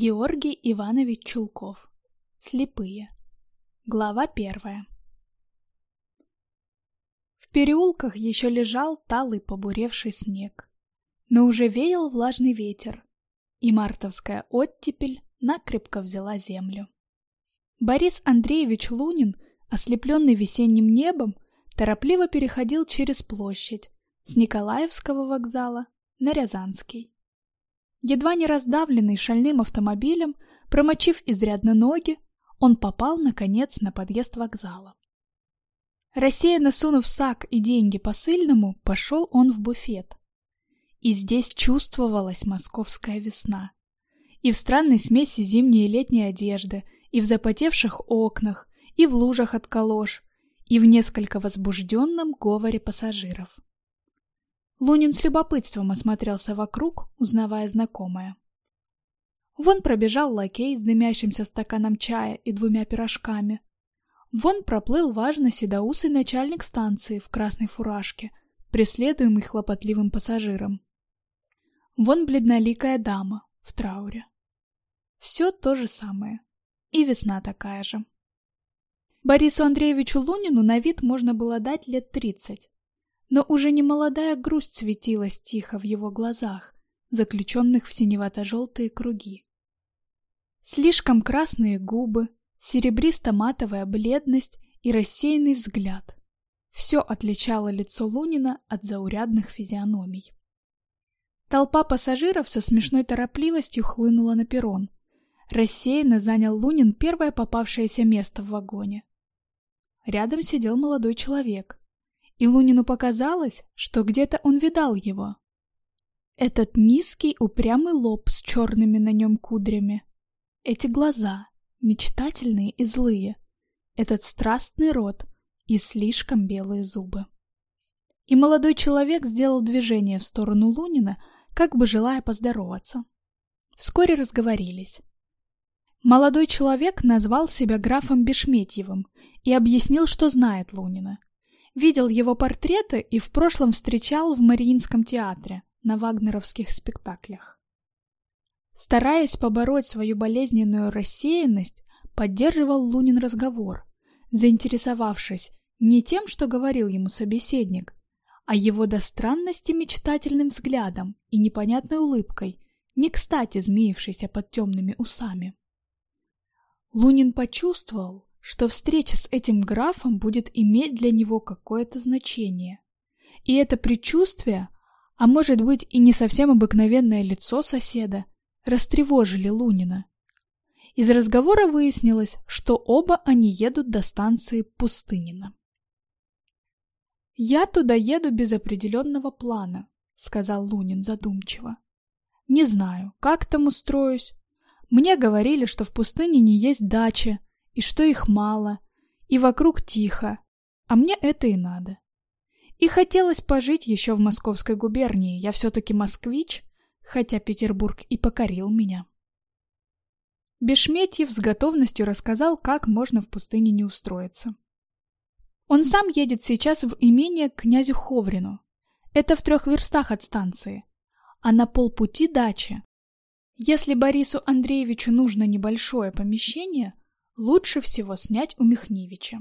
Георгий Иванович Чулков. Слепые. Глава первая. В переулках еще лежал талый побуревший снег, но уже веял влажный ветер, и мартовская оттепель накрепко взяла землю. Борис Андреевич Лунин, ослепленный весенним небом, торопливо переходил через площадь с Николаевского вокзала на Рязанский. Едва не раздавленный шальным автомобилем, промочив изрядно ноги, он попал, наконец, на подъезд вокзала. Рассеянно сунув сак и деньги посыльному, пошел он в буфет. И здесь чувствовалась московская весна. И в странной смеси зимней и летней одежды, и в запотевших окнах, и в лужах от калош, и в несколько возбужденном говоре пассажиров. Лунин с любопытством осмотрелся вокруг, узнавая знакомое. Вон пробежал лакей с дымящимся стаканом чая и двумя пирожками. Вон проплыл важно седоусый начальник станции в красной фуражке, преследуемый хлопотливым пассажиром. Вон бледноликая дама в трауре. Все то же самое. И весна такая же. Борису Андреевичу Лунину на вид можно было дать лет тридцать. Но уже не молодая грусть светилась тихо в его глазах, заключенных в синевато-желтые круги. Слишком красные губы, серебристо-матовая бледность и рассеянный взгляд. Все отличало лицо Лунина от заурядных физиономий. Толпа пассажиров со смешной торопливостью хлынула на перрон. Рассеянно занял Лунин первое попавшееся место в вагоне. Рядом сидел молодой человек, и Лунину показалось, что где-то он видал его. Этот низкий упрямый лоб с черными на нем кудрями, эти глаза, мечтательные и злые, этот страстный рот и слишком белые зубы. И молодой человек сделал движение в сторону Лунина, как бы желая поздороваться. Вскоре разговорились. Молодой человек назвал себя графом Бешметьевым и объяснил, что знает Лунина. Видел его портреты и в прошлом встречал в Мариинском театре на вагнеровских спектаклях. Стараясь побороть свою болезненную рассеянность, поддерживал Лунин разговор, заинтересовавшись не тем, что говорил ему собеседник, а его до странности мечтательным взглядом и непонятной улыбкой, не кстати змеившейся под темными усами. Лунин почувствовал, что встреча с этим графом будет иметь для него какое-то значение. И это предчувствие, а может быть и не совсем обыкновенное лицо соседа, растревожили Лунина. Из разговора выяснилось, что оба они едут до станции Пустынина. «Я туда еду без определенного плана», — сказал Лунин задумчиво. «Не знаю, как там устроюсь. Мне говорили, что в пустыне не есть дачи, и что их мало, и вокруг тихо, а мне это и надо. И хотелось пожить еще в Московской губернии, я все-таки москвич, хотя Петербург и покорил меня. Бешметьев с готовностью рассказал, как можно в пустыне не устроиться. Он сам едет сейчас в имение к князю Ховрину. Это в трех верстах от станции. А на полпути дача. Если Борису Андреевичу нужно небольшое помещение, Лучше всего снять у Михневича.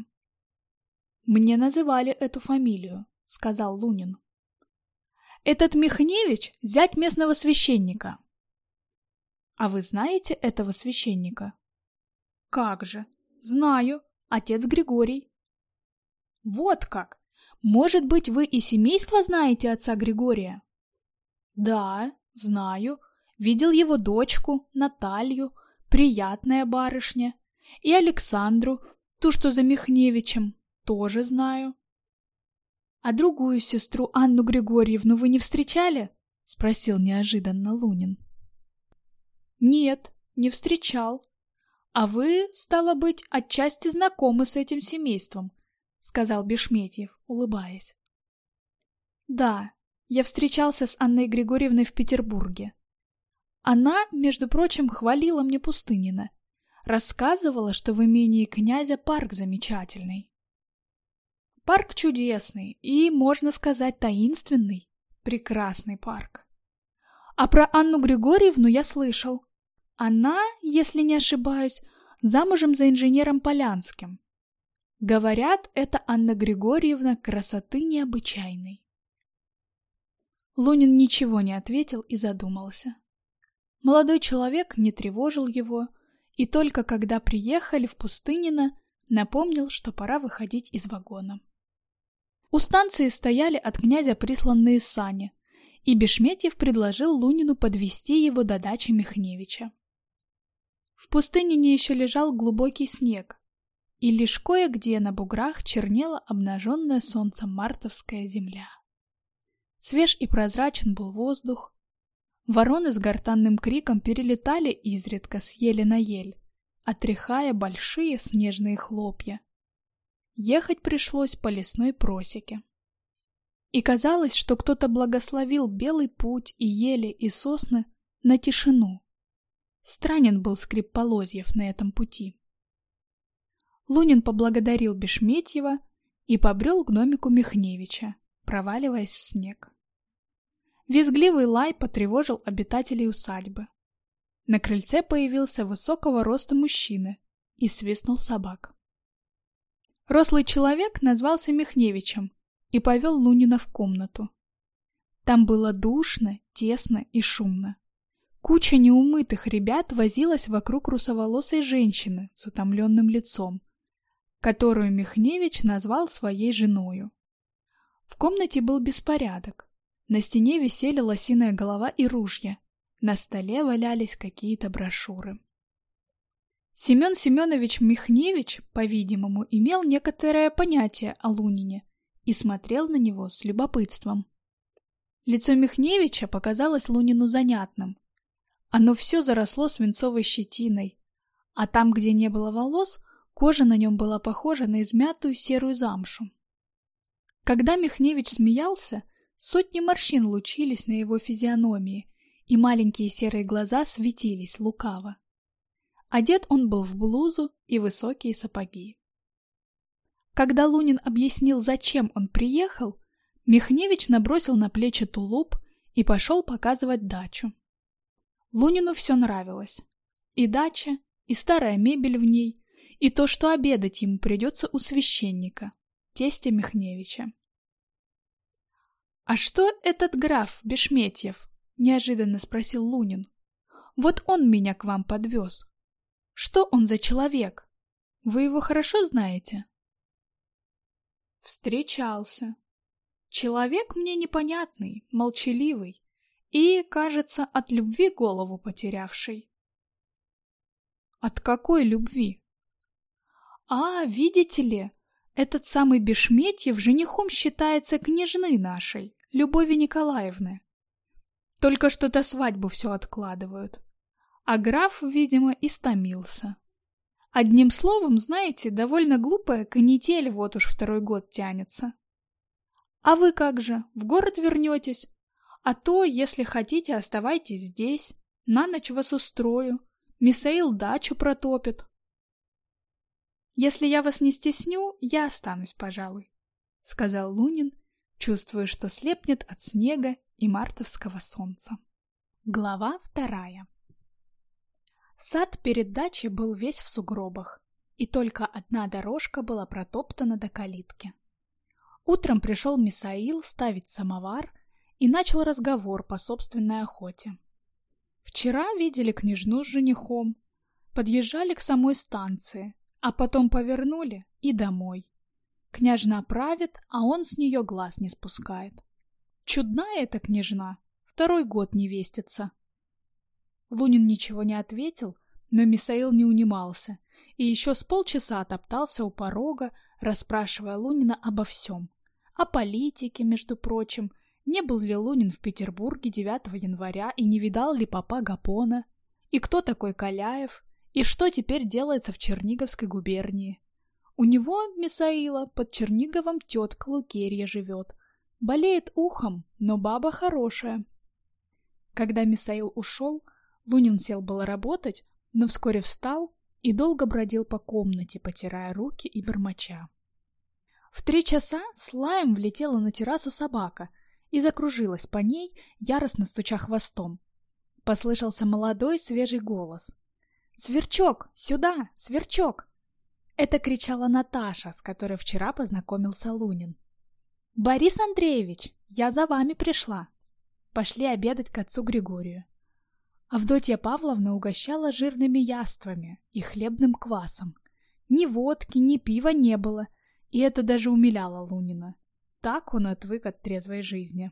«Мне называли эту фамилию», — сказал Лунин. «Этот Михневич — зять местного священника». «А вы знаете этого священника?» «Как же! Знаю. Отец Григорий». «Вот как! Может быть, вы и семейство знаете отца Григория?» «Да, знаю. Видел его дочку, Наталью, приятная барышня. И Александру, ту, что за Михневичем, тоже знаю. А другую сестру, Анну Григорьевну, вы не встречали? Спросил неожиданно Лунин. Нет, не встречал. А вы, стало быть, отчасти знакомы с этим семейством, сказал Бешметьев, улыбаясь. Да, я встречался с Анной Григорьевной в Петербурге. Она, между прочим, хвалила мне Пустынина Рассказывала, что в имении князя парк замечательный. Парк чудесный и, можно сказать, таинственный. Прекрасный парк. А про Анну Григорьевну я слышал. Она, если не ошибаюсь, замужем за инженером Полянским. Говорят, это Анна Григорьевна красоты необычайной. Лунин ничего не ответил и задумался. Молодой человек не тревожил его, и только когда приехали в Пустынино, напомнил, что пора выходить из вагона. У станции стояли от князя присланные сани, и Бешметьев предложил Лунину подвести его до дачи Михневича. В Пустынине еще лежал глубокий снег, и лишь кое-где на буграх чернела обнаженная солнцем мартовская земля. Свеж и прозрачен был воздух. Вороны с гортанным криком перелетали изредка с ели на ель, отряхая большие снежные хлопья. Ехать пришлось по лесной просеке. И казалось, что кто-то благословил белый путь и ели, и сосны на тишину. Странен был скрип полозьев на этом пути. Лунин поблагодарил Бешметьева и побрел к домику Михневича, проваливаясь в снег. Визгливый лай потревожил обитателей усадьбы. На крыльце появился высокого роста мужчина и свистнул собак. Рослый человек назвался Михневичем и повел Лунина в комнату. Там было душно, тесно и шумно. Куча неумытых ребят возилась вокруг русоволосой женщины с утомленным лицом, которую Михневич назвал своей женою. В комнате был беспорядок. На стене висели лосиная голова и ружья. На столе валялись какие-то брошюры. Семен Семенович Михневич, по-видимому, имел некоторое понятие о Лунине и смотрел на него с любопытством. Лицо Михневича показалось Лунину занятным. Оно все заросло свинцовой щетиной, а там, где не было волос, кожа на нем была похожа на измятую серую замшу. Когда Михневич смеялся, Сотни морщин лучились на его физиономии, и маленькие серые глаза светились лукаво. Одет он был в блузу и высокие сапоги. Когда Лунин объяснил, зачем он приехал, Михневич набросил на плечи тулуп и пошел показывать дачу. Лунину все нравилось. И дача, и старая мебель в ней, и то, что обедать ему придется у священника, тестя Михневича. «А что этот граф Бешметьев?» — неожиданно спросил Лунин. «Вот он меня к вам подвез. Что он за человек? Вы его хорошо знаете?» Встречался. Человек мне непонятный, молчаливый и, кажется, от любви голову потерявший. От какой любви? А, видите ли, этот самый Бешметьев женихом считается княжны нашей. Любови Николаевны. Только что-то свадьбу все откладывают. А граф, видимо, истомился. Одним словом, знаете, довольно глупая канитель вот уж второй год тянется. А вы как же, в город вернетесь? А то, если хотите, оставайтесь здесь. На ночь вас устрою. Мисаил дачу протопит. Если я вас не стесню, я останусь, пожалуй, — сказал Лунин чувствуя, что слепнет от снега и мартовского солнца. Глава вторая Сад перед дачей был весь в сугробах, и только одна дорожка была протоптана до калитки. Утром пришел Мисаил ставить самовар и начал разговор по собственной охоте. Вчера видели княжну с женихом, подъезжали к самой станции, а потом повернули и домой. Княжна правит, а он с нее глаз не спускает. Чудная эта княжна, второй год не вестится. Лунин ничего не ответил, но Мисаил не унимался и еще с полчаса топтался у порога, расспрашивая Лунина обо всем. О политике, между прочим, не был ли Лунин в Петербурге 9 января и не видал ли папа Гапона, и кто такой Каляев, и что теперь делается в Черниговской губернии. У него, Мисаила, под Черниговом тетка Лукерья живет. Болеет ухом, но баба хорошая. Когда Мисаил ушел, Лунин сел было работать, но вскоре встал и долго бродил по комнате, потирая руки и бормоча. В три часа с лаем влетела на террасу собака и закружилась по ней, яростно стуча хвостом. Послышался молодой свежий голос. «Сверчок! Сюда! Сверчок!» Это кричала Наташа, с которой вчера познакомился Лунин. «Борис Андреевич, я за вами пришла!» Пошли обедать к отцу Григорию. Авдотья Павловна угощала жирными яствами и хлебным квасом. Ни водки, ни пива не было, и это даже умиляло Лунина. Так он отвык от трезвой жизни.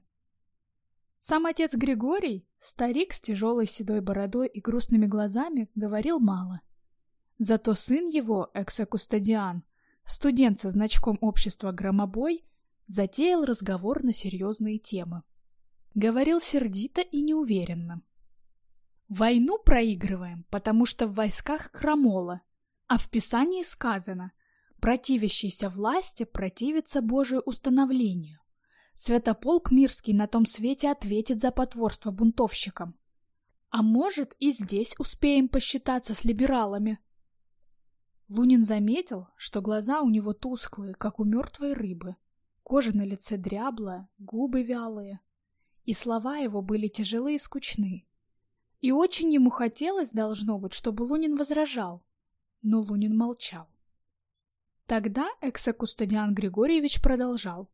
Сам отец Григорий, старик с тяжелой седой бородой и грустными глазами, говорил мало. Зато сын его, эксокустадиан, студент со значком общества «Громобой», затеял разговор на серьезные темы. Говорил сердито и неуверенно. «Войну проигрываем, потому что в войсках крамола, а в Писании сказано «противящийся власти противится Божию установлению». Святополк Мирский на том свете ответит за потворство бунтовщикам. А может, и здесь успеем посчитаться с либералами. Лунин заметил, что глаза у него тусклые, как у мертвой рыбы. Кожа на лице дряблая, губы вялые. И слова его были тяжелые и скучны. И очень ему хотелось, должно быть, чтобы Лунин возражал. Но Лунин молчал. Тогда эксокустадиан Григорьевич продолжал.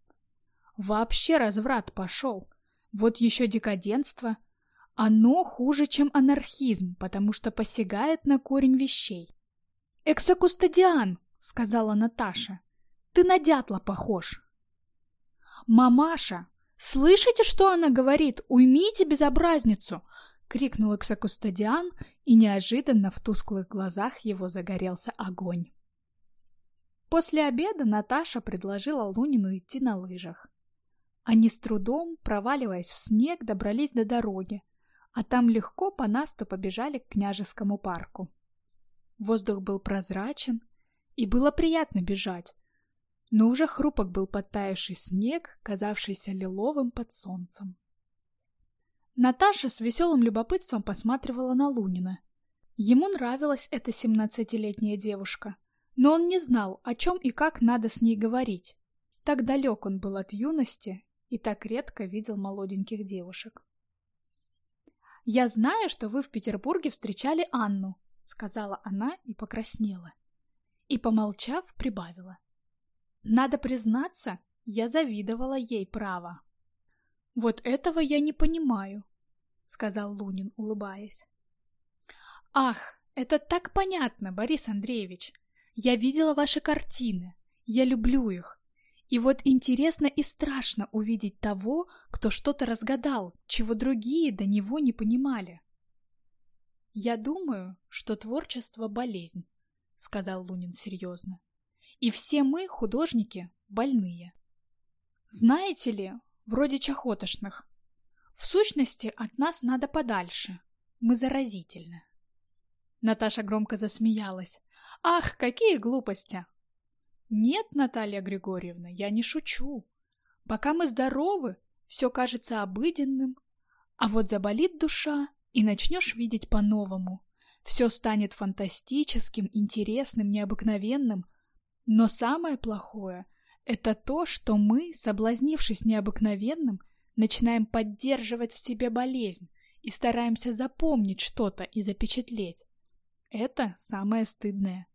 Вообще разврат пошел. Вот еще декаденство. Оно хуже, чем анархизм, потому что посягает на корень вещей. «Эксокустадиан!» — сказала Наташа. «Ты на дятла похож!» «Мамаша! Слышите, что она говорит? Уймите безобразницу!» — крикнул эксокустадиан, и неожиданно в тусклых глазах его загорелся огонь. После обеда Наташа предложила Лунину идти на лыжах. Они с трудом, проваливаясь в снег, добрались до дороги, а там легко по насту побежали к княжескому парку. Воздух был прозрачен, и было приятно бежать, но уже хрупок был подтаявший снег, казавшийся лиловым под солнцем. Наташа с веселым любопытством посматривала на Лунина. Ему нравилась эта семнадцатилетняя девушка, но он не знал, о чем и как надо с ней говорить. Так далек он был от юности и так редко видел молоденьких девушек. «Я знаю, что вы в Петербурге встречали Анну», — сказала она и покраснела. И, помолчав, прибавила. «Надо признаться, я завидовала ей право». «Вот этого я не понимаю», — сказал Лунин, улыбаясь. «Ах, это так понятно, Борис Андреевич. Я видела ваши картины. Я люблю их. И вот интересно и страшно увидеть того, кто что-то разгадал, чего другие до него не понимали. «Я думаю, что творчество — болезнь», — сказал Лунин серьезно. «И все мы, художники, больные. Знаете ли, вроде чахотошных. В сущности, от нас надо подальше. Мы заразительны». Наташа громко засмеялась. «Ах, какие глупости! Нет, Наталья Григорьевна, я не шучу. Пока мы здоровы, все кажется обыденным, а вот заболит душа, и начнешь видеть по-новому. Все станет фантастическим, интересным, необыкновенным. Но самое плохое — это то, что мы, соблазнившись необыкновенным, начинаем поддерживать в себе болезнь и стараемся запомнить что-то и запечатлеть. Это самое стыдное.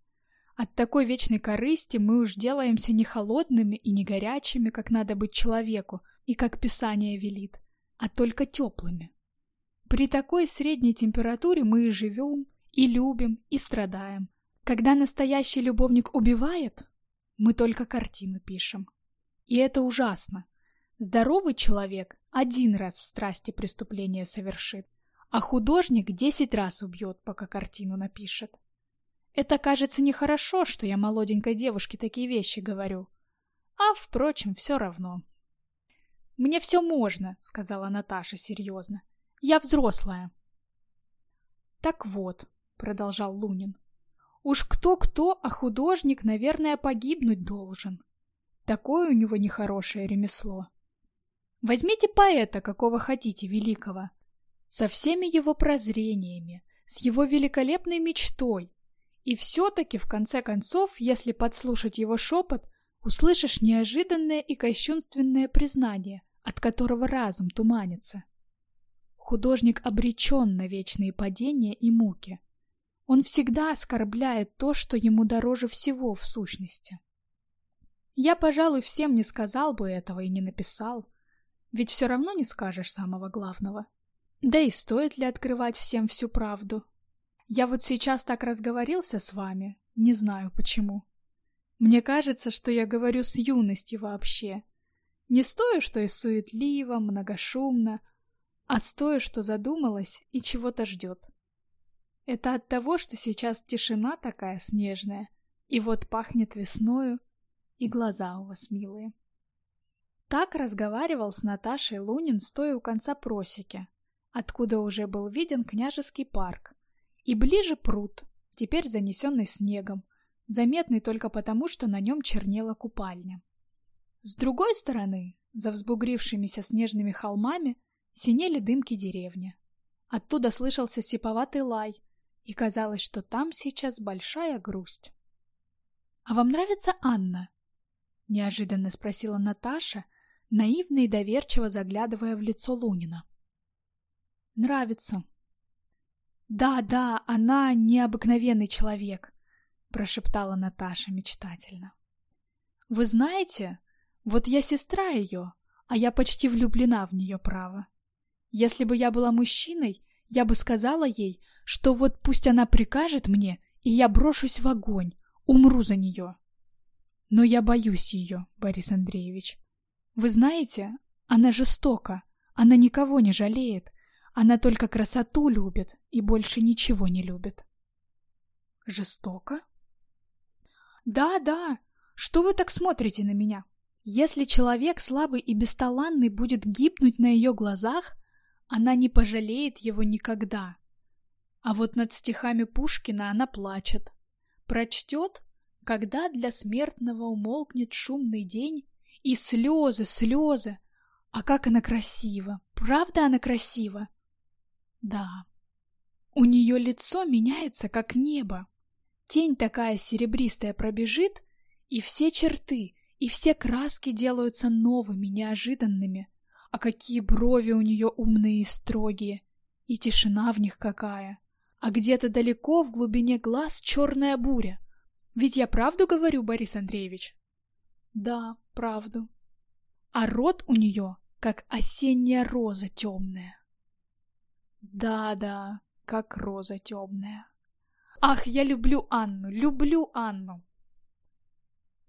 От такой вечной корысти мы уж делаемся не холодными и не горячими, как надо быть человеку, и как Писание велит, а только теплыми. При такой средней температуре мы и живем, и любим, и страдаем. Когда настоящий любовник убивает, мы только картину пишем. И это ужасно. Здоровый человек один раз в страсти преступления совершит, а художник десять раз убьет, пока картину напишет. Это кажется нехорошо, что я молоденькой девушке такие вещи говорю. А, впрочем, все равно. «Мне все можно», — сказала Наташа серьезно. «Я взрослая». «Так вот», — продолжал Лунин, — «уж кто-кто, а художник, наверное, погибнуть должен. Такое у него нехорошее ремесло. Возьмите поэта, какого хотите, великого, со всеми его прозрениями, с его великолепной мечтой, и все-таки, в конце концов, если подслушать его шепот, услышишь неожиданное и кощунственное признание, от которого разум туманится. Художник обречен на вечные падения и муки. Он всегда оскорбляет то, что ему дороже всего в сущности. Я, пожалуй, всем не сказал бы этого и не написал, ведь все равно не скажешь самого главного. Да и стоит ли открывать всем всю правду? Я вот сейчас так разговорился с вами, не знаю почему. Мне кажется, что я говорю с юности вообще. Не стою, что и суетливо, многошумно, а стою, что задумалась и чего-то ждет. Это от того, что сейчас тишина такая снежная, и вот пахнет весною, и глаза у вас милые. Так разговаривал с Наташей Лунин, стоя у конца просеки, откуда уже был виден княжеский парк, и ближе пруд, теперь занесенный снегом, заметный только потому, что на нем чернела купальня. С другой стороны, за взбугрившимися снежными холмами, синели дымки деревни. Оттуда слышался сиповатый лай, и казалось, что там сейчас большая грусть. «А вам нравится Анна?» — неожиданно спросила Наташа, наивно и доверчиво заглядывая в лицо Лунина. «Нравится». «Да, да, она необыкновенный человек», — прошептала Наташа мечтательно. «Вы знаете, вот я сестра ее, а я почти влюблена в нее, право. Если бы я была мужчиной, я бы сказала ей, что вот пусть она прикажет мне, и я брошусь в огонь, умру за нее. Но я боюсь ее, Борис Андреевич. Вы знаете, она жестока, она никого не жалеет, она только красоту любит и больше ничего не любит. Жестоко? Да, да, что вы так смотрите на меня? Если человек слабый и бесталанный будет гибнуть на ее глазах, она не пожалеет его никогда. А вот над стихами Пушкина она плачет. Прочтет когда для смертного умолкнет шумный день, и слезы, слезы. А как она красива! Правда она красива? Да. У нее лицо меняется, как небо. Тень такая серебристая пробежит, и все черты, и все краски делаются новыми, неожиданными. А какие брови у нее умные и строгие, и тишина в них какая. А где-то далеко в глубине глаз черная буря, ведь я правду говорю, Борис Андреевич? Да, правду. А рот у нее, как осенняя роза темная. Да-да, как роза темная. Ах, я люблю Анну, люблю Анну.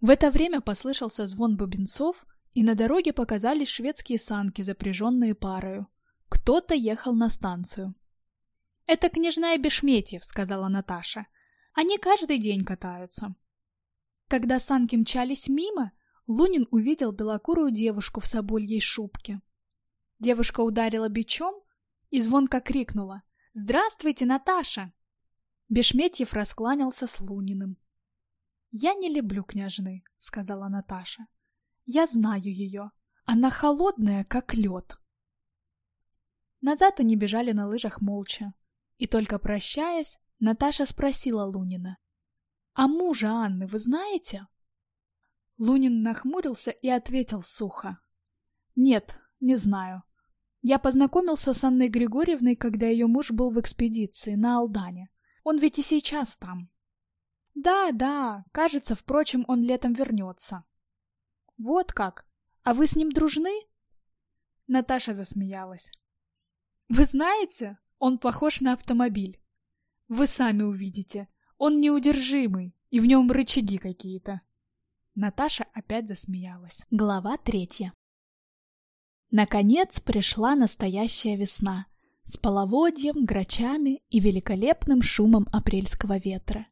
В это время послышался звон бубенцов, и на дороге показались шведские санки, запряженные парою. Кто-то ехал на станцию. «Это княжная Бешметьев», — сказала Наташа. Они каждый день катаются. Когда санки мчались мимо, Лунин увидел белокурую девушку в собольей шубке. Девушка ударила бичом и звонко крикнула «Здравствуйте, Наташа!» Бешметьев раскланялся с Луниным. «Я не люблю княжны», — сказала Наташа. «Я знаю ее. Она холодная, как лед». Назад они бежали на лыжах молча, и только прощаясь, Наташа спросила Лунина. «А мужа Анны вы знаете?» Лунин нахмурился и ответил сухо. «Нет, не знаю. Я познакомился с Анной Григорьевной, когда ее муж был в экспедиции на Алдане. Он ведь и сейчас там». «Да, да, кажется, впрочем, он летом вернется». «Вот как? А вы с ним дружны?» Наташа засмеялась. «Вы знаете, он похож на автомобиль. Вы сами увидите. Он неудержимый, и в нем рычаги какие-то. Наташа опять засмеялась. Глава третья. Наконец пришла настоящая весна с половодьем, грачами и великолепным шумом апрельского ветра.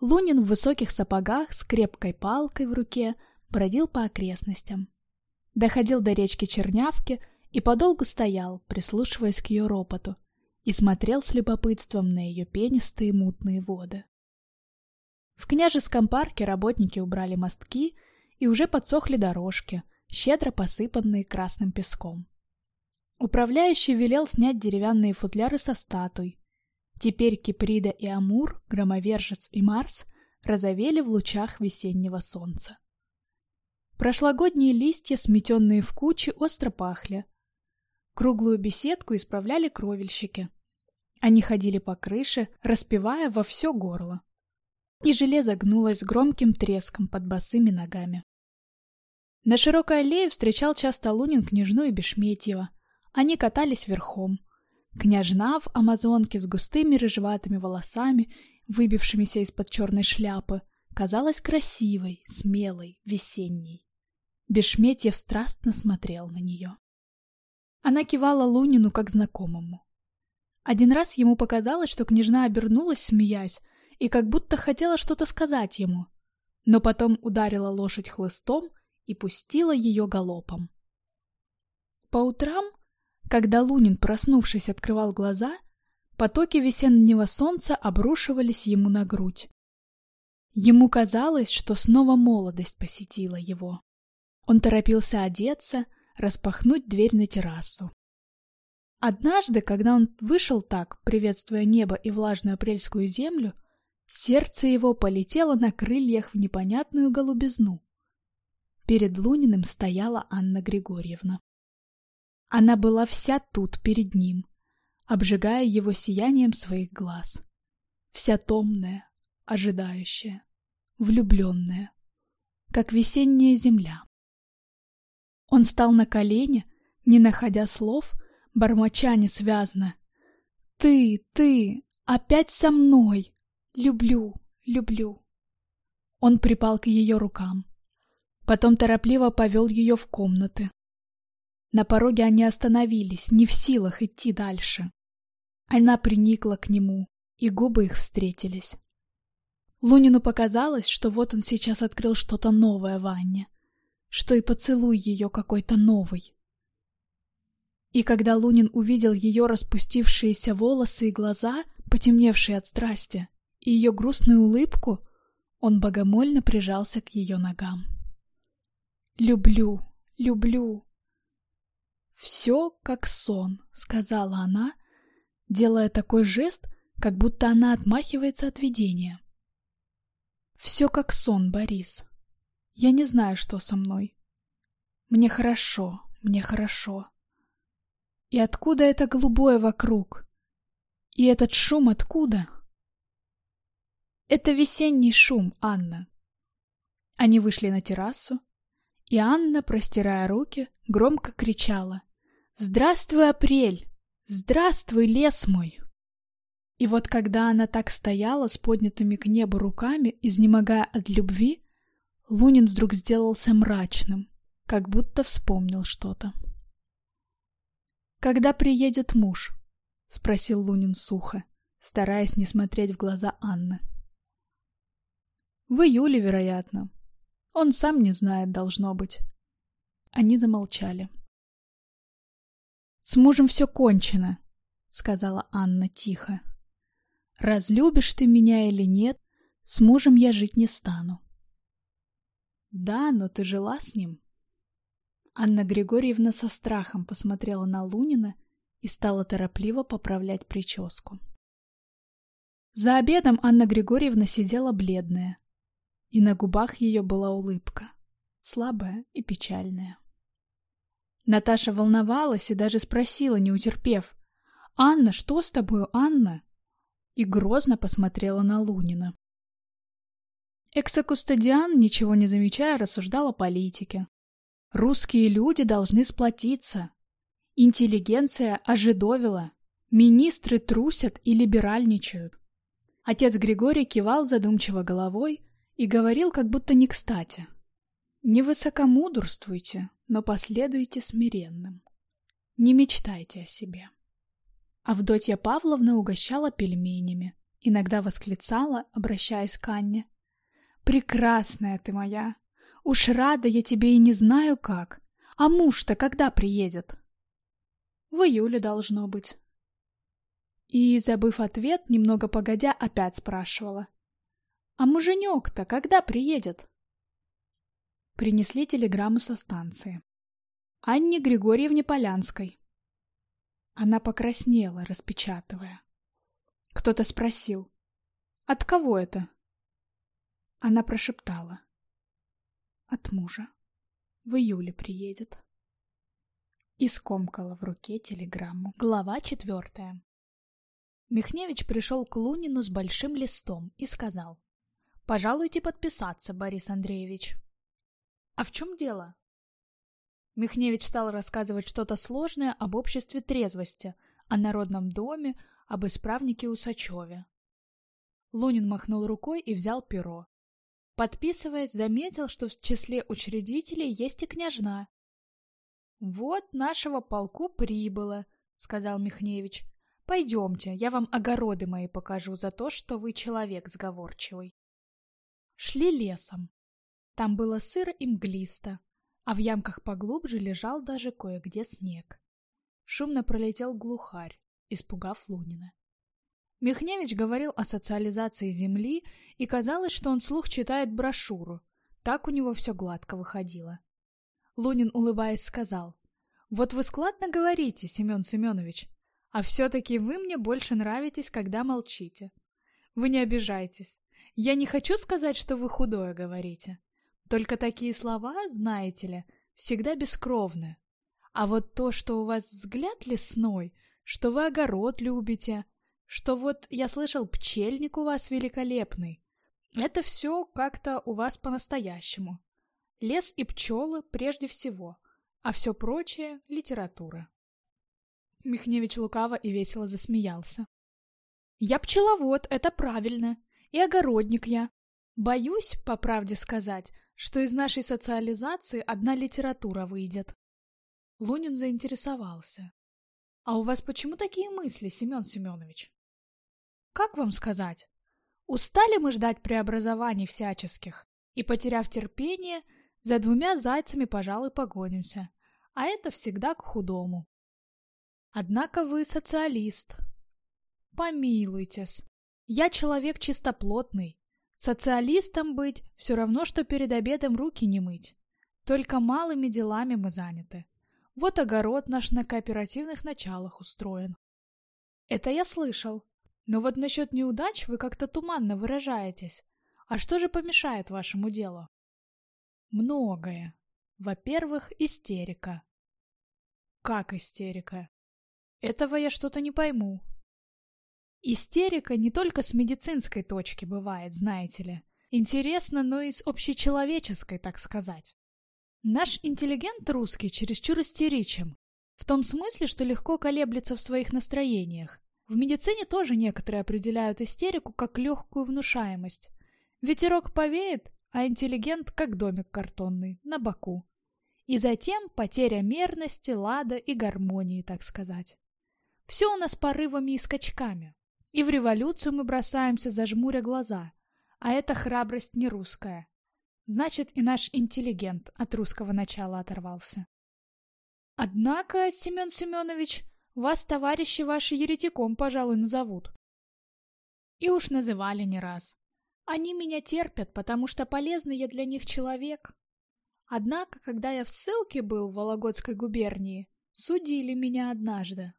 Лунин в высоких сапогах с крепкой палкой в руке бродил по окрестностям. Доходил до речки Чернявки и подолгу стоял, прислушиваясь к ее ропоту – и смотрел с любопытством на ее пенистые мутные воды. В княжеском парке работники убрали мостки и уже подсохли дорожки, щедро посыпанные красным песком. Управляющий велел снять деревянные футляры со статуй. Теперь Киприда и Амур, Громовержец и Марс разовели в лучах весеннего солнца. Прошлогодние листья, сметенные в кучи, остро пахли. Круглую беседку исправляли кровельщики. Они ходили по крыше, распевая во все горло. И железо гнулось громким треском под босыми ногами. На широкой аллее встречал часто Лунин княжну и Бешметьева. Они катались верхом. Княжна в амазонке с густыми рыжеватыми волосами, выбившимися из-под черной шляпы, казалась красивой, смелой, весенней. Бешметьев страстно смотрел на нее. Она кивала Лунину как знакомому. Один раз ему показалось, что княжна обернулась, смеясь, и как будто хотела что-то сказать ему, но потом ударила лошадь хлыстом и пустила ее галопом. По утрам, когда Лунин, проснувшись, открывал глаза, потоки весеннего солнца обрушивались ему на грудь. Ему казалось, что снова молодость посетила его. Он торопился одеться, распахнуть дверь на террасу. Однажды, когда он вышел так, приветствуя небо и влажную апрельскую землю, сердце его полетело на крыльях в непонятную голубизну. Перед Луниным стояла Анна Григорьевна. Она была вся тут перед ним, обжигая его сиянием своих глаз. Вся томная, ожидающая, влюбленная, как весенняя земля. Он стал на колени, не находя слов, бормоча несвязно. «Ты, ты, опять со мной! Люблю, люблю!» Он припал к ее рукам. Потом торопливо повел ее в комнаты. На пороге они остановились, не в силах идти дальше. Она приникла к нему, и губы их встретились. Лунину показалось, что вот он сейчас открыл что-то новое в Анне, что и поцелуй ее какой-то новый. И когда Лунин увидел ее распустившиеся волосы и глаза, потемневшие от страсти, и ее грустную улыбку, он богомольно прижался к ее ногам. «Люблю, люблю!» «Все как сон», — сказала она, делая такой жест, как будто она отмахивается от видения. «Все как сон, Борис. Я не знаю, что со мной. Мне хорошо, мне хорошо. И откуда это голубое вокруг? И этот шум откуда? Это весенний шум, Анна. Они вышли на террасу, и Анна, простирая руки, громко кричала. «Здравствуй, апрель! Здравствуй, лес мой!» И вот когда она так стояла с поднятыми к небу руками, изнемогая от любви, Лунин вдруг сделался мрачным, как будто вспомнил что-то. «Когда приедет муж?» — спросил Лунин сухо, стараясь не смотреть в глаза Анны. «В июле, вероятно. Он сам не знает, должно быть». Они замолчали. «С мужем все кончено», — сказала Анна тихо. «Разлюбишь ты меня или нет, с мужем я жить не стану». «Да, но ты жила с ним», Анна Григорьевна со страхом посмотрела на Лунина и стала торопливо поправлять прическу. За обедом Анна Григорьевна сидела бледная, и на губах ее была улыбка, слабая и печальная. Наташа волновалась и даже спросила, не утерпев, «Анна, что с тобою, Анна?» и грозно посмотрела на Лунина. Эксокустадиан, ничего не замечая, рассуждал о политике, Русские люди должны сплотиться. Интеллигенция ожидовила. Министры трусят и либеральничают. Отец Григорий кивал задумчиво головой и говорил как будто не кстати. Не высокомудрствуйте, но последуйте смиренным. Не мечтайте о себе. Авдотья Павловна угощала пельменями, иногда восклицала, обращаясь к Анне. «Прекрасная ты моя! Уж рада я тебе и не знаю как. А муж-то когда приедет? В июле должно быть. И, забыв ответ, немного погодя, опять спрашивала. А муженек-то когда приедет? Принесли телеграмму со станции. Анне Григорьевне Полянской. Она покраснела, распечатывая. Кто-то спросил. «От кого это?» Она прошептала. От мужа. В июле приедет. и скомкала в руке телеграмму. Глава четвертая. Михневич пришел к Лунину с большим листом и сказал. «Пожалуйте подписаться, Борис Андреевич». «А в чем дело?» Михневич стал рассказывать что-то сложное об обществе трезвости, о народном доме, об исправнике Усачеве. Лунин махнул рукой и взял перо. Подписываясь, заметил, что в числе учредителей есть и княжна. «Вот нашего полку прибыло», — сказал Михневич. «Пойдемте, я вам огороды мои покажу за то, что вы человек сговорчивый». Шли лесом. Там было сыро и мглисто, а в ямках поглубже лежал даже кое-где снег. Шумно пролетел глухарь, испугав Лунина. Михневич говорил о социализации земли, и казалось, что он слух читает брошюру. Так у него все гладко выходило. Лунин, улыбаясь, сказал, «Вот вы складно говорите, Семен Семенович, а все-таки вы мне больше нравитесь, когда молчите. Вы не обижайтесь. Я не хочу сказать, что вы худое говорите. Только такие слова, знаете ли, всегда бескровны. А вот то, что у вас взгляд лесной, что вы огород любите, что вот я слышал, пчельник у вас великолепный. Это все как-то у вас по-настоящему. Лес и пчелы прежде всего, а все прочее — литература. Михневич лукаво и весело засмеялся. «Я пчеловод, это правильно, и огородник я. Боюсь, по правде сказать, что из нашей социализации одна литература выйдет». Лунин заинтересовался. «А у вас почему такие мысли, Семен Семенович?» Как вам сказать? Устали мы ждать преобразований всяческих, и, потеряв терпение, за двумя зайцами, пожалуй, погонимся. А это всегда к худому. Однако вы социалист. Помилуйтесь. Я человек чистоплотный. Социалистом быть все равно, что перед обедом руки не мыть. Только малыми делами мы заняты. Вот огород наш на кооперативных началах устроен. Это я слышал. Но вот насчет неудач вы как-то туманно выражаетесь. А что же помешает вашему делу? Многое. Во-первых, истерика. Как истерика? Этого я что-то не пойму. Истерика не только с медицинской точки бывает, знаете ли. Интересно, но и с общечеловеческой, так сказать. Наш интеллигент русский чересчур истеричен. В том смысле, что легко колеблется в своих настроениях. В медицине тоже некоторые определяют истерику как легкую внушаемость. Ветерок повеет, а интеллигент как домик картонный, на боку. И затем потеря мерности, лада и гармонии, так сказать. Все у нас порывами и скачками. И в революцию мы бросаемся, зажмуря глаза. А эта храбрость не русская. Значит, и наш интеллигент от русского начала оторвался. Однако, Семен Семенович, вас товарищи ваши еретиком, пожалуй, назовут. И уж называли не раз. Они меня терпят, потому что полезный я для них человек. Однако, когда я в ссылке был в Вологодской губернии, судили меня однажды.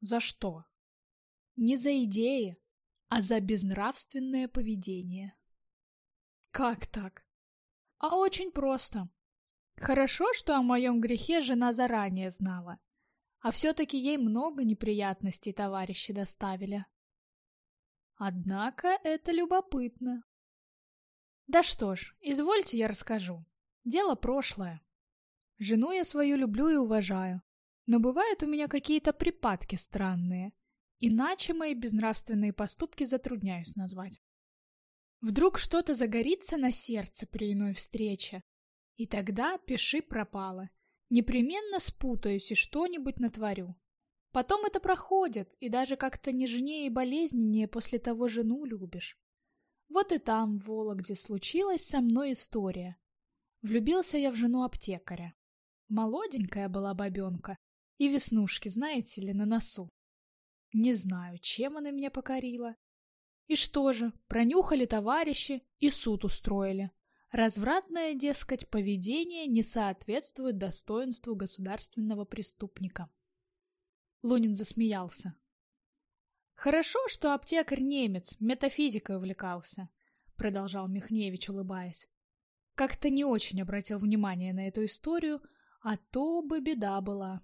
За что? Не за идеи, а за безнравственное поведение. Как так? А очень просто. Хорошо, что о моем грехе жена заранее знала. А все-таки ей много неприятностей товарищи доставили. Однако это любопытно. Да что ж, извольте я расскажу. Дело прошлое. Жену я свою люблю и уважаю, но бывают у меня какие-то припадки странные, иначе мои безнравственные поступки затрудняюсь назвать. Вдруг что-то загорится на сердце при иной встрече, и тогда пиши пропало, Непременно спутаюсь и что-нибудь натворю. Потом это проходит, и даже как-то нежнее и болезненнее после того жену любишь. Вот и там, в Вологде, случилась со мной история. Влюбился я в жену аптекаря. Молоденькая была бабенка, и веснушки, знаете ли, на носу. Не знаю, чем она меня покорила. И что же, пронюхали товарищи и суд устроили. Развратное, дескать, поведение не соответствует достоинству государственного преступника. Лунин засмеялся. «Хорошо, что аптекарь немец, метафизикой увлекался», — продолжал Михневич, улыбаясь. Как-то не очень обратил внимание на эту историю, а то бы беда была.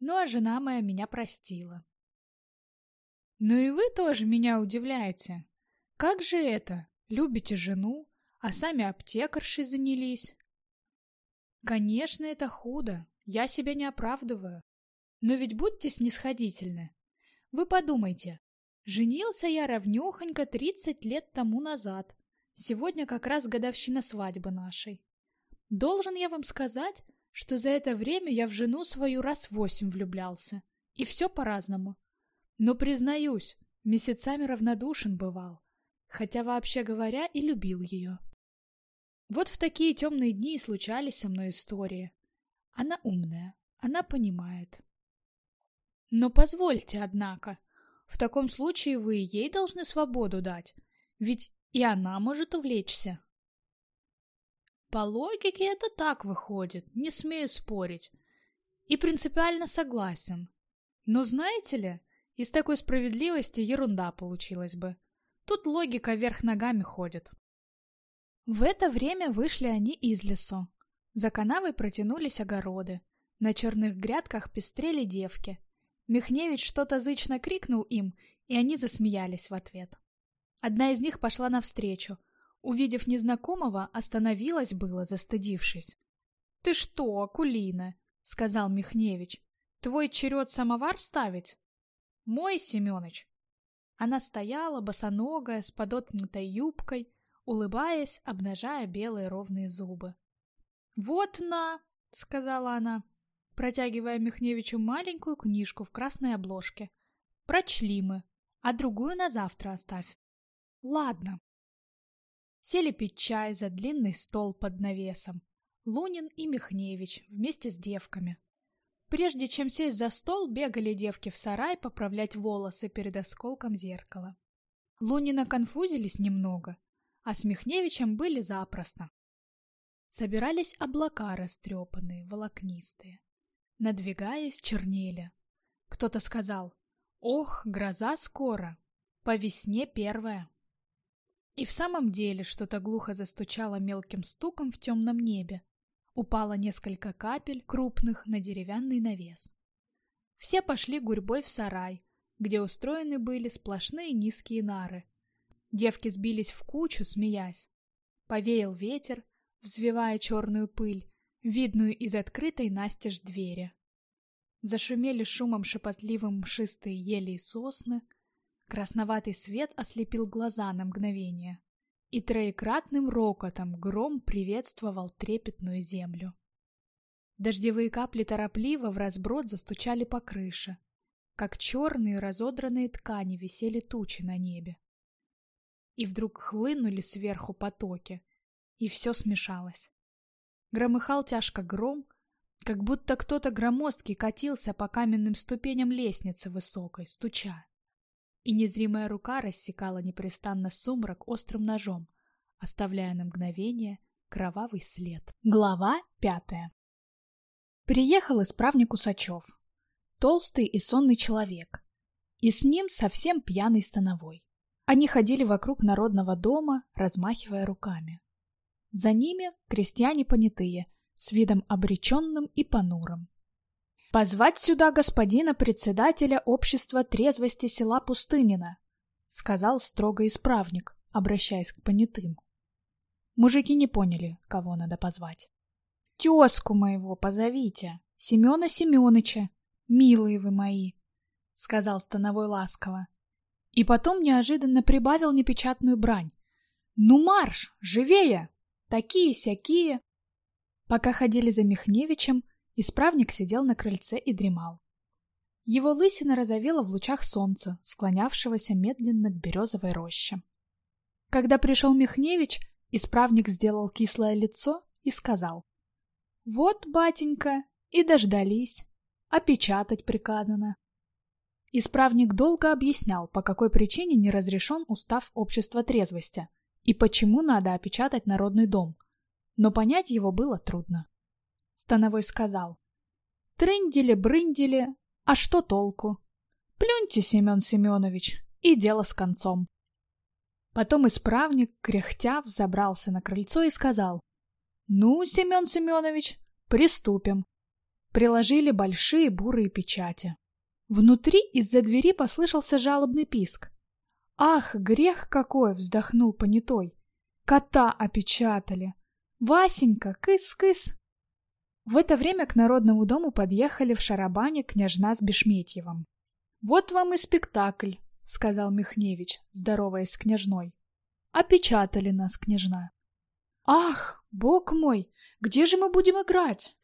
Ну а жена моя меня простила. Ну и вы тоже меня удивляете. Как же это? Любите жену, а сами аптекаршей занялись? Конечно, это худо, я себя не оправдываю. Но ведь будьте снисходительны. Вы подумайте, женился я равнёхонько 30 лет тому назад. Сегодня как раз годовщина свадьбы нашей. Должен я вам сказать, что за это время я в жену свою раз восемь влюблялся. И все по-разному. Но, признаюсь, месяцами равнодушен бывал, хотя, вообще говоря, и любил ее. Вот в такие темные дни и случались со мной истории. Она умная, она понимает. Но позвольте, однако, в таком случае вы ей должны свободу дать, ведь и она может увлечься. По логике это так выходит, не смею спорить. И принципиально согласен. Но знаете ли, из такой справедливости ерунда получилась бы. Тут логика вверх ногами ходит. В это время вышли они из лесу. За канавой протянулись огороды. На черных грядках пестрели девки. Михневич что-то зычно крикнул им, и они засмеялись в ответ. Одна из них пошла навстречу. Увидев незнакомого, остановилась было, застыдившись. — Ты что, Акулина? — сказал Михневич. — Твой черед самовар ставить? — Мой, Семёныч. Она стояла, босоногая, с подоткнутой юбкой, улыбаясь, обнажая белые ровные зубы. «Вот на!» — сказала она, протягивая Михневичу маленькую книжку в красной обложке. «Прочли мы, а другую на завтра оставь». «Ладно». Сели пить чай за длинный стол под навесом. Лунин и Михневич вместе с девками. Прежде чем сесть за стол, бегали девки в сарай поправлять волосы перед осколком зеркала. Лунина конфузились немного, а с Михневичем были запросто. Собирались облака растрепанные, волокнистые. Надвигаясь, чернели. Кто-то сказал «Ох, гроза скоро! По весне первая!» И в самом деле что-то глухо застучало мелким стуком в темном небе. Упало несколько капель, крупных, на деревянный навес. Все пошли гурьбой в сарай, где устроены были сплошные низкие нары, Девки сбились в кучу, смеясь. Повеял ветер, взвивая черную пыль, видную из открытой настежь двери. Зашумели шумом шепотливым мшистые ели и сосны. Красноватый свет ослепил глаза на мгновение. И троекратным рокотом гром приветствовал трепетную землю. Дождевые капли торопливо в разброд застучали по крыше, как черные разодранные ткани висели тучи на небе и вдруг хлынули сверху потоки, и все смешалось. Громыхал тяжко гром, как будто кто-то громоздкий катился по каменным ступеням лестницы высокой, стуча. И незримая рука рассекала непрестанно сумрак острым ножом, оставляя на мгновение кровавый след. Глава пятая Приехал исправник Усачев. Толстый и сонный человек. И с ним совсем пьяный становой. Они ходили вокруг народного дома, размахивая руками. За ними крестьяне понятые, с видом обреченным и понурым. «Позвать сюда господина председателя общества трезвости села Пустынина», сказал строго исправник, обращаясь к понятым. Мужики не поняли, кого надо позвать. «Тезку моего позовите, Семена Семеныча, милые вы мои», сказал Становой ласково. И потом неожиданно прибавил непечатную брань. «Ну марш! Живее! Такие-сякие!» Пока ходили за Михневичем, исправник сидел на крыльце и дремал. Его лысина разовела в лучах солнца, склонявшегося медленно к березовой роще. Когда пришел Михневич, исправник сделал кислое лицо и сказал. «Вот, батенька, и дождались. Опечатать приказано». Исправник долго объяснял, по какой причине не разрешен устав общества трезвости и почему надо опечатать Народный дом. Но понять его было трудно. Становой сказал. «Трындели-брындели, а что толку? Плюньте, Семен Семенович, и дело с концом». Потом исправник, кряхтя, взобрался на крыльцо и сказал. «Ну, Семен Семенович, приступим». приложили большие бурые печати. Внутри из-за двери послышался жалобный писк. «Ах, грех какой!» — вздохнул понятой. «Кота опечатали! Васенька, кыс-кыс!» В это время к Народному дому подъехали в шарабане княжна с Бешметьевым. «Вот вам и спектакль», — сказал Михневич, здороваясь с княжной. «Опечатали нас, княжна». «Ах, бог мой, где же мы будем играть?»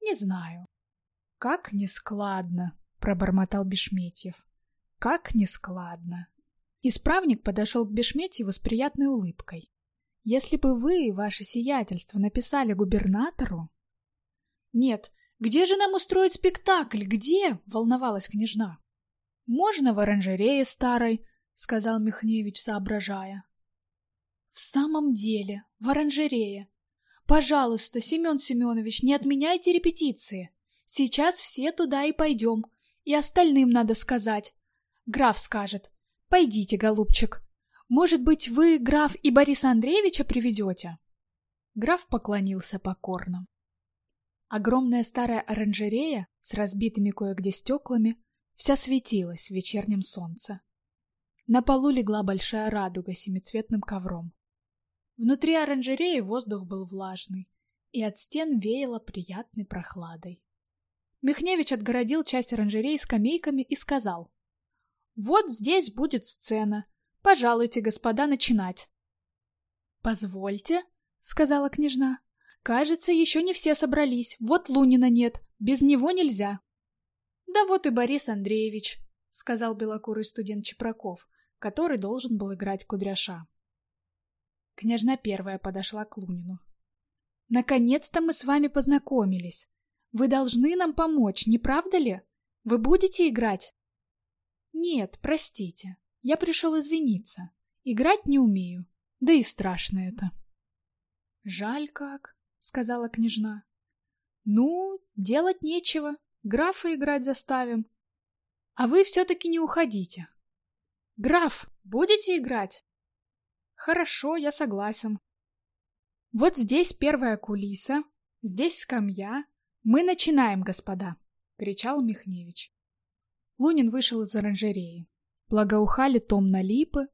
«Не знаю». «Как нескладно», — пробормотал Бешметьев. «Как нескладно». Исправник подошел к Бешметьеву с приятной улыбкой. «Если бы вы, ваше сиятельство, написали губернатору...» «Нет, где же нам устроить спектакль? Где?» — волновалась княжна. «Можно в оранжерее старой», — сказал Михневич, соображая. «В самом деле, в оранжерее. Пожалуйста, Семен Семенович, не отменяйте репетиции. Сейчас все туда и пойдем. И остальным надо сказать. Граф скажет. Пойдите, голубчик. Может быть, вы, граф, и Бориса Андреевича приведете?» Граф поклонился покорно. Огромная старая оранжерея с разбитыми кое-где стеклами вся светилась в вечернем солнце. На полу легла большая радуга семицветным ковром. Внутри оранжереи воздух был влажный, и от стен веяло приятной прохладой. Михневич отгородил часть оранжереи скамейками и сказал. «Вот здесь будет сцена. Пожалуйте, господа, начинать». «Позвольте», — сказала княжна. Кажется, еще не все собрались. Вот Лунина нет. Без него нельзя. Да вот и Борис Андреевич, сказал белокурый студент Чепраков, который должен был играть кудряша. Княжна первая подошла к Лунину. Наконец-то мы с вами познакомились. Вы должны нам помочь, не правда ли? Вы будете играть? Нет, простите. Я пришел извиниться. Играть не умею. Да и страшно это. Жаль как сказала княжна. Ну, делать нечего, графа играть заставим. А вы все-таки не уходите. Граф, будете играть? Хорошо, я согласен. Вот здесь первая кулиса, здесь скамья. Мы начинаем, господа, кричал Михневич. Лунин вышел из оранжереи. Благоухали томно липы,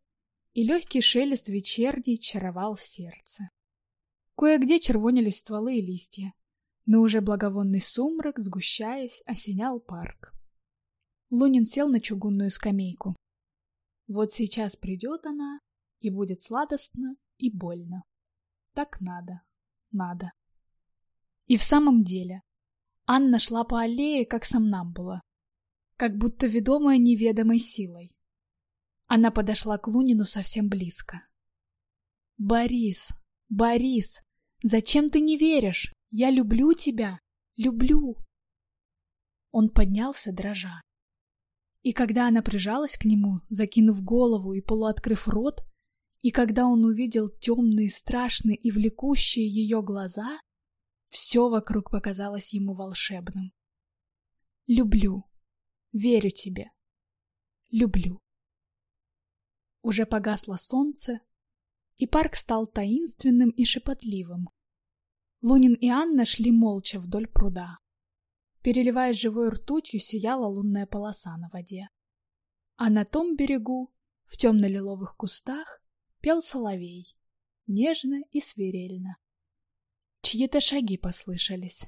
и легкий шелест вечерний чаровал сердце. Кое-где червонились стволы и листья, но уже благовонный сумрак, сгущаясь, осенял парк. Лунин сел на чугунную скамейку. Вот сейчас придет она, и будет сладостно и больно. Так надо, надо. И в самом деле, Анна шла по аллее, как сомнамбула, как будто ведомая неведомой силой. Она подошла к Лунину совсем близко. «Борис! Борис!» Зачем ты не веришь? Я люблю тебя. Люблю. Он поднялся, дрожа. И когда она прижалась к нему, закинув голову и полуоткрыв рот, и когда он увидел темные, страшные и влекущие ее глаза, все вокруг показалось ему волшебным. Люблю. Верю тебе. Люблю. Уже погасло солнце, и парк стал таинственным и шепотливым. Лунин и Анна шли молча вдоль пруда. Переливаясь живой ртутью, сияла лунная полоса на воде. А на том берегу, в темно-лиловых кустах, пел соловей, нежно и свирельно. Чьи-то шаги послышались.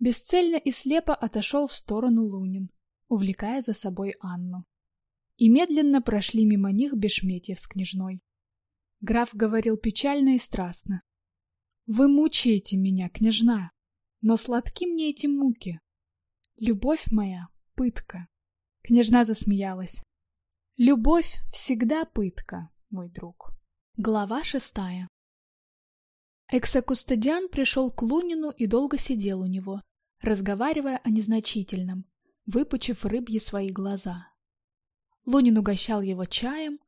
Бесцельно и слепо отошел в сторону Лунин, увлекая за собой Анну. И медленно прошли мимо них Бешметьев с княжной. Граф говорил печально и страстно. «Вы мучаете меня, княжна, но сладки мне эти муки. Любовь моя — пытка». Княжна засмеялась. «Любовь всегда пытка, мой друг». Глава шестая Эксокустадиан пришел к Лунину и долго сидел у него, разговаривая о незначительном, выпучив рыбьи свои глаза. Лунин угощал его чаем,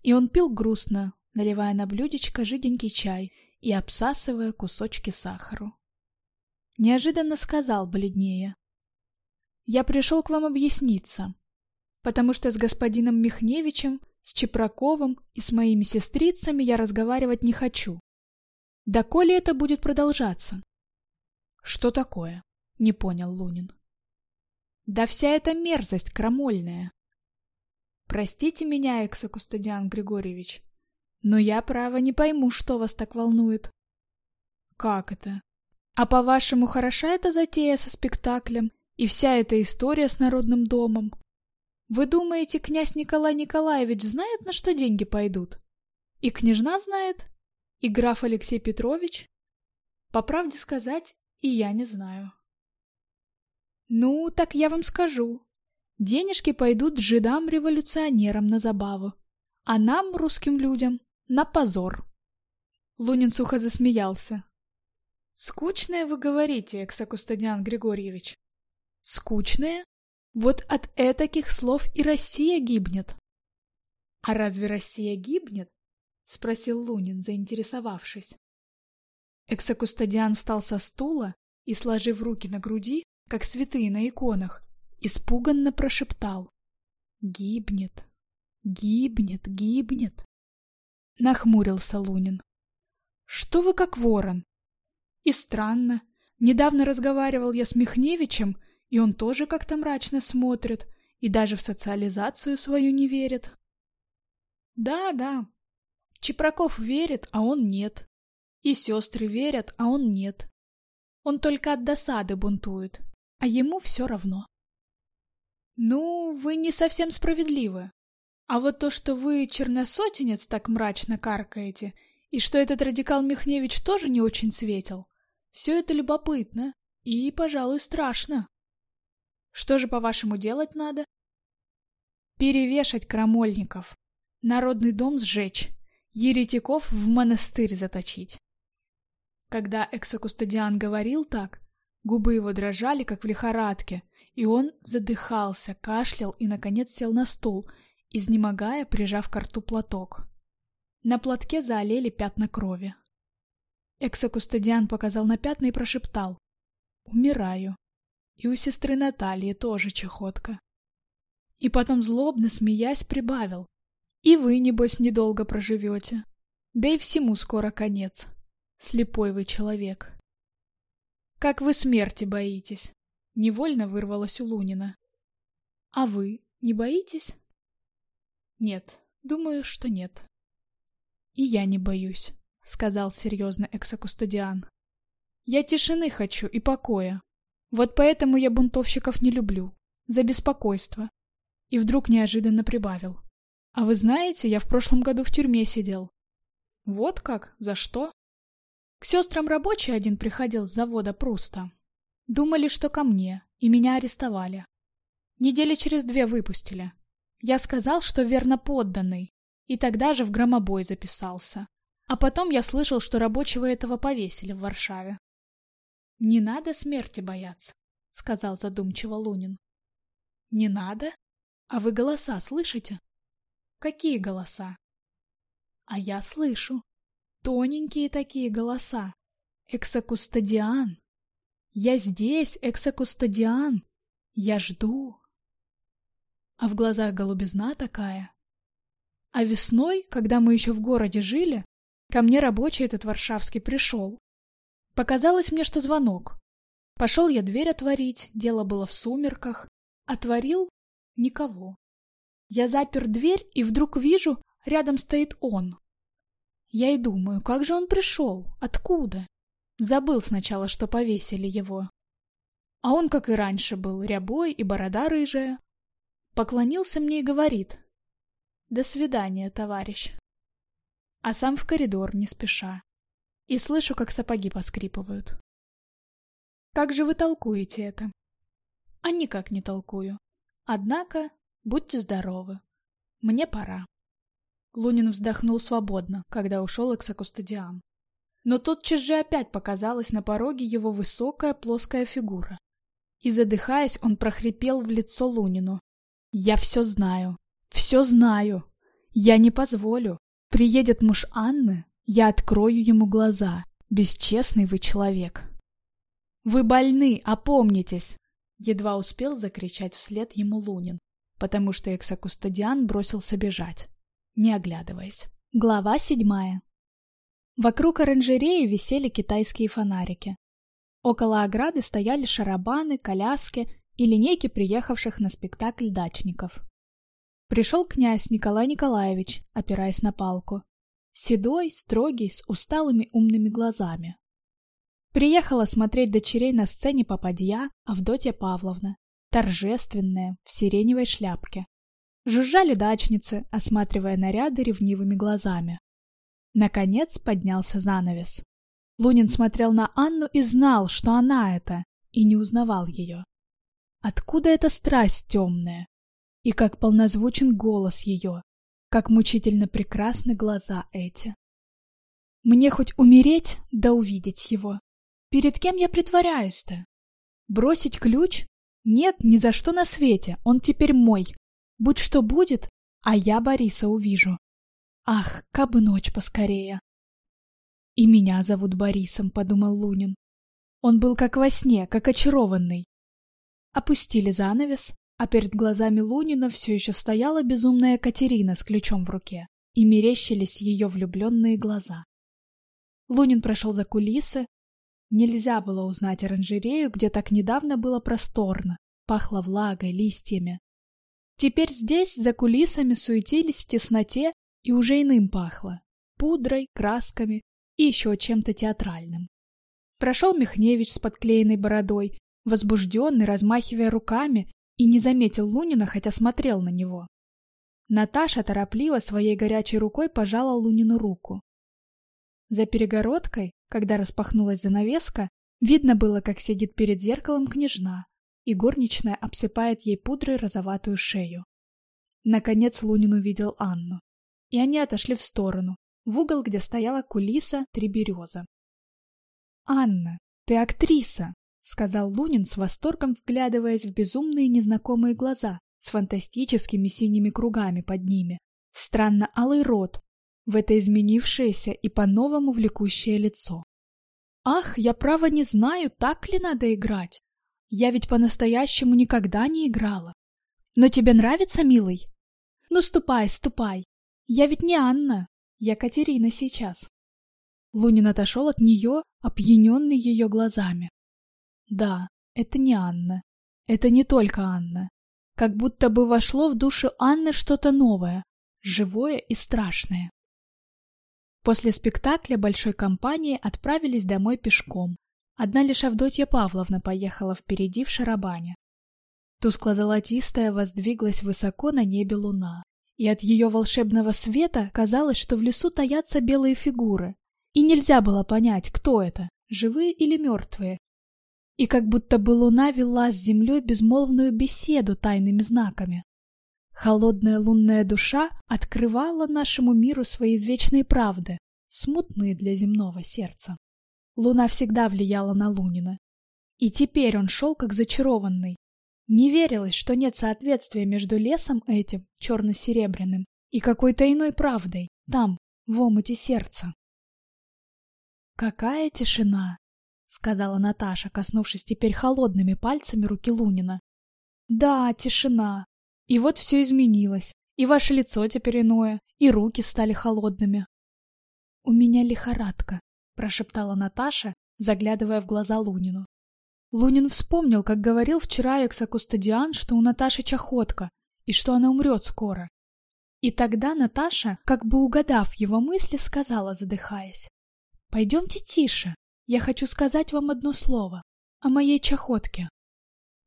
и он пил грустно, наливая на блюдечко жиденький чай и обсасывая кусочки сахару. Неожиданно сказал бледнее. «Я пришел к вам объясниться, потому что с господином Михневичем, с Чепраковым и с моими сестрицами я разговаривать не хочу. Да коли это будет продолжаться?» «Что такое?» Не понял Лунин. Да вся эта мерзость крамольная. Простите меня, эксокустадиан Григорьевич, но я, право, не пойму, что вас так волнует. Как это? А по-вашему, хороша эта затея со спектаклем и вся эта история с народным домом? Вы думаете, князь Николай Николаевич знает, на что деньги пойдут? И княжна знает? И граф Алексей Петрович? По правде сказать, и я не знаю. Ну, так я вам скажу. Денежки пойдут жидам-революционерам на забаву, а нам, русским людям, на позор. Лунин сухо засмеялся. Скучное вы говорите, Эксакустадиан Григорьевич. Скучное? Вот от этаких слов и Россия гибнет. А разве Россия гибнет? Спросил Лунин, заинтересовавшись. Эксакустадиан встал со стула и, сложив руки на груди, как святые на иконах, Испуганно прошептал. «Гибнет, гибнет, гибнет!» Нахмурился Лунин. «Что вы как ворон?» «И странно. Недавно разговаривал я с Михневичем, и он тоже как-то мрачно смотрит, и даже в социализацию свою не верит». «Да, да. Чепраков верит, а он нет. И сестры верят, а он нет. Он только от досады бунтует, а ему все равно». Ну, вы не совсем справедливы. А вот то, что вы, черносотенец, так мрачно каркаете, и что этот радикал Михневич тоже не очень светил, все это любопытно и, пожалуй, страшно. Что же, по-вашему, делать надо? Перевешать крамольников, народный дом сжечь, еретиков в монастырь заточить. Когда эксокустадиан говорил так, губы его дрожали, как в лихорадке, и он задыхался, кашлял и, наконец, сел на стул, изнемогая, прижав к рту платок. На платке заолели пятна крови. Эксокустадиан показал на пятна и прошептал. «Умираю». И у сестры Натальи тоже чехотка. И потом злобно, смеясь, прибавил. «И вы, небось, недолго проживете. Да и всему скоро конец. Слепой вы человек». «Как вы смерти боитесь?» Невольно вырвалось у Лунина. «А вы не боитесь?» «Нет, думаю, что нет». «И я не боюсь», — сказал серьезно эксокустадиан. «Я тишины хочу и покоя. Вот поэтому я бунтовщиков не люблю. За беспокойство». И вдруг неожиданно прибавил. «А вы знаете, я в прошлом году в тюрьме сидел». «Вот как? За что?» К сестрам рабочий один приходил с завода Пруста. Думали, что ко мне, и меня арестовали. Недели через две выпустили. Я сказал, что верно подданный, и тогда же в громобой записался. А потом я слышал, что рабочего этого повесили в Варшаве. «Не надо смерти бояться», — сказал задумчиво Лунин. «Не надо? А вы голоса слышите?» «Какие голоса?» «А я слышу. Тоненькие такие голоса. Эксокустадиан. Я здесь, эксокустадиан. Я жду. А в глазах голубизна такая. А весной, когда мы еще в городе жили, ко мне рабочий этот варшавский пришел. Показалось мне, что звонок. Пошел я дверь отворить, дело было в сумерках. Отворил — никого. Я запер дверь и вдруг вижу, рядом стоит он. Я и думаю, как же он пришел? Откуда? Забыл сначала, что повесили его. А он, как и раньше, был рябой и борода рыжая. Поклонился мне и говорит. «До свидания, товарищ». А сам в коридор, не спеша. И слышу, как сапоги поскрипывают. Как же вы толкуете это? А никак не толкую. Однако, будьте здоровы. Мне пора. Лунин вздохнул свободно, когда ушел эксокустадиан. Но тотчас же опять показалась на пороге его высокая плоская фигура. И задыхаясь, он прохрипел в лицо Лунину. «Я все знаю, все знаю. Я не позволю. Приедет муж Анны, я открою ему глаза. Бесчестный вы человек». «Вы больны, опомнитесь!» Едва успел закричать вслед ему Лунин, потому что эксокустадиан бросился бежать, не оглядываясь. Глава седьмая Вокруг оранжереи висели китайские фонарики. Около ограды стояли шарабаны, коляски и линейки приехавших на спектакль дачников. Пришел князь Николай Николаевич, опираясь на палку. Седой, строгий, с усталыми умными глазами. Приехала смотреть дочерей на сцене попадья Авдотья Павловна, торжественная, в сиреневой шляпке. Жужжали дачницы, осматривая наряды ревнивыми глазами. Наконец поднялся занавес. Лунин смотрел на Анну и знал, что она это, и не узнавал ее. Откуда эта страсть темная? И как полнозвучен голос ее, как мучительно прекрасны глаза эти. Мне хоть умереть, да увидеть его. Перед кем я притворяюсь-то? Бросить ключ? Нет, ни за что на свете, он теперь мой. Будь что будет, а я Бориса увижу. Ах, кабы ночь поскорее. И меня зовут Борисом, подумал Лунин. Он был как во сне, как очарованный. Опустили занавес, а перед глазами Лунина все еще стояла безумная Катерина с ключом в руке, и мерещились ее влюбленные глаза. Лунин прошел за кулисы. Нельзя было узнать оранжерею, где так недавно было просторно, пахло влагой, листьями. Теперь здесь, за кулисами, суетились в тесноте и уже иным пахло — пудрой, красками и еще чем-то театральным. Прошел Михневич с подклеенной бородой, возбужденный, размахивая руками и не заметил Лунина, хотя смотрел на него. Наташа торопливо своей горячей рукой пожала Лунину руку. За перегородкой, когда распахнулась занавеска, видно было, как сидит перед зеркалом княжна, и горничная обсыпает ей пудрой розоватую шею. Наконец Лунин увидел Анну, и они отошли в сторону, в угол, где стояла кулиса «Три береза». «Анна, ты актриса!» — сказал Лунин с восторгом, вглядываясь в безумные незнакомые глаза с фантастическими синими кругами под ними, в странно алый рот, в это изменившееся и по-новому влекущее лицо. «Ах, я право не знаю, так ли надо играть. Я ведь по-настоящему никогда не играла. Но тебе нравится, милый? Ну, ступай, ступай. Я ведь не Анна, я Катерина сейчас». Лунин отошел от нее, опьяненный ее глазами. Да, это не Анна. Это не только Анна. Как будто бы вошло в душу Анны что-то новое, живое и страшное. После спектакля большой компании отправились домой пешком. Одна лишь Авдотья Павловна поехала впереди в шарабане. Тускло-золотистая воздвиглась высоко на небе луна, и от ее волшебного света казалось, что в лесу таятся белые фигуры, и нельзя было понять, кто это, живые или мертвые, и как будто бы луна вела с землей безмолвную беседу тайными знаками. Холодная лунная душа открывала нашему миру свои извечные правды, смутные для земного сердца. Луна всегда влияла на Лунина. И теперь он шел как зачарованный. Не верилось, что нет соответствия между лесом этим, черно-серебряным, и какой-то иной правдой, там, в омуте сердца. Какая тишина! — сказала Наташа, коснувшись теперь холодными пальцами руки Лунина. «Да, тишина. И вот все изменилось. И ваше лицо теперь иное, и руки стали холодными». «У меня лихорадка», — прошептала Наташа, заглядывая в глаза Лунину. Лунин вспомнил, как говорил вчера Эксакустадиан, что у Наташи чахотка, и что она умрет скоро. И тогда Наташа, как бы угадав его мысли, сказала, задыхаясь, «Пойдемте тише, я хочу сказать вам одно слово. О моей чахотке.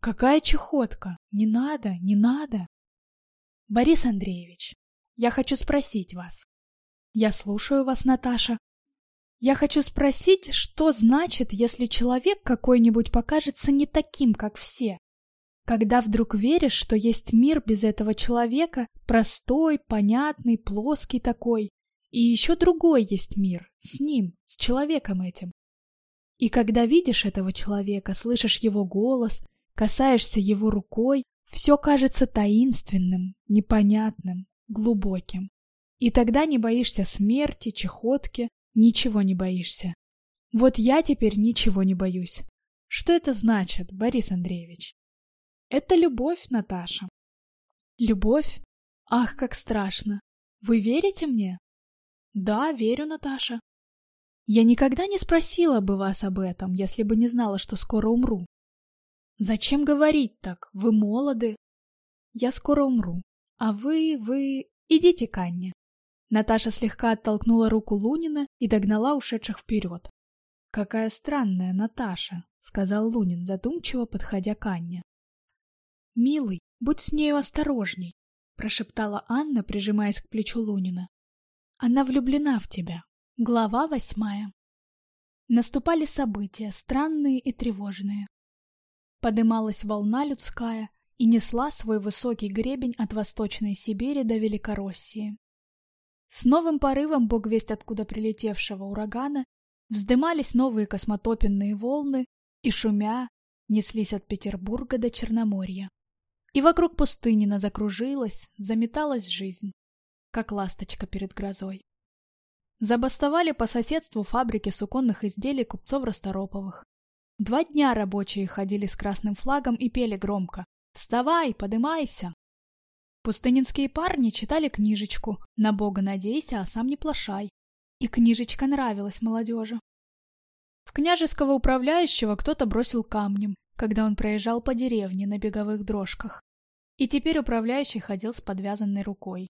Какая чахотка? Не надо, не надо. Борис Андреевич, я хочу спросить вас. Я слушаю вас, Наташа. Я хочу спросить, что значит, если человек какой-нибудь покажется не таким, как все? Когда вдруг веришь, что есть мир без этого человека, простой, понятный, плоский такой, и еще другой есть мир, с ним, с человеком этим. И когда видишь этого человека, слышишь его голос, касаешься его рукой, все кажется таинственным, непонятным, глубоким. И тогда не боишься смерти, чехотки, ничего не боишься. Вот я теперь ничего не боюсь. Что это значит, Борис Андреевич? Это любовь, Наташа. Любовь? Ах, как страшно. Вы верите мне? Да, верю, Наташа. Я никогда не спросила бы вас об этом, если бы не знала, что скоро умру. Зачем говорить так? Вы молоды. Я скоро умру. А вы, вы... Идите к Анне. Наташа слегка оттолкнула руку Лунина и догнала ушедших вперед. «Какая странная Наташа», — сказал Лунин, задумчиво подходя к Анне. «Милый, будь с нею осторожней», — прошептала Анна, прижимаясь к плечу Лунина. «Она влюблена в тебя». Глава восьмая. Наступали события, странные и тревожные. Подымалась волна людская и несла свой высокий гребень от Восточной Сибири до Великороссии. С новым порывом бог весть откуда прилетевшего урагана вздымались новые космотопенные волны и, шумя, неслись от Петербурга до Черноморья. И вокруг пустынина закружилась, заметалась жизнь, как ласточка перед грозой. Забастовали по соседству фабрики суконных изделий купцов Ростороповых. Два дня рабочие ходили с красным флагом и пели громко «Вставай, подымайся!». Пустынинские парни читали книжечку «На Бога надейся, а сам не плашай». И книжечка нравилась молодежи. В княжеского управляющего кто-то бросил камнем, когда он проезжал по деревне на беговых дрожках. И теперь управляющий ходил с подвязанной рукой.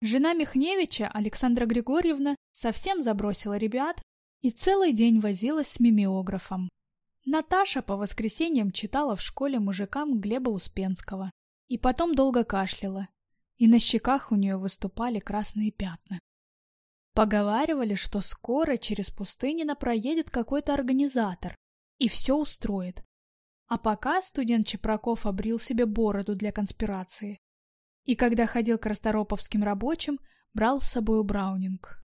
Жена Михневича, Александра Григорьевна, совсем забросила ребят и целый день возилась с мимеографом. Наташа по воскресеньям читала в школе мужикам Глеба Успенского и потом долго кашляла, и на щеках у нее выступали красные пятна. Поговаривали, что скоро через Пустынина проедет какой-то организатор и все устроит. А пока студент Чепраков обрил себе бороду для конспирации и когда ходил к растороповским рабочим, брал с собой Браунинг.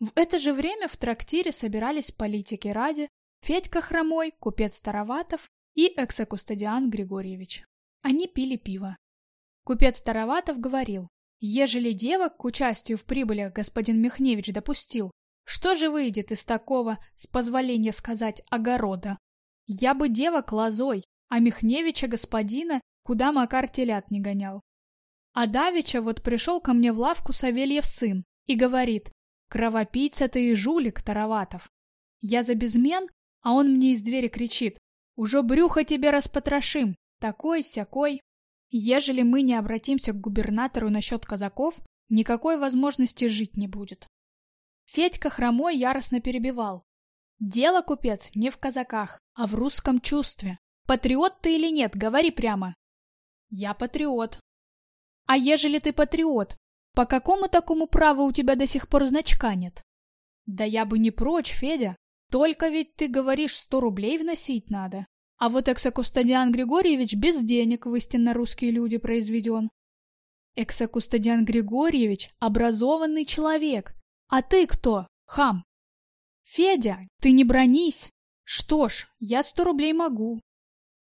В это же время в трактире собирались политики ради Федька Хромой, купец Тароватов и эксокустадиан Григорьевич. Они пили пиво. Купец Тароватов говорил, ежели девок к участию в прибылях господин Михневич допустил, что же выйдет из такого, с позволения сказать, огорода? Я бы девок лозой, а Михневича господина куда Макар телят не гонял. А Давича вот пришел ко мне в лавку Савельев сын и говорит, «Кровопийца ты и жулик, Тароватов». Я за безмен, а он мне из двери кричит, «Уже брюхо тебе распотрошим, такой-сякой». Ежели мы не обратимся к губернатору насчет казаков, никакой возможности жить не будет. Федька хромой яростно перебивал. Дело, купец, не в казаках, а в русском чувстве. Патриот ты или нет, говори прямо. Я патриот, а ежели ты патриот, по какому такому праву у тебя до сих пор значка нет? Да я бы не прочь, Федя. Только ведь ты говоришь, сто рублей вносить надо. А вот Эксокустадиан Григорьевич без денег в истинно русские люди произведен. Эксокустадиан Григорьевич – образованный человек. А ты кто, хам? Федя, ты не бронись. Что ж, я сто рублей могу.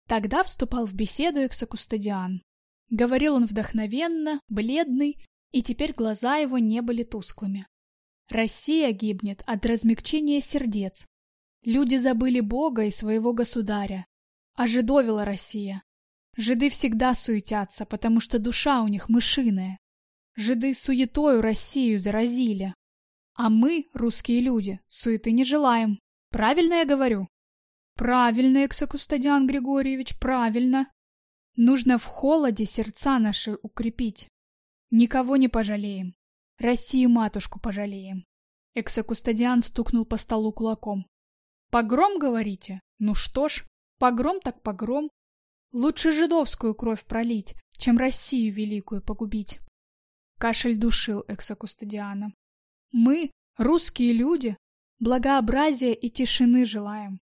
Тогда вступал в беседу Эксокустадиан. Говорил он вдохновенно, бледный, и теперь глаза его не были тусклыми. Россия гибнет от размягчения сердец. Люди забыли Бога и своего государя. Ожидовила Россия. Жиды всегда суетятся, потому что душа у них мышиная. Жиды суетою Россию заразили. А мы, русские люди, суеты не желаем. Правильно я говорю? Правильно, Эксокустадиан Григорьевич, правильно. Нужно в холоде сердца наши укрепить. Никого не пожалеем. Россию-матушку пожалеем. Эксокустадиан стукнул по столу кулаком. Погром, говорите? Ну что ж, погром так погром. Лучше жидовскую кровь пролить, чем Россию великую погубить. Кашель душил эксокустадиана. Мы, русские люди, благообразия и тишины желаем.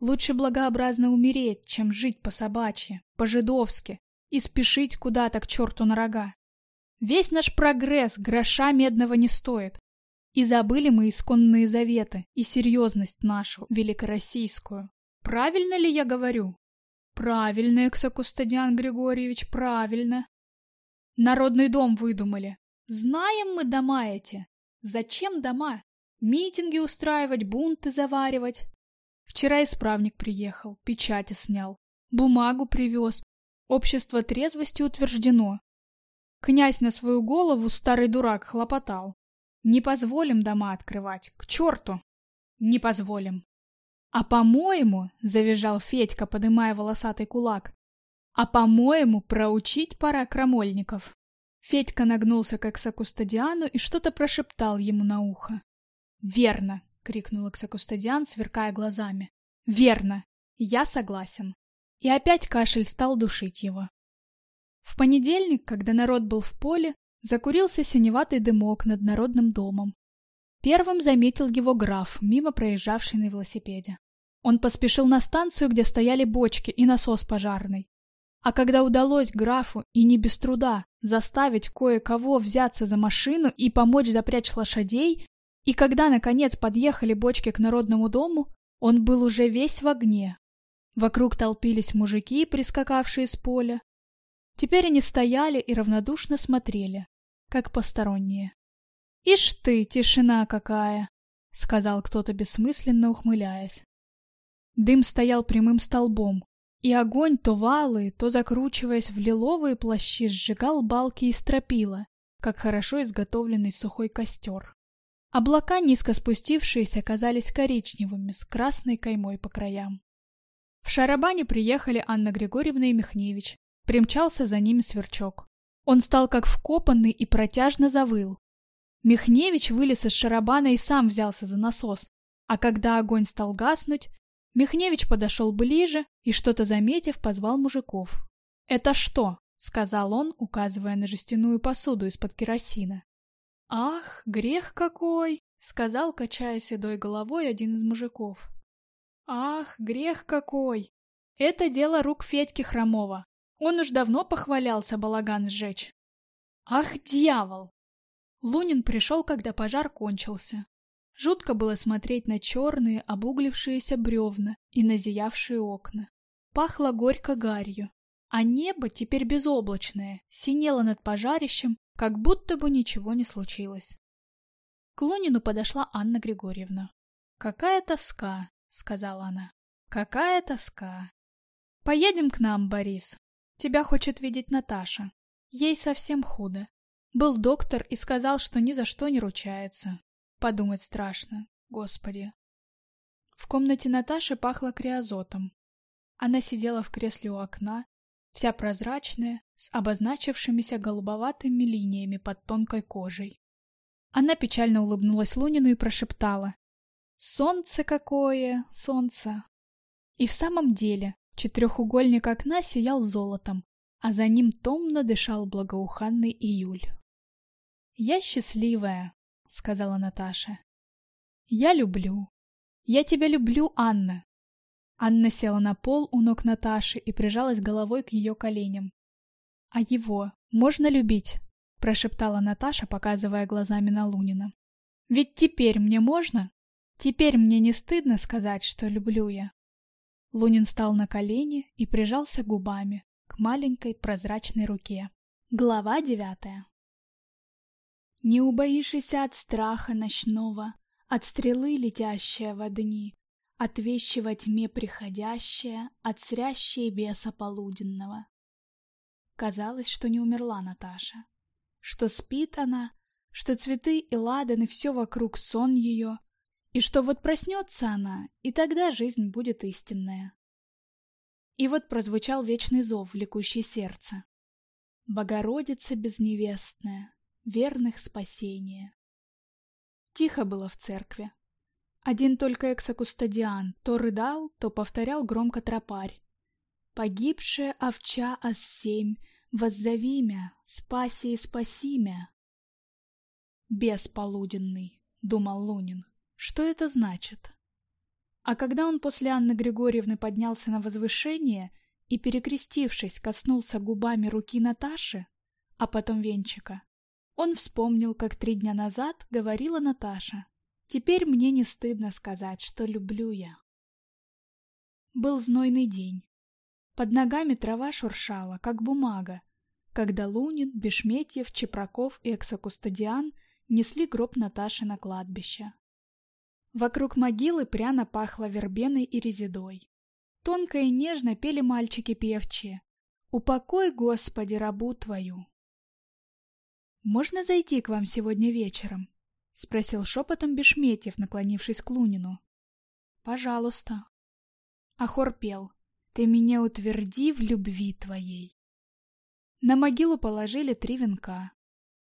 Лучше благообразно умереть, чем жить по-собачьи, по-жидовски и спешить куда-то к черту на рога. Весь наш прогресс гроша медного не стоит. И забыли мы исконные заветы и серьезность нашу, великороссийскую. Правильно ли я говорю? Правильно, Эксокустадиан Григорьевич, правильно. Народный дом выдумали. Знаем мы дома эти. Зачем дома? Митинги устраивать, бунты заваривать. Вчера исправник приехал, печати снял, бумагу привез. Общество трезвости утверждено. Князь на свою голову, старый дурак, хлопотал. Не позволим дома открывать, к черту. Не позволим. А по-моему, завизжал Федька, подымая волосатый кулак, а по-моему, проучить пора крамольников. Федька нагнулся к эксокустадиану и что-то прошептал ему на ухо. «Верно!» — крикнул эксокустадиан, сверкая глазами. «Верно! Я согласен!» И опять кашель стал душить его. В понедельник, когда народ был в поле, закурился синеватый дымок над народным домом. Первым заметил его граф, мимо проезжавший на велосипеде. Он поспешил на станцию, где стояли бочки и насос пожарный. А когда удалось графу, и не без труда, заставить кое-кого взяться за машину и помочь запрячь лошадей, и когда, наконец, подъехали бочки к народному дому, он был уже весь в огне. Вокруг толпились мужики, прискакавшие с поля. Теперь они стояли и равнодушно смотрели, как посторонние. «Ишь ты, тишина какая!» — сказал кто-то бессмысленно ухмыляясь. Дым стоял прямым столбом, и огонь то валый, то закручиваясь в лиловые плащи, сжигал балки и стропила, как хорошо изготовленный сухой костер. Облака, низко спустившиеся, казались коричневыми, с красной каймой по краям. В Шарабане приехали Анна Григорьевна и Михневич. Примчался за ними сверчок. Он стал как вкопанный и протяжно завыл. Михневич вылез из Шарабана и сам взялся за насос. А когда огонь стал гаснуть, Михневич подошел ближе и, что-то заметив, позвал мужиков. «Это что?» — сказал он, указывая на жестяную посуду из-под керосина. «Ах, грех какой!» — сказал, качая седой головой один из мужиков. «Ах, грех какой! Это дело рук Федьки Хромова. Он уж давно похвалялся балаган сжечь». «Ах, дьявол!» Лунин пришел, когда пожар кончился. Жутко было смотреть на черные, обуглившиеся бревна и на зиявшие окна. Пахло горько гарью, а небо, теперь безоблачное, синело над пожарищем, как будто бы ничего не случилось. К Лунину подошла Анна Григорьевна. «Какая тоска!» — сказала она. «Какая тоска!» «Поедем к нам, Борис. Тебя хочет видеть Наташа. Ей совсем худо. Был доктор и сказал, что ни за что не ручается. Подумать страшно, господи. В комнате Наташи пахло криозотом. Она сидела в кресле у окна, вся прозрачная, с обозначившимися голубоватыми линиями под тонкой кожей. Она печально улыбнулась Лунину и прошептала. «Солнце какое, солнце!» И в самом деле четырехугольник окна сиял золотом, а за ним томно дышал благоуханный июль. «Я счастливая», сказала Наташа. «Я люблю. Я тебя люблю, Анна!» Анна села на пол у ног Наташи и прижалась головой к ее коленям. «А его можно любить?» – прошептала Наташа, показывая глазами на Лунина. «Ведь теперь мне можно? Теперь мне не стыдно сказать, что люблю я». Лунин стал на колени и прижался губами к маленькой прозрачной руке. Глава девятая не убоишься от страха ночного, От стрелы, летящая во дни, От вещи во тьме приходящая, От срящей беса полуденного. Казалось, что не умерла Наташа, Что спит она, что цветы и ладаны Все вокруг сон ее, И что вот проснется она, И тогда жизнь будет истинная. И вот прозвучал вечный зов, влекущий сердце. Богородица безневестная, верных спасения. Тихо было в церкви. Один только эксокустадиан то рыдал, то повторял громко тропарь. «Погибшая овча ас семь, воззови мя, спаси и спаси мя». «Бес полуденный», — думал Лунин. «Что это значит?» А когда он после Анны Григорьевны поднялся на возвышение и, перекрестившись, коснулся губами руки Наташи, а потом венчика, он вспомнил, как три дня назад говорила Наташа. «Теперь мне не стыдно сказать, что люблю я». Был знойный день. Под ногами трава шуршала, как бумага, когда Лунин, Бешметьев, Чепраков и Эксокустадиан несли гроб Наташи на кладбище. Вокруг могилы пряно пахло вербеной и резидой. Тонко и нежно пели мальчики певчие. «Упокой, Господи, рабу Твою!» «Можно зайти к вам сегодня вечером?» спросил шепотом Бешметьев, наклонившись к Лунину. Пожалуйста. Ахор пел. Ты меня утверди в любви твоей. На могилу положили три венка.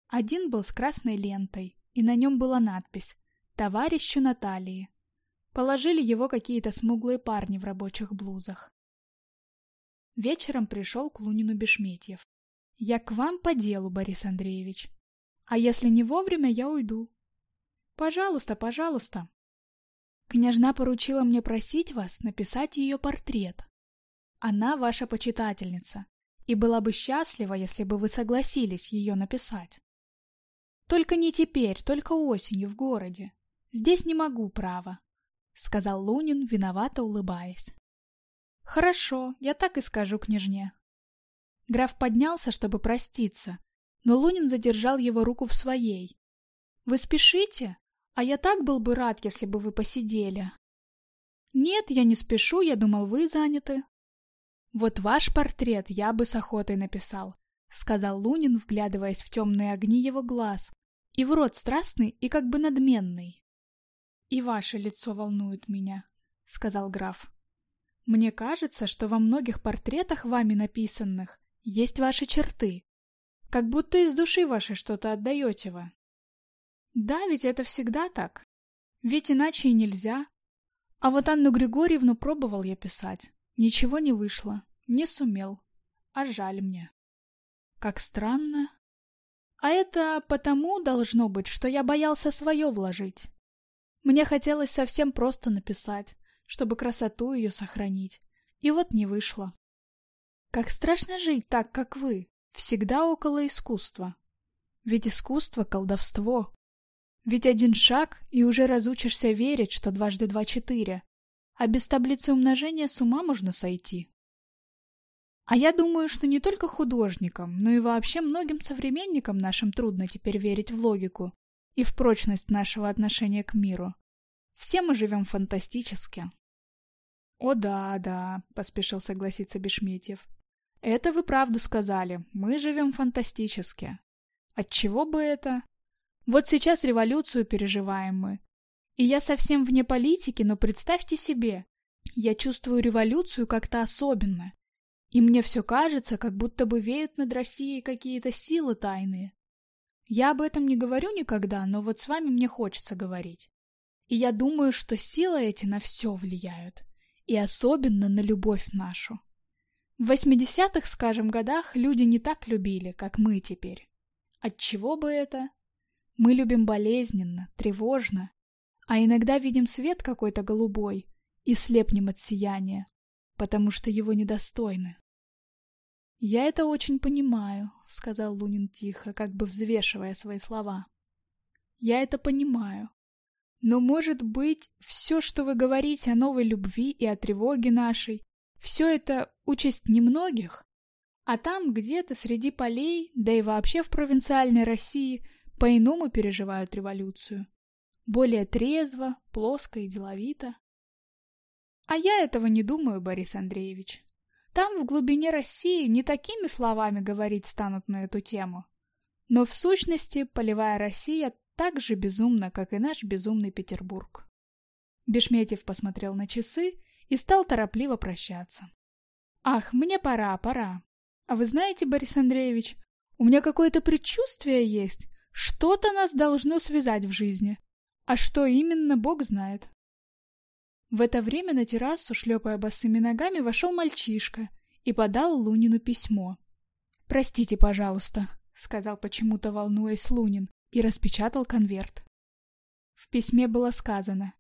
Один был с красной лентой, и на нем была надпись «Товарищу Натальи». Положили его какие-то смуглые парни в рабочих блузах. Вечером пришел к Лунину Бешметьев. «Я к вам по делу, Борис Андреевич. А если не вовремя, я уйду». «Пожалуйста, пожалуйста». Княжна поручила мне просить вас написать ее портрет. Она ваша почитательница, и была бы счастлива, если бы вы согласились ее написать. Только не теперь, только осенью в городе. Здесь не могу, право, — сказал Лунин, виновато улыбаясь. Хорошо, я так и скажу княжне. Граф поднялся, чтобы проститься, но Лунин задержал его руку в своей. Вы спешите? А я так был бы рад, если бы вы посидели. Нет, я не спешу, я думал, вы заняты. Вот ваш портрет я бы с охотой написал, сказал Лунин, вглядываясь в темные огни его глаз, и в рот страстный и как бы надменный. «И ваше лицо волнует меня», — сказал граф. «Мне кажется, что во многих портретах вами написанных есть ваши черты. Как будто из души вашей что-то отдаете вы». «Да, ведь это всегда так. Ведь иначе и нельзя. А вот Анну Григорьевну пробовал я писать. Ничего не вышло. Не сумел. А жаль мне». «Как странно», а это потому должно быть, что я боялся свое вложить. Мне хотелось совсем просто написать, чтобы красоту ее сохранить. И вот не вышло. Как страшно жить так, как вы, всегда около искусства. Ведь искусство — колдовство. Ведь один шаг, и уже разучишься верить, что дважды два — четыре. А без таблицы умножения с ума можно сойти. А я думаю, что не только художникам, но и вообще многим современникам нашим трудно теперь верить в логику и в прочность нашего отношения к миру. Все мы живем фантастически. «О да, да», — поспешил согласиться Бешметьев. «Это вы правду сказали. Мы живем фантастически. Отчего бы это? Вот сейчас революцию переживаем мы. И я совсем вне политики, но представьте себе, я чувствую революцию как-то особенно. И мне все кажется, как будто бы веют над Россией какие-то силы тайные. Я об этом не говорю никогда, но вот с вами мне хочется говорить. И я думаю, что силы эти на все влияют. И особенно на любовь нашу. В 80-х, скажем, годах люди не так любили, как мы теперь. Отчего бы это? Мы любим болезненно, тревожно, а иногда видим свет какой-то голубой и слепнем от сияния, потому что его недостойны. «Я это очень понимаю», — сказал Лунин тихо, как бы взвешивая свои слова. «Я это понимаю. Но, может быть, все, что вы говорите о новой любви и о тревоге нашей, все это участь немногих? А там, где-то среди полей, да и вообще в провинциальной России, по-иному переживают революцию. Более трезво, плоско и деловито. А я этого не думаю, Борис Андреевич. Там, в глубине России, не такими словами говорить станут на эту тему. Но в сущности, полевая Россия так же безумна, как и наш безумный Петербург. Бешметьев посмотрел на часы и стал торопливо прощаться. «Ах, мне пора, пора. А вы знаете, Борис Андреевич, у меня какое-то предчувствие есть. Что-то нас должно связать в жизни. А что именно, Бог знает». В это время на террасу, шлепая босыми ногами, вошел мальчишка и подал Лунину письмо. «Простите, пожалуйста», — сказал почему-то, волнуясь Лунин, и распечатал конверт. В письме было сказано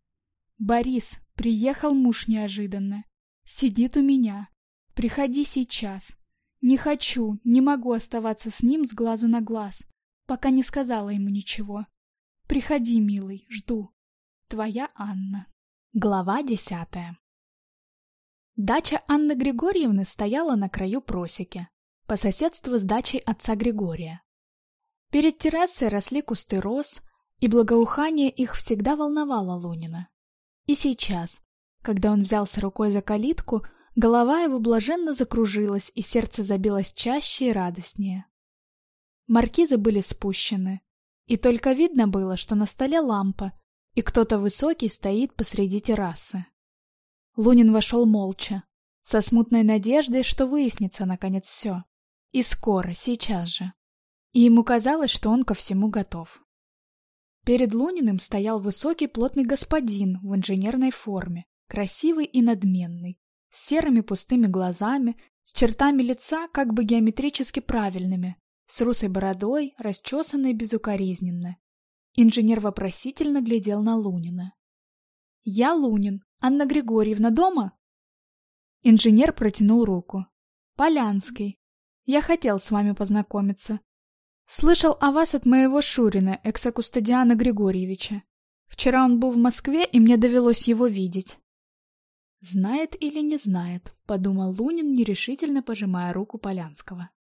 «Борис, приехал муж неожиданно. Сидит у меня. Приходи сейчас. Не хочу, не могу оставаться с ним с глазу на глаз, пока не сказала ему ничего. Приходи, милый, жду. Твоя Анна». Глава десятая Дача Анны Григорьевны стояла на краю просеки, по соседству с дачей отца Григория. Перед террасой росли кусты роз, и благоухание их всегда волновало Лунина. И сейчас, когда он взялся рукой за калитку, голова его блаженно закружилась, и сердце забилось чаще и радостнее. Маркизы были спущены, И только видно было, что на столе лампа, и кто-то высокий стоит посреди террасы. Лунин вошел молча, со смутной надеждой, что выяснится наконец все. И скоро, сейчас же. И ему казалось, что он ко всему готов. Перед Луниным стоял высокий плотный господин в инженерной форме, красивый и надменный, с серыми пустыми глазами, с чертами лица как бы геометрически правильными, с русой бородой, расчесанной безукоризненно. Инженер вопросительно глядел на Лунина. «Я Лунин. Анна Григорьевна дома?» Инженер протянул руку. «Полянский. Я хотел с вами познакомиться. Слышал о вас от моего Шурина, эксакустадиана Григорьевича. Вчера он был в Москве, и мне довелось его видеть. Знает или не знает, подумал Лунин, нерешительно пожимая руку Полянского.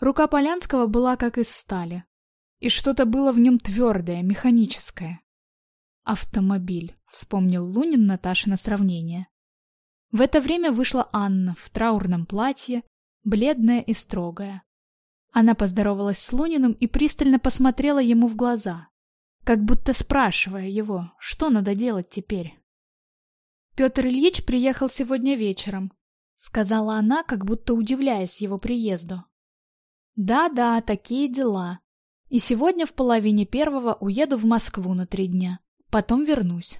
Рука Полянского была как из стали, и что-то было в нем твердое, механическое. «Автомобиль», — вспомнил Лунин Наташина сравнение. В это время вышла Анна в траурном платье, бледная и строгая. Она поздоровалась с Луниным и пристально посмотрела ему в глаза, как будто спрашивая его, что надо делать теперь. «Петр Ильич приехал сегодня вечером», — сказала она, как будто удивляясь его приезду. «Да-да, такие дела. И сегодня в половине первого уеду в Москву на три дня. Потом вернусь».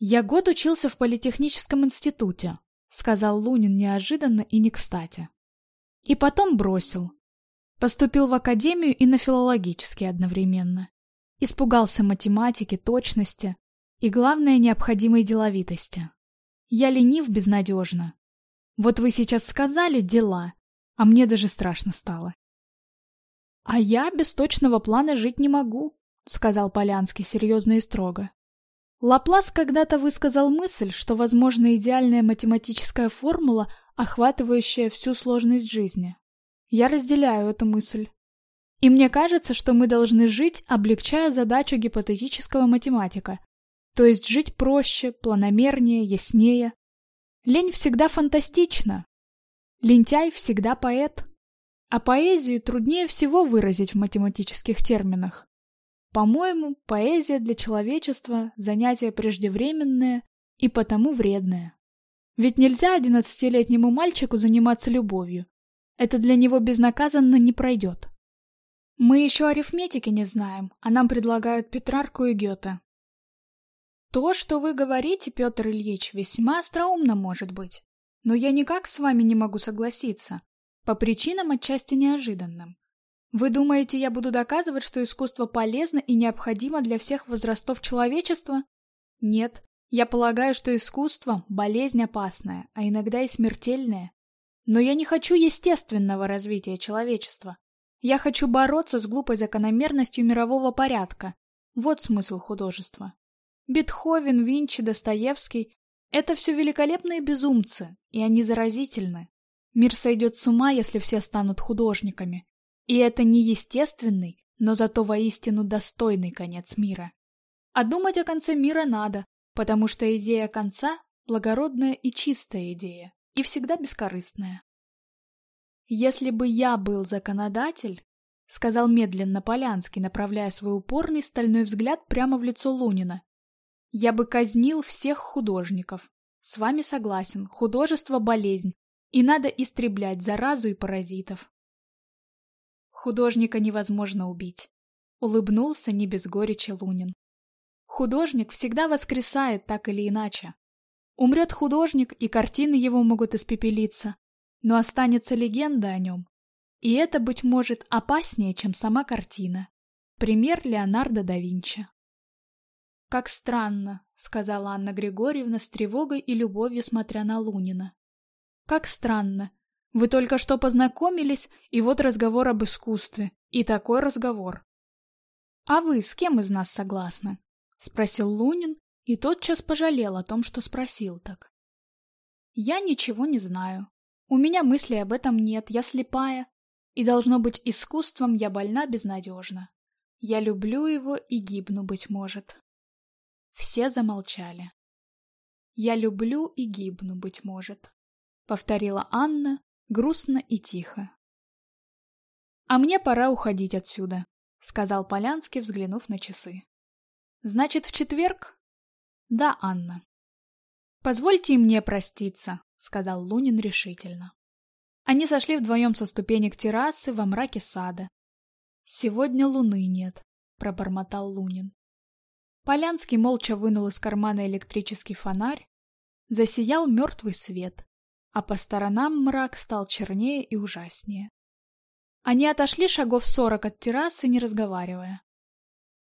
«Я год учился в политехническом институте», — сказал Лунин неожиданно и не кстати. И потом бросил. Поступил в академию и на филологический одновременно. Испугался математики, точности и, главное, необходимой деловитости. Я ленив безнадежно. Вот вы сейчас сказали «дела», а мне даже страшно стало. «А я без точного плана жить не могу», — сказал Полянский серьезно и строго. Лаплас когда-то высказал мысль, что возможна идеальная математическая формула, охватывающая всю сложность жизни. Я разделяю эту мысль. И мне кажется, что мы должны жить, облегчая задачу гипотетического математика, то есть жить проще, планомернее, яснее. Лень всегда фантастична. Лентяй всегда поэт. А поэзию труднее всего выразить в математических терминах. По-моему, поэзия для человечества – занятие преждевременное и потому вредное. Ведь нельзя одиннадцатилетнему мальчику заниматься любовью. Это для него безнаказанно не пройдет. Мы еще арифметики не знаем, а нам предлагают Петрарку и Гёте. То, что вы говорите, Петр Ильич, весьма остроумно может быть. Но я никак с вами не могу согласиться. По причинам отчасти неожиданным. Вы думаете, я буду доказывать, что искусство полезно и необходимо для всех возрастов человечества? Нет. Я полагаю, что искусство – болезнь опасная, а иногда и смертельная. Но я не хочу естественного развития человечества. Я хочу бороться с глупой закономерностью мирового порядка. Вот смысл художества. Бетховен, Винчи, Достоевский – это все великолепные безумцы, и они заразительны. Мир сойдет с ума, если все станут художниками. И это не естественный, но зато воистину достойный конец мира. А думать о конце мира надо, потому что идея конца – благородная и чистая идея, и всегда бескорыстная. «Если бы я был законодатель», — сказал медленно Полянский, направляя свой упорный стальной взгляд прямо в лицо Лунина, «я бы казнил всех художников. С вами согласен, художество – болезнь, и надо истреблять заразу и паразитов. Художника невозможно убить. Улыбнулся не без горечи Лунин. Художник всегда воскресает так или иначе. Умрет художник, и картины его могут испепелиться, но останется легенда о нем. И это, быть может, опаснее, чем сама картина. Пример Леонардо да Винчи. «Как странно», — сказала Анна Григорьевна с тревогой и любовью, смотря на Лунина. «Как странно. Вы только что познакомились, и вот разговор об искусстве. И такой разговор. «А вы с кем из нас согласны?» — спросил Лунин, и тотчас пожалел о том, что спросил так. «Я ничего не знаю. У меня мыслей об этом нет, я слепая. И должно быть искусством я больна безнадежно. Я люблю его и гибну, быть может». Все замолчали. «Я люблю и гибну, быть может», — повторила Анна, грустно и тихо. «А мне пора уходить отсюда», сказал Полянский, взглянув на часы. Значит, в четверг? Да, Анна. Позвольте мне проститься, сказал Лунин решительно. Они сошли вдвоем со ступенек террасы во мраке сада. Сегодня луны нет, пробормотал Лунин. Полянский молча вынул из кармана электрический фонарь. Засиял мертвый свет, а по сторонам мрак стал чернее и ужаснее. Они отошли шагов сорок от террасы, не разговаривая.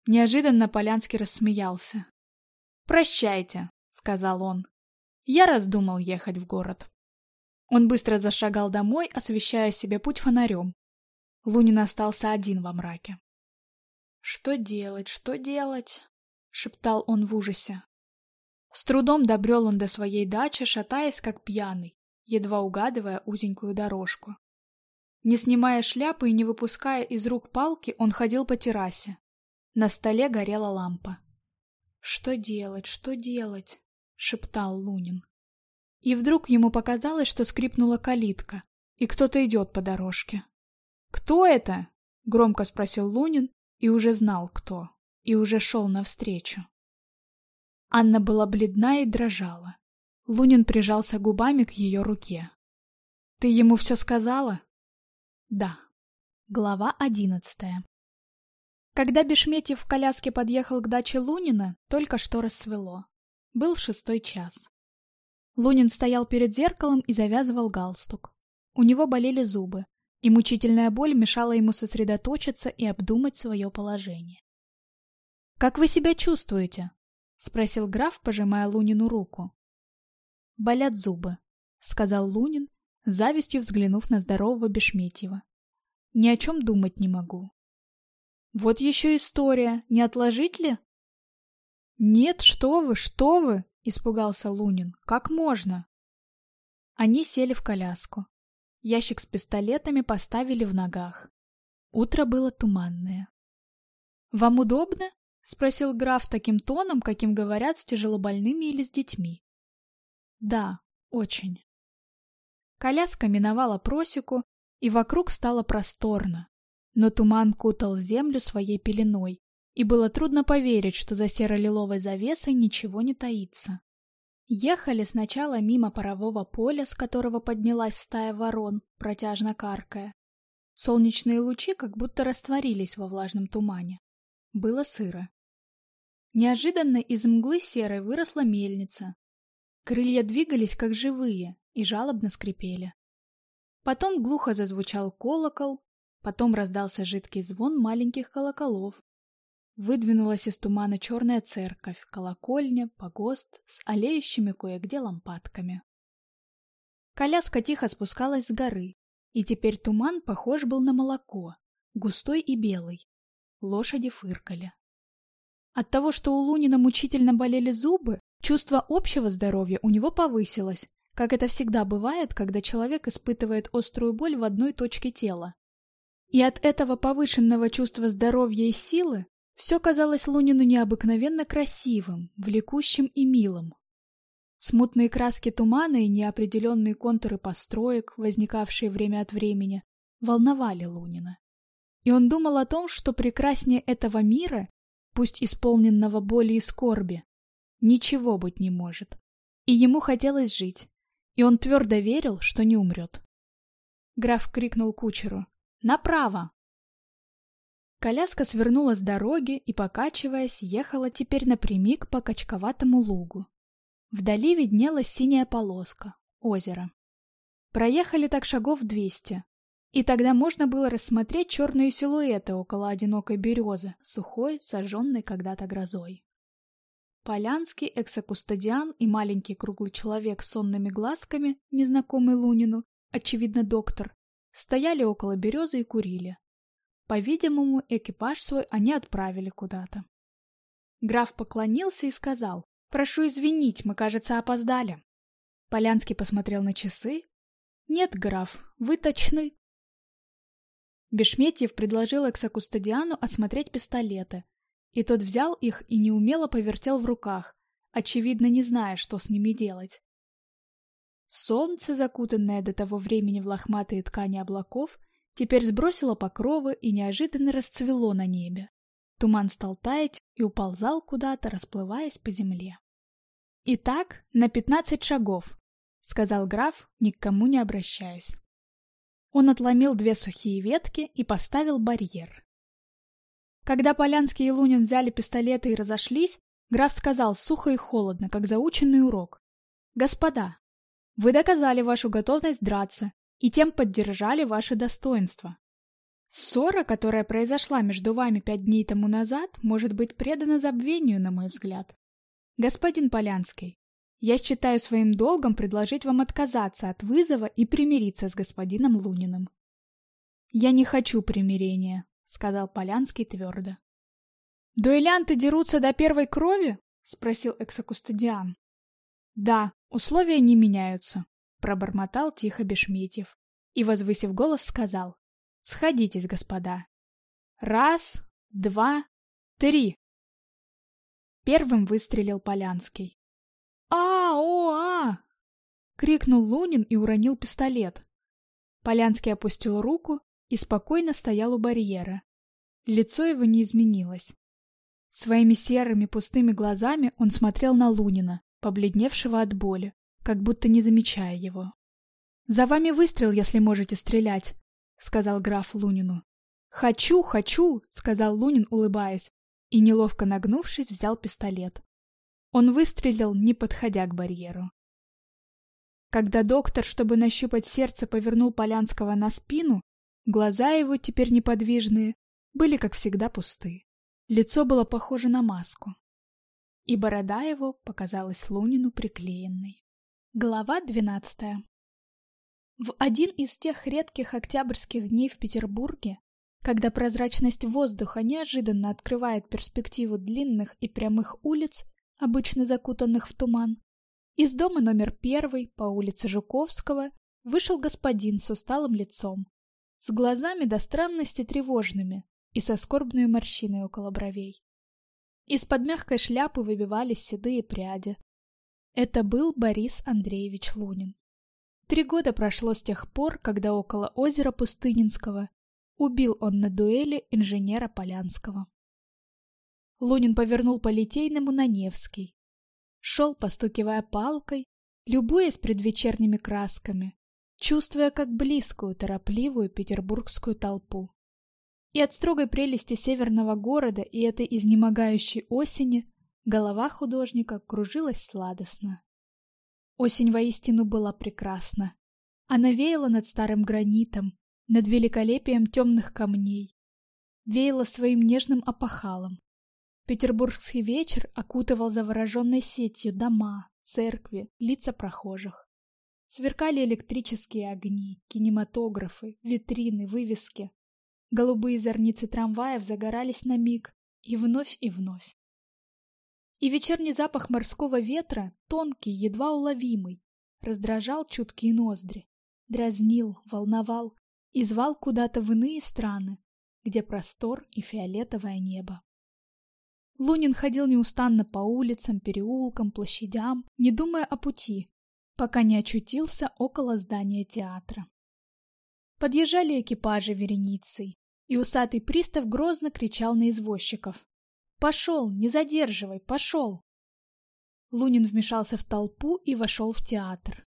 Неожиданно Полянский рассмеялся. «Прощайте», — сказал он. «Я раздумал ехать в город». Он быстро зашагал домой, освещая себе путь фонарем. Лунин остался один во мраке. «Что делать, что делать?» — шептал он в ужасе. С трудом добрел он до своей дачи, шатаясь как пьяный, едва угадывая узенькую дорожку. Не снимая шляпы и не выпуская из рук палки, он ходил по террасе. На столе горела лампа. «Что делать, что делать?» — шептал Лунин. И вдруг ему показалось, что скрипнула калитка, и кто-то идет по дорожке. «Кто это?» — громко спросил Лунин, и уже знал, кто, и уже шел навстречу. Анна была бледна и дрожала. Лунин прижался губами к ее руке. «Ты ему все сказала?» Да. Глава одиннадцатая. Когда Бешметьев в коляске подъехал к даче Лунина, только что рассвело. Был шестой час. Лунин стоял перед зеркалом и завязывал галстук. У него болели зубы, и мучительная боль мешала ему сосредоточиться и обдумать свое положение. «Как вы себя чувствуете?» — спросил граф, пожимая Лунину руку. «Болят зубы», — сказал Лунин завистью взглянув на здорового Бешметьева. Ни о чем думать не могу. Вот еще история, не отложить ли? Нет, что вы, что вы, испугался Лунин. Как можно? Они сели в коляску. Ящик с пистолетами поставили в ногах. Утро было туманное. «Вам удобно?» — спросил граф таким тоном, каким говорят с тяжелобольными или с детьми. «Да, очень». Коляска миновала просеку, и вокруг стало просторно. Но туман кутал землю своей пеленой, и было трудно поверить, что за серо-лиловой завесой ничего не таится. Ехали сначала мимо парового поля, с которого поднялась стая ворон, протяжно каркая. Солнечные лучи как будто растворились во влажном тумане. Было сыро. Неожиданно из мглы серой выросла мельница. Крылья двигались как живые, и жалобно скрипели. Потом глухо зазвучал колокол, потом раздался жидкий звон маленьких колоколов. Выдвинулась из тумана черная церковь, колокольня, погост с олеющими кое-где лампадками. Коляска тихо спускалась с горы, и теперь туман похож был на молоко, густой и белый. Лошади фыркали. От того, что у Лунина мучительно болели зубы, чувство общего здоровья у него повысилось, как это всегда бывает, когда человек испытывает острую боль в одной точке тела. И от этого повышенного чувства здоровья и силы все казалось Лунину необыкновенно красивым, влекущим и милым. Смутные краски тумана и неопределенные контуры построек, возникавшие время от времени, волновали Лунина. И он думал о том, что прекраснее этого мира, пусть исполненного боли и скорби, ничего быть не может. И ему хотелось жить, и он твердо верил, что не умрет. Граф крикнул кучеру «Направо!». Коляска свернула с дороги и, покачиваясь, ехала теперь напрямик по качковатому лугу. Вдали виднелась синяя полоска, озеро. Проехали так шагов двести, и тогда можно было рассмотреть черные силуэты около одинокой березы, сухой, сожженной когда-то грозой. Полянский, эксокустодиан и маленький круглый человек с сонными глазками, незнакомый Лунину, очевидно доктор, стояли около березы и курили. По-видимому, экипаж свой они отправили куда-то. Граф поклонился и сказал, «Прошу извинить, мы, кажется, опоздали». Полянский посмотрел на часы. «Нет, граф, вы точны». Бешметьев предложил эксокустодиану осмотреть пистолеты, и тот взял их и неумело повертел в руках, очевидно не зная, что с ними делать. Солнце, закутанное до того времени в лохматые ткани облаков, теперь сбросило покровы и неожиданно расцвело на небе. Туман стал таять и уползал куда-то, расплываясь по земле. «Итак, на пятнадцать шагов», — сказал граф, ни к кому не обращаясь. Он отломил две сухие ветки и поставил барьер. Когда Полянский и Лунин взяли пистолеты и разошлись, граф сказал сухо и холодно, как заученный урок. «Господа, вы доказали вашу готовность драться и тем поддержали ваше достоинство. Ссора, которая произошла между вами пять дней тому назад, может быть предана забвению, на мой взгляд. Господин Полянский, я считаю своим долгом предложить вам отказаться от вызова и примириться с господином Луниным. Я не хочу примирения, сказал Полянский твердо. Дуэлянты дерутся до первой крови? спросил эксокустадиан. Да, условия не меняются, пробормотал тихо Бешметьев и, возвысив голос, сказал: Сходитесь, господа. Раз, два, три. Первым выстрелил Полянский. а о а крикнул Лунин и уронил пистолет. Полянский опустил руку и спокойно стоял у барьера. Лицо его не изменилось. Своими серыми пустыми глазами он смотрел на Лунина, побледневшего от боли, как будто не замечая его. «За вами выстрел, если можете стрелять!» сказал граф Лунину. «Хочу, хочу!» — сказал Лунин, улыбаясь, и, неловко нагнувшись, взял пистолет. Он выстрелил, не подходя к барьеру. Когда доктор, чтобы нащупать сердце, повернул Полянского на спину, глаза его, теперь неподвижные, были, как всегда, пусты. Лицо было похоже на маску. И борода его показалась Лунину приклеенной. Глава двенадцатая в один из тех редких октябрьских дней в Петербурге, когда прозрачность воздуха неожиданно открывает перспективу длинных и прямых улиц, обычно закутанных в туман, из дома номер первый по улице Жуковского вышел господин с усталым лицом, с глазами до странности тревожными и со скорбной морщиной около бровей. Из-под мягкой шляпы выбивались седые пряди. Это был Борис Андреевич Лунин. Три года прошло с тех пор, когда около озера Пустынинского убил он на дуэли инженера Полянского. Лунин повернул по Литейному на Невский. Шел, постукивая палкой, любуясь предвечерними красками, чувствуя как близкую, торопливую петербургскую толпу. И от строгой прелести северного города и этой изнемогающей осени голова художника кружилась сладостно. Осень воистину была прекрасна. Она веяла над старым гранитом, над великолепием темных камней. Веяла своим нежным опахалом. Петербургский вечер окутывал завороженной сетью дома, церкви, лица прохожих. Сверкали электрические огни, кинематографы, витрины, вывески. Голубые зорницы трамваев загорались на миг, и вновь и вновь. И вечерний запах морского ветра, тонкий, едва уловимый, раздражал чуткие ноздри, дразнил, волновал и звал куда-то в иные страны, где простор и фиолетовое небо. Лунин ходил неустанно по улицам, переулкам, площадям, не думая о пути, пока не очутился около здания театра. Подъезжали экипажи вереницей, и усатый пристав грозно кричал на извозчиков. Пошел, не задерживай, пошел!» Лунин вмешался в толпу и вошел в театр.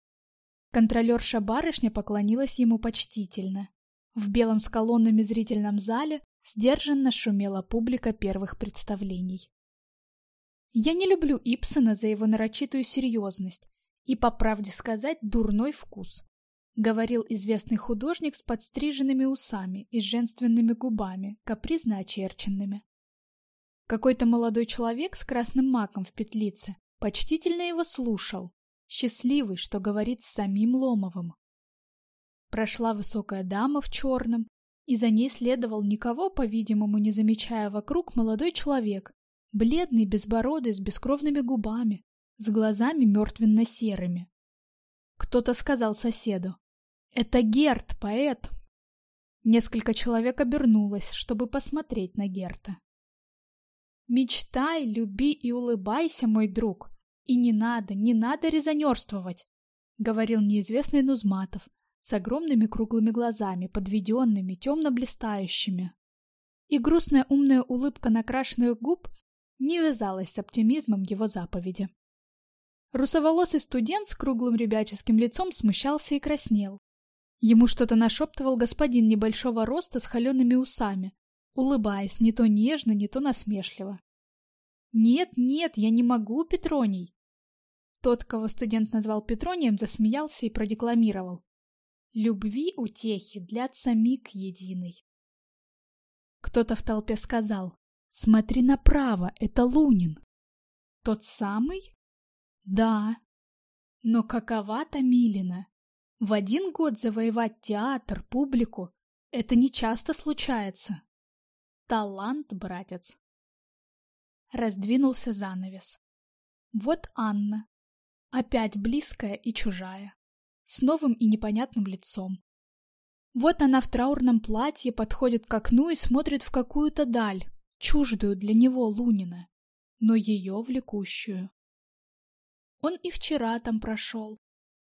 Контролерша-барышня поклонилась ему почтительно. В белом с колоннами зрительном зале сдержанно шумела публика первых представлений. Я не люблю Ипсона за его нарочитую серьезность и, по правде сказать, дурной вкус, говорил известный художник с подстриженными усами и женственными губами, капризно очерченными. Какой-то молодой человек с красным маком в петлице почтительно его слушал, счастливый, что говорит с самим Ломовым. Прошла высокая дама в черном, и за ней следовал никого, по-видимому, не замечая вокруг молодой человек, бледный, безбородый, с бескровными губами, с глазами мертвенно-серыми. Кто-то сказал соседу. «Это Герт, поэт!» Несколько человек обернулось, чтобы посмотреть на Герта. Мечтай, люби и улыбайся, мой друг. И не надо, не надо резонерствовать, говорил неизвестный Нузматов, с огромными круглыми глазами, подведенными, темно-блистающими. И грустная умная улыбка накрашенных губ не вязалась с оптимизмом его заповеди. Русоволосый студент с круглым ребяческим лицом смущался и краснел. Ему что-то нашептывал господин небольшого роста с холеными усами, улыбаясь не то нежно, не то насмешливо. «Нет, нет, я не могу, Петроний!» Тот, кого студент назвал Петронием, засмеялся и продекламировал. «Любви утехи длятся миг единый». Кто-то в толпе сказал. «Смотри направо, это Лунин». «Тот самый?» «Да». Но какова-то Милина? В один год завоевать театр, публику — это не часто случается. Талант, братец. Раздвинулся занавес. Вот Анна. Опять близкая и чужая. С новым и непонятным лицом. Вот она в траурном платье подходит к окну и смотрит в какую-то даль, чуждую для него Лунина, но ее влекущую. Он и вчера там прошел.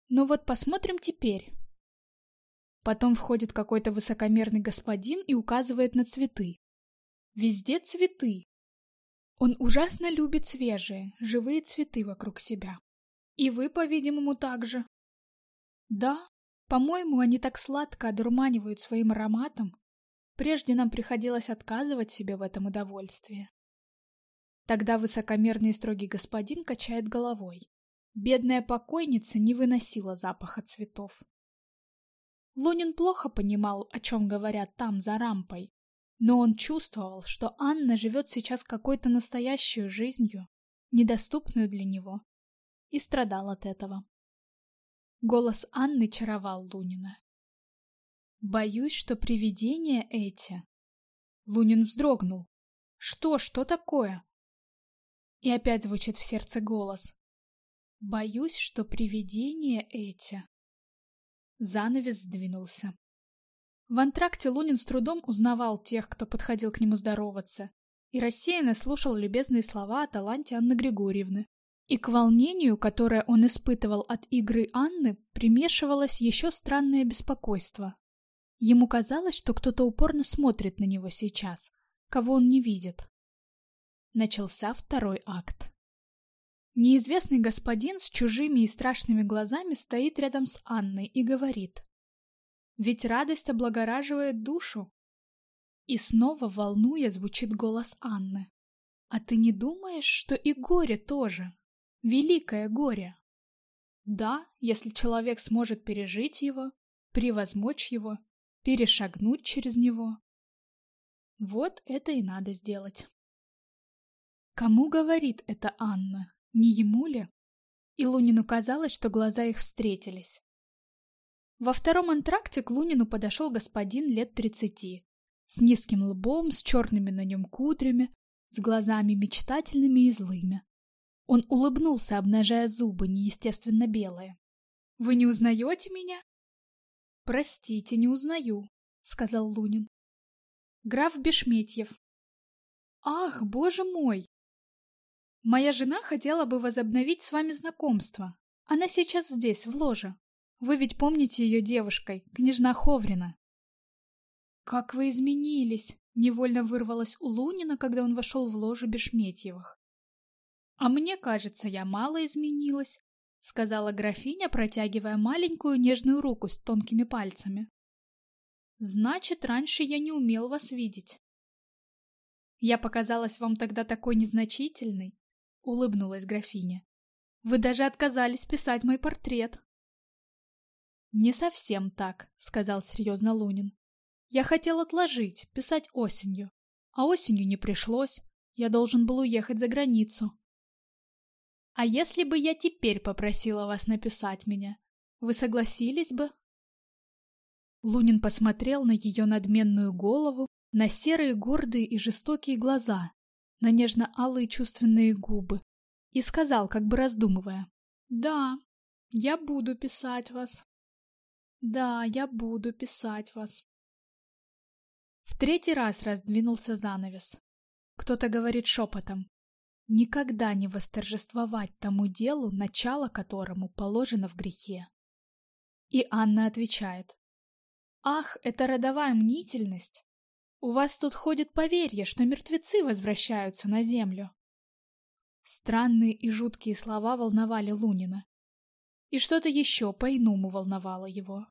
Но вот посмотрим теперь. Потом входит какой-то высокомерный господин и указывает на цветы. Везде цветы. Он ужасно любит свежие, живые цветы вокруг себя. И вы, по-видимому, так же. Да, по-моему, они так сладко одурманивают своим ароматом. Прежде нам приходилось отказывать себе в этом удовольствии. Тогда высокомерный и строгий господин качает головой. Бедная покойница не выносила запаха цветов. Лунин плохо понимал, о чем говорят там, за рампой, но он чувствовал, что Анна живет сейчас какой-то настоящей жизнью, недоступную для него, и страдал от этого. Голос Анны чаровал Лунина. «Боюсь, что привидения эти...» Лунин вздрогнул. «Что, что такое?» И опять звучит в сердце голос. «Боюсь, что привидения эти...» Занавес сдвинулся. В антракте Лунин с трудом узнавал тех, кто подходил к нему здороваться, и рассеянно слушал любезные слова о таланте Анны Григорьевны. И к волнению, которое он испытывал от игры Анны, примешивалось еще странное беспокойство. Ему казалось, что кто-то упорно смотрит на него сейчас, кого он не видит. Начался второй акт. Неизвестный господин с чужими и страшными глазами стоит рядом с Анной и говорит ведь радость облагораживает душу. И снова, волнуя, звучит голос Анны. А ты не думаешь, что и горе тоже? Великое горе. Да, если человек сможет пережить его, превозмочь его, перешагнуть через него. Вот это и надо сделать. Кому говорит это Анна? Не ему ли? И Лунину казалось, что глаза их встретились. Во втором антракте к Лунину подошел господин лет тридцати, с низким лбом, с черными на нем кудрями, с глазами мечтательными и злыми. Он улыбнулся, обнажая зубы, неестественно белые. «Вы не узнаете меня?» «Простите, не узнаю», — сказал Лунин. «Граф Бешметьев». «Ах, боже мой!» «Моя жена хотела бы возобновить с вами знакомство. Она сейчас здесь, в ложе. Вы ведь помните ее девушкой, княжна Ховрина. Как вы изменились, невольно вырвалось у Лунина, когда он вошел в ложу Бешметьевых. А мне кажется, я мало изменилась, сказала графиня, протягивая маленькую нежную руку с тонкими пальцами. Значит, раньше я не умел вас видеть. Я показалась вам тогда такой незначительной, улыбнулась графиня. Вы даже отказались писать мой портрет. «Не совсем так», — сказал серьезно Лунин. «Я хотел отложить, писать осенью. А осенью не пришлось. Я должен был уехать за границу». «А если бы я теперь попросила вас написать меня, вы согласились бы?» Лунин посмотрел на ее надменную голову, на серые гордые и жестокие глаза, на нежно-алые чувственные губы и сказал, как бы раздумывая, «Да, я буду писать вас». Да, я буду писать вас. В третий раз раздвинулся занавес. Кто-то говорит шепотом. Никогда не восторжествовать тому делу, начало которому положено в грехе. И Анна отвечает. «Ах, это родовая мнительность! У вас тут ходит поверье, что мертвецы возвращаются на землю». Странные и жуткие слова волновали Лунина. И что-то еще по-иному волновало его.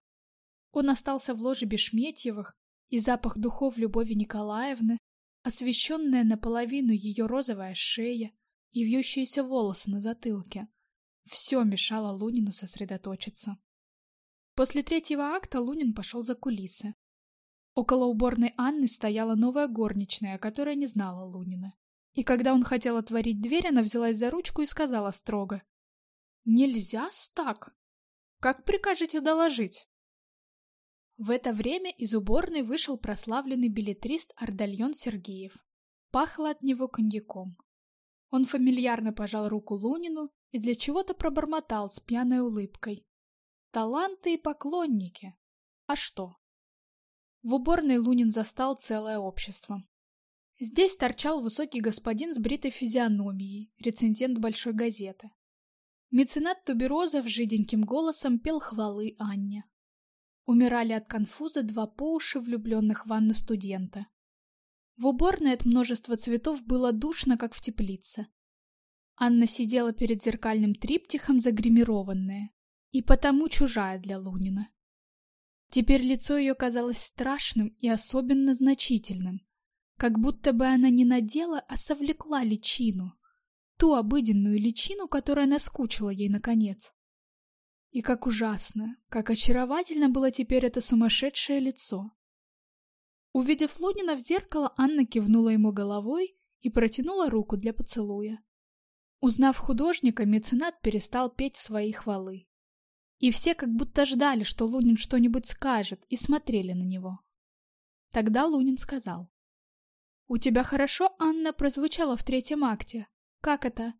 Он остался в ложе Бешметьевых, и запах духов Любови Николаевны, освещенная наполовину ее розовая шея и вьющиеся волосы на затылке, все мешало Лунину сосредоточиться. После третьего акта Лунин пошел за кулисы. Около уборной Анны стояла новая горничная, которая не знала Лунина. И когда он хотел отворить дверь, она взялась за ручку и сказала строго. «Нельзя так! Как прикажете доложить?» В это время из уборной вышел прославленный билетрист Ардальон Сергеев. Пахло от него коньяком. Он фамильярно пожал руку Лунину и для чего-то пробормотал с пьяной улыбкой. Таланты и поклонники. А что? В уборной Лунин застал целое общество. Здесь торчал высокий господин с бритой физиономией, рецензент большой газеты. Меценат Туберозов жиденьким голосом пел хвалы Анне. Умирали от конфуза два по уши влюбленных в Анну студента. В уборной от множества цветов было душно, как в теплице. Анна сидела перед зеркальным триптихом, загримированная, и потому чужая для Лунина. Теперь лицо ее казалось страшным и особенно значительным, как будто бы она не надела, а совлекла личину, ту обыденную личину, которая наскучила ей наконец. И как ужасно, как очаровательно было теперь это сумасшедшее лицо. Увидев Лунина в зеркало, Анна кивнула ему головой и протянула руку для поцелуя. Узнав художника, меценат перестал петь свои хвалы. И все как будто ждали, что Лунин что-нибудь скажет, и смотрели на него. Тогда Лунин сказал. «У тебя хорошо, Анна, прозвучало в третьем акте. Как это?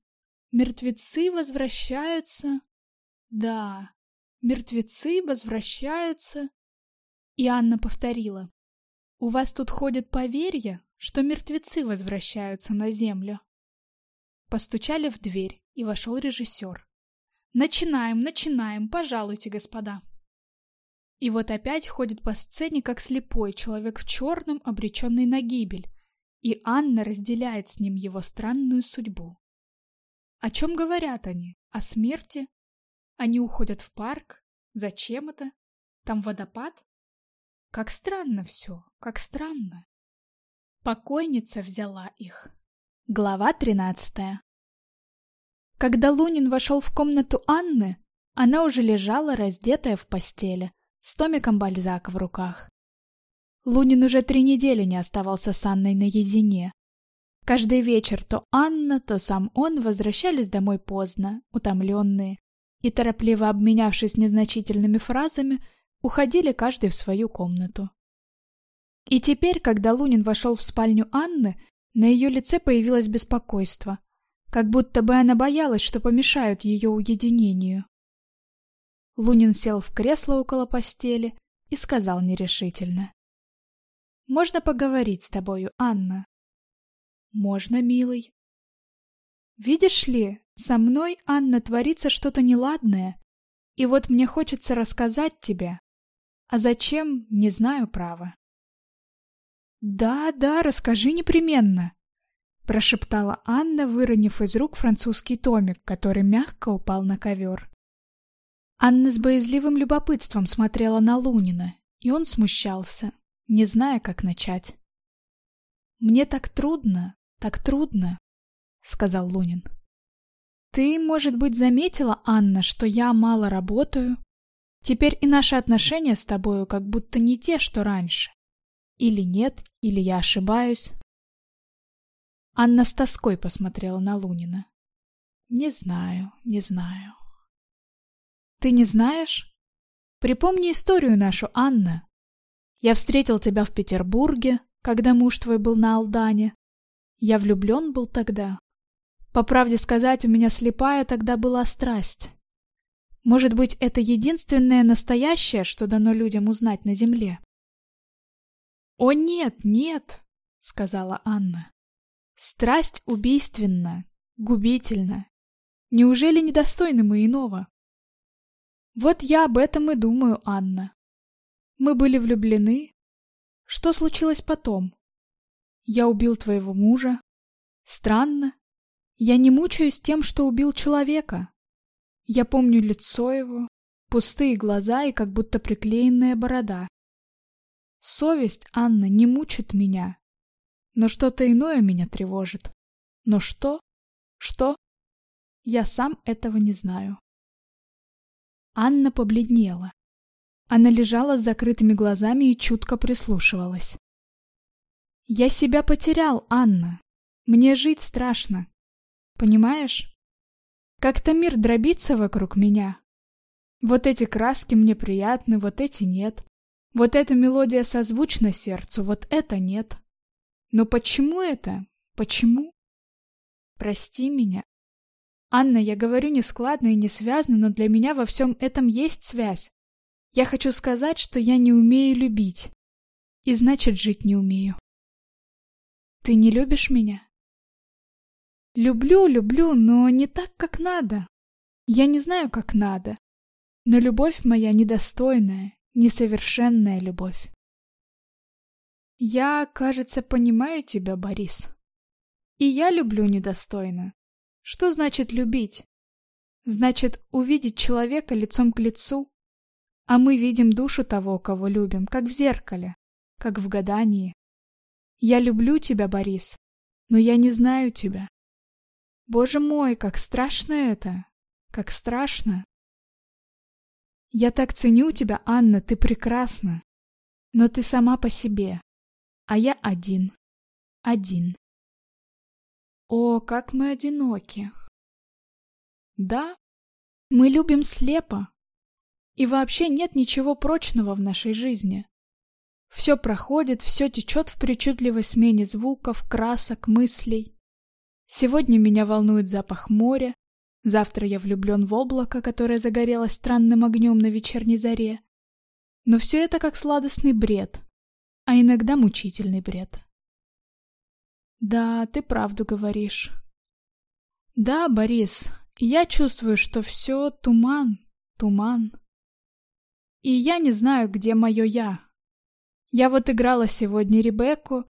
Мертвецы возвращаются...» Да, мертвецы возвращаются. И Анна повторила. У вас тут ходит поверье, что мертвецы возвращаются на землю. Постучали в дверь, и вошел режиссер. Начинаем, начинаем, пожалуйте, господа. И вот опять ходит по сцене, как слепой человек в черном, обреченный на гибель, и Анна разделяет с ним его странную судьбу. О чем говорят они? О смерти? Они уходят в парк. Зачем это? Там водопад? Как странно все, как странно. Покойница взяла их. Глава тринадцатая. Когда Лунин вошел в комнату Анны, она уже лежала, раздетая в постели, с томиком Бальзака в руках. Лунин уже три недели не оставался с Анной наедине. Каждый вечер то Анна, то сам он возвращались домой поздно, утомленные, и, торопливо обменявшись незначительными фразами, уходили каждый в свою комнату. И теперь, когда Лунин вошел в спальню Анны, на ее лице появилось беспокойство, как будто бы она боялась, что помешают ее уединению. Лунин сел в кресло около постели и сказал нерешительно. «Можно поговорить с тобою, Анна?» «Можно, милый». «Видишь ли, со мной, Анна, творится что-то неладное, и вот мне хочется рассказать тебе. А зачем, не знаю, право. «Да, да, расскажи непременно», — прошептала Анна, выронив из рук французский томик, который мягко упал на ковер. Анна с боязливым любопытством смотрела на Лунина, и он смущался, не зная, как начать. «Мне так трудно, так трудно», — сказал Лунин. Ты, может быть, заметила, Анна, что я мало работаю? Теперь и наши отношения с тобою как будто не те, что раньше. Или нет, или я ошибаюсь. Анна с тоской посмотрела на Лунина. Не знаю, не знаю. Ты не знаешь? Припомни историю нашу, Анна. Я встретил тебя в Петербурге, когда муж твой был на Алдане. Я влюблен был тогда, по правде сказать, у меня слепая тогда была страсть. Может быть, это единственное настоящее, что дано людям узнать на земле? «О нет, нет!» — сказала Анна. «Страсть убийственна, губительна. Неужели недостойны мы иного?» Вот я об этом и думаю, Анна. Мы были влюблены. Что случилось потом? Я убил твоего мужа. Странно. Я не мучаюсь тем, что убил человека. Я помню лицо его, пустые глаза и как будто приклеенная борода. Совесть, Анна, не мучит меня. Но что-то иное меня тревожит. Но что? Что? Я сам этого не знаю. Анна побледнела. Она лежала с закрытыми глазами и чутко прислушивалась. «Я себя потерял, Анна. Мне жить страшно. Понимаешь? Как-то мир дробится вокруг меня. Вот эти краски мне приятны, вот эти нет. Вот эта мелодия созвучна сердцу, вот это нет. Но почему это? Почему? Прости меня. Анна, я говорю нескладно и не связно, но для меня во всем этом есть связь. Я хочу сказать, что я не умею любить. И значит, жить не умею. Ты не любишь меня? Люблю, люблю, но не так, как надо. Я не знаю, как надо. Но любовь моя недостойная, несовершенная любовь. Я, кажется, понимаю тебя, Борис. И я люблю недостойно. Что значит любить? Значит, увидеть человека лицом к лицу. А мы видим душу того, кого любим, как в зеркале, как в гадании. Я люблю тебя, Борис, но я не знаю тебя. Боже мой, как страшно это! Как страшно! Я так ценю тебя, Анна, ты прекрасна. Но ты сама по себе, а я один. Один. О, как мы одиноки. Да, мы любим слепо. И вообще нет ничего прочного в нашей жизни. Все проходит, все течет в причудливой смене звуков, красок, мыслей. Сегодня меня волнует запах моря, завтра я влюблен в облако, которое загорелось странным огнем на вечерней заре. Но все это как сладостный бред, а иногда мучительный бред. Да, ты правду говоришь. Да, Борис, я чувствую, что все туман, туман. И я не знаю, где мое «я». Я вот играла сегодня Ребекку,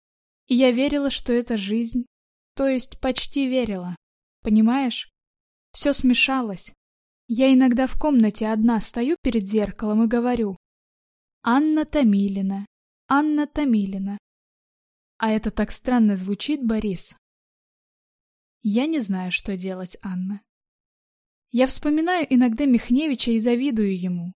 и я верила, что это жизнь. То есть почти верила. Понимаешь? Все смешалось. Я иногда в комнате одна стою перед зеркалом и говорю. Анна Томилина, Анна Томилина. А это так странно звучит, Борис. Я не знаю, что делать, Анна. Я вспоминаю иногда Михневича и завидую ему.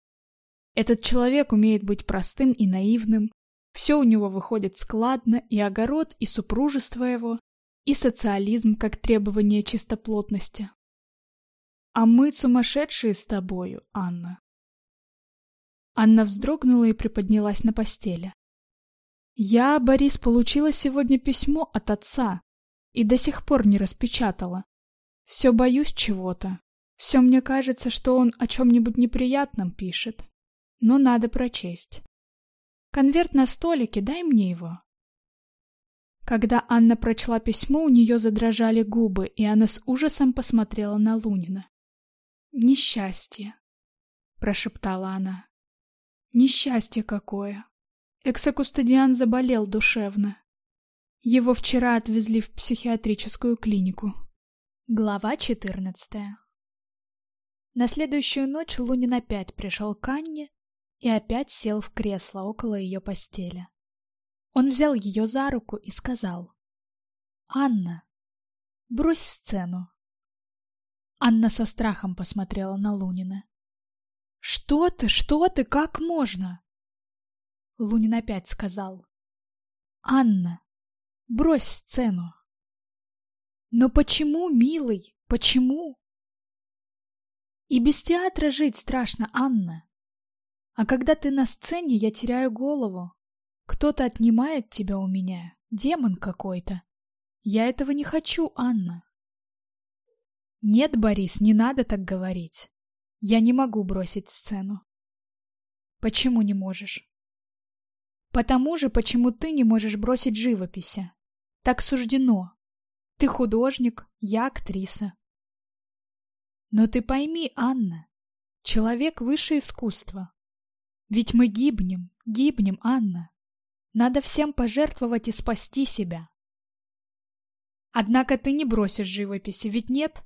Этот человек умеет быть простым и наивным. Все у него выходит складно, и огород, и супружество его, и социализм как требование чистоплотности. А мы сумасшедшие с тобою, Анна. Анна вздрогнула и приподнялась на постели. Я, Борис, получила сегодня письмо от отца и до сих пор не распечатала. Все боюсь чего-то. Все мне кажется, что он о чем-нибудь неприятном пишет. Но надо прочесть. Конверт на столике, дай мне его. Когда Анна прочла письмо, у нее задрожали губы, и она с ужасом посмотрела на Лунина. «Несчастье», — прошептала она. «Несчастье какое!» Эксокустадиан заболел душевно. Его вчера отвезли в психиатрическую клинику. Глава 14 На следующую ночь Лунин опять пришел к Анне и опять сел в кресло около ее постели. Он взял ее за руку и сказал. «Анна, брось сцену». Анна со страхом посмотрела на Лунина. «Что ты, что ты, как можно?» Лунин опять сказал. «Анна, брось сцену». «Но почему, милый, почему?» «И без театра жить страшно, Анна. А когда ты на сцене, я теряю голову. Кто-то отнимает тебя у меня, демон какой-то. Я этого не хочу, Анна». «Нет, Борис, не надо так говорить. Я не могу бросить сцену». «Почему не можешь?» Потому же, почему ты не можешь бросить живописи. Так суждено. Ты художник, я актриса. Но ты пойми, Анна, Человек выше искусства. Ведь мы гибнем, гибнем, Анна. Надо всем пожертвовать и спасти себя. Однако ты не бросишь живописи, ведь нет?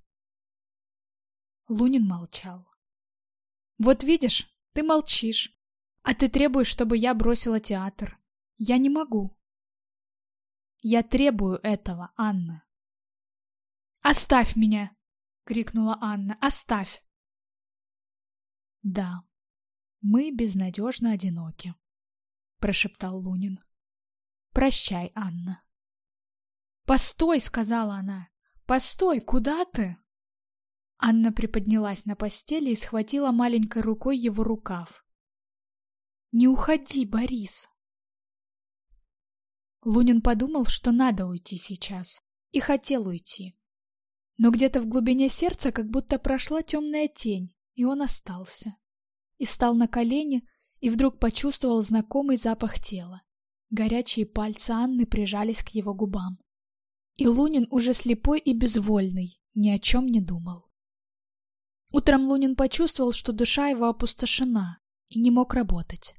Лунин молчал. Вот видишь, ты молчишь, а ты требуешь, чтобы я бросила театр. Я не могу. Я требую этого, Анна. «Оставь меня!» — крикнула Анна. «Оставь!» «Да, мы безнадежно одиноки», — прошептал Лунин. «Прощай, Анна». «Постой!» — сказала она. «Постой! Куда ты?» Анна приподнялась на постели и схватила маленькой рукой его рукав. «Не уходи, Борис!» Лунин подумал, что надо уйти сейчас, и хотел уйти. Но где-то в глубине сердца как будто прошла темная тень, и он остался. И стал на колени, и вдруг почувствовал знакомый запах тела. Горячие пальцы Анны прижались к его губам. И Лунин уже слепой и безвольный, ни о чем не думал. Утром Лунин почувствовал, что душа его опустошена, и не мог работать.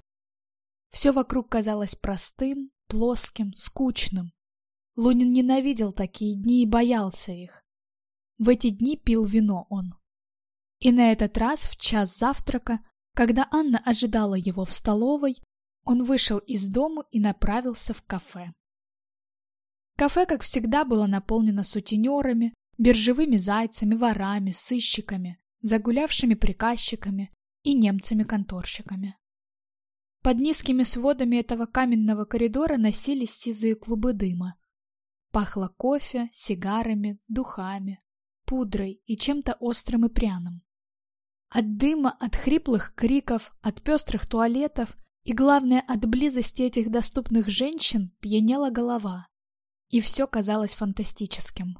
Все вокруг казалось простым, плоским, скучным. Лунин ненавидел такие дни и боялся их. В эти дни пил вино он. И на этот раз, в час завтрака, когда Анна ожидала его в столовой, он вышел из дому и направился в кафе. Кафе, как всегда, было наполнено сутенерами, биржевыми зайцами, ворами, сыщиками, загулявшими приказчиками и немцами-конторщиками. Под низкими сводами этого каменного коридора носились сизые клубы дыма. Пахло кофе, сигарами, духами пудрой и чем-то острым и пряным. От дыма, от хриплых криков, от пестрых туалетов и, главное, от близости этих доступных женщин пьянела голова. И все казалось фантастическим.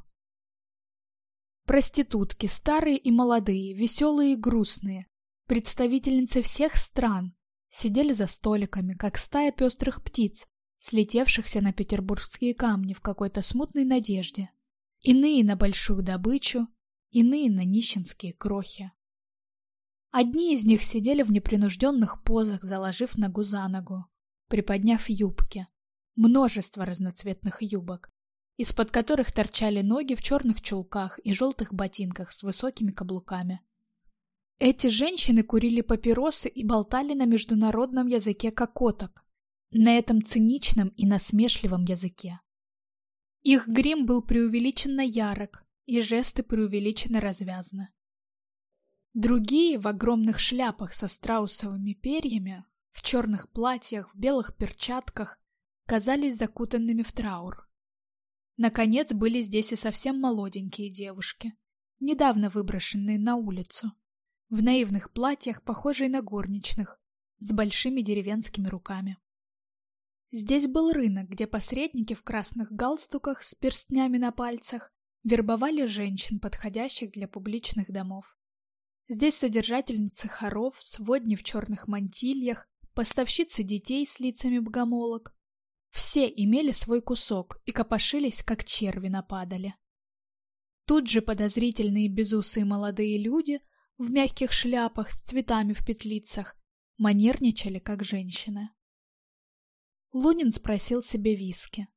Проститутки, старые и молодые, веселые и грустные, представительницы всех стран, сидели за столиками, как стая пестрых птиц, слетевшихся на петербургские камни в какой-то смутной надежде. Иные на большую добычу, иные на нищенские крохи. Одни из них сидели в непринужденных позах, заложив ногу за ногу, приподняв юбки. Множество разноцветных юбок, из-под которых торчали ноги в черных чулках и желтых ботинках с высокими каблуками. Эти женщины курили папиросы и болтали на международном языке кокоток, на этом циничном и насмешливом языке. Их грим был преувеличенно ярок, и жесты преувеличенно развязаны. Другие в огромных шляпах со страусовыми перьями, в черных платьях, в белых перчатках, казались закутанными в траур. Наконец были здесь и совсем молоденькие девушки, недавно выброшенные на улицу, в наивных платьях, похожие на горничных, с большими деревенскими руками. Здесь был рынок, где посредники в красных галстуках с перстнями на пальцах вербовали женщин, подходящих для публичных домов. Здесь содержательницы хоров, сводни в черных мантильях, поставщицы детей с лицами богомолок. Все имели свой кусок и копошились, как черви нападали. Тут же подозрительные безусые молодые люди в мягких шляпах с цветами в петлицах манерничали, как женщины. Лунин спросил себе виски.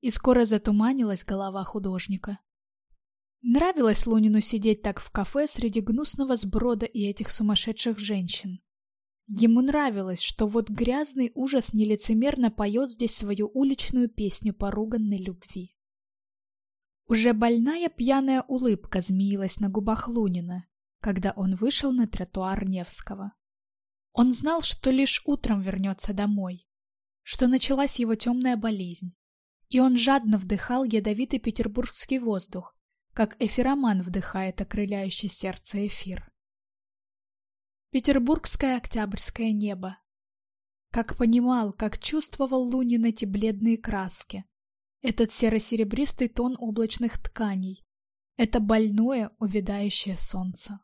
И скоро затуманилась голова художника. Нравилось Лунину сидеть так в кафе среди гнусного сброда и этих сумасшедших женщин. Ему нравилось, что вот грязный ужас нелицемерно поет здесь свою уличную песню поруганной любви. Уже больная пьяная улыбка змеилась на губах Лунина, когда он вышел на тротуар Невского. Он знал, что лишь утром вернется домой, что началась его темная болезнь, и он жадно вдыхал ядовитый петербургский воздух, как эфироман вдыхает окрыляющий сердце эфир. Петербургское октябрьское небо. Как понимал, как чувствовал Лунин эти бледные краски, этот серо-серебристый тон облачных тканей, это больное, увядающее солнце.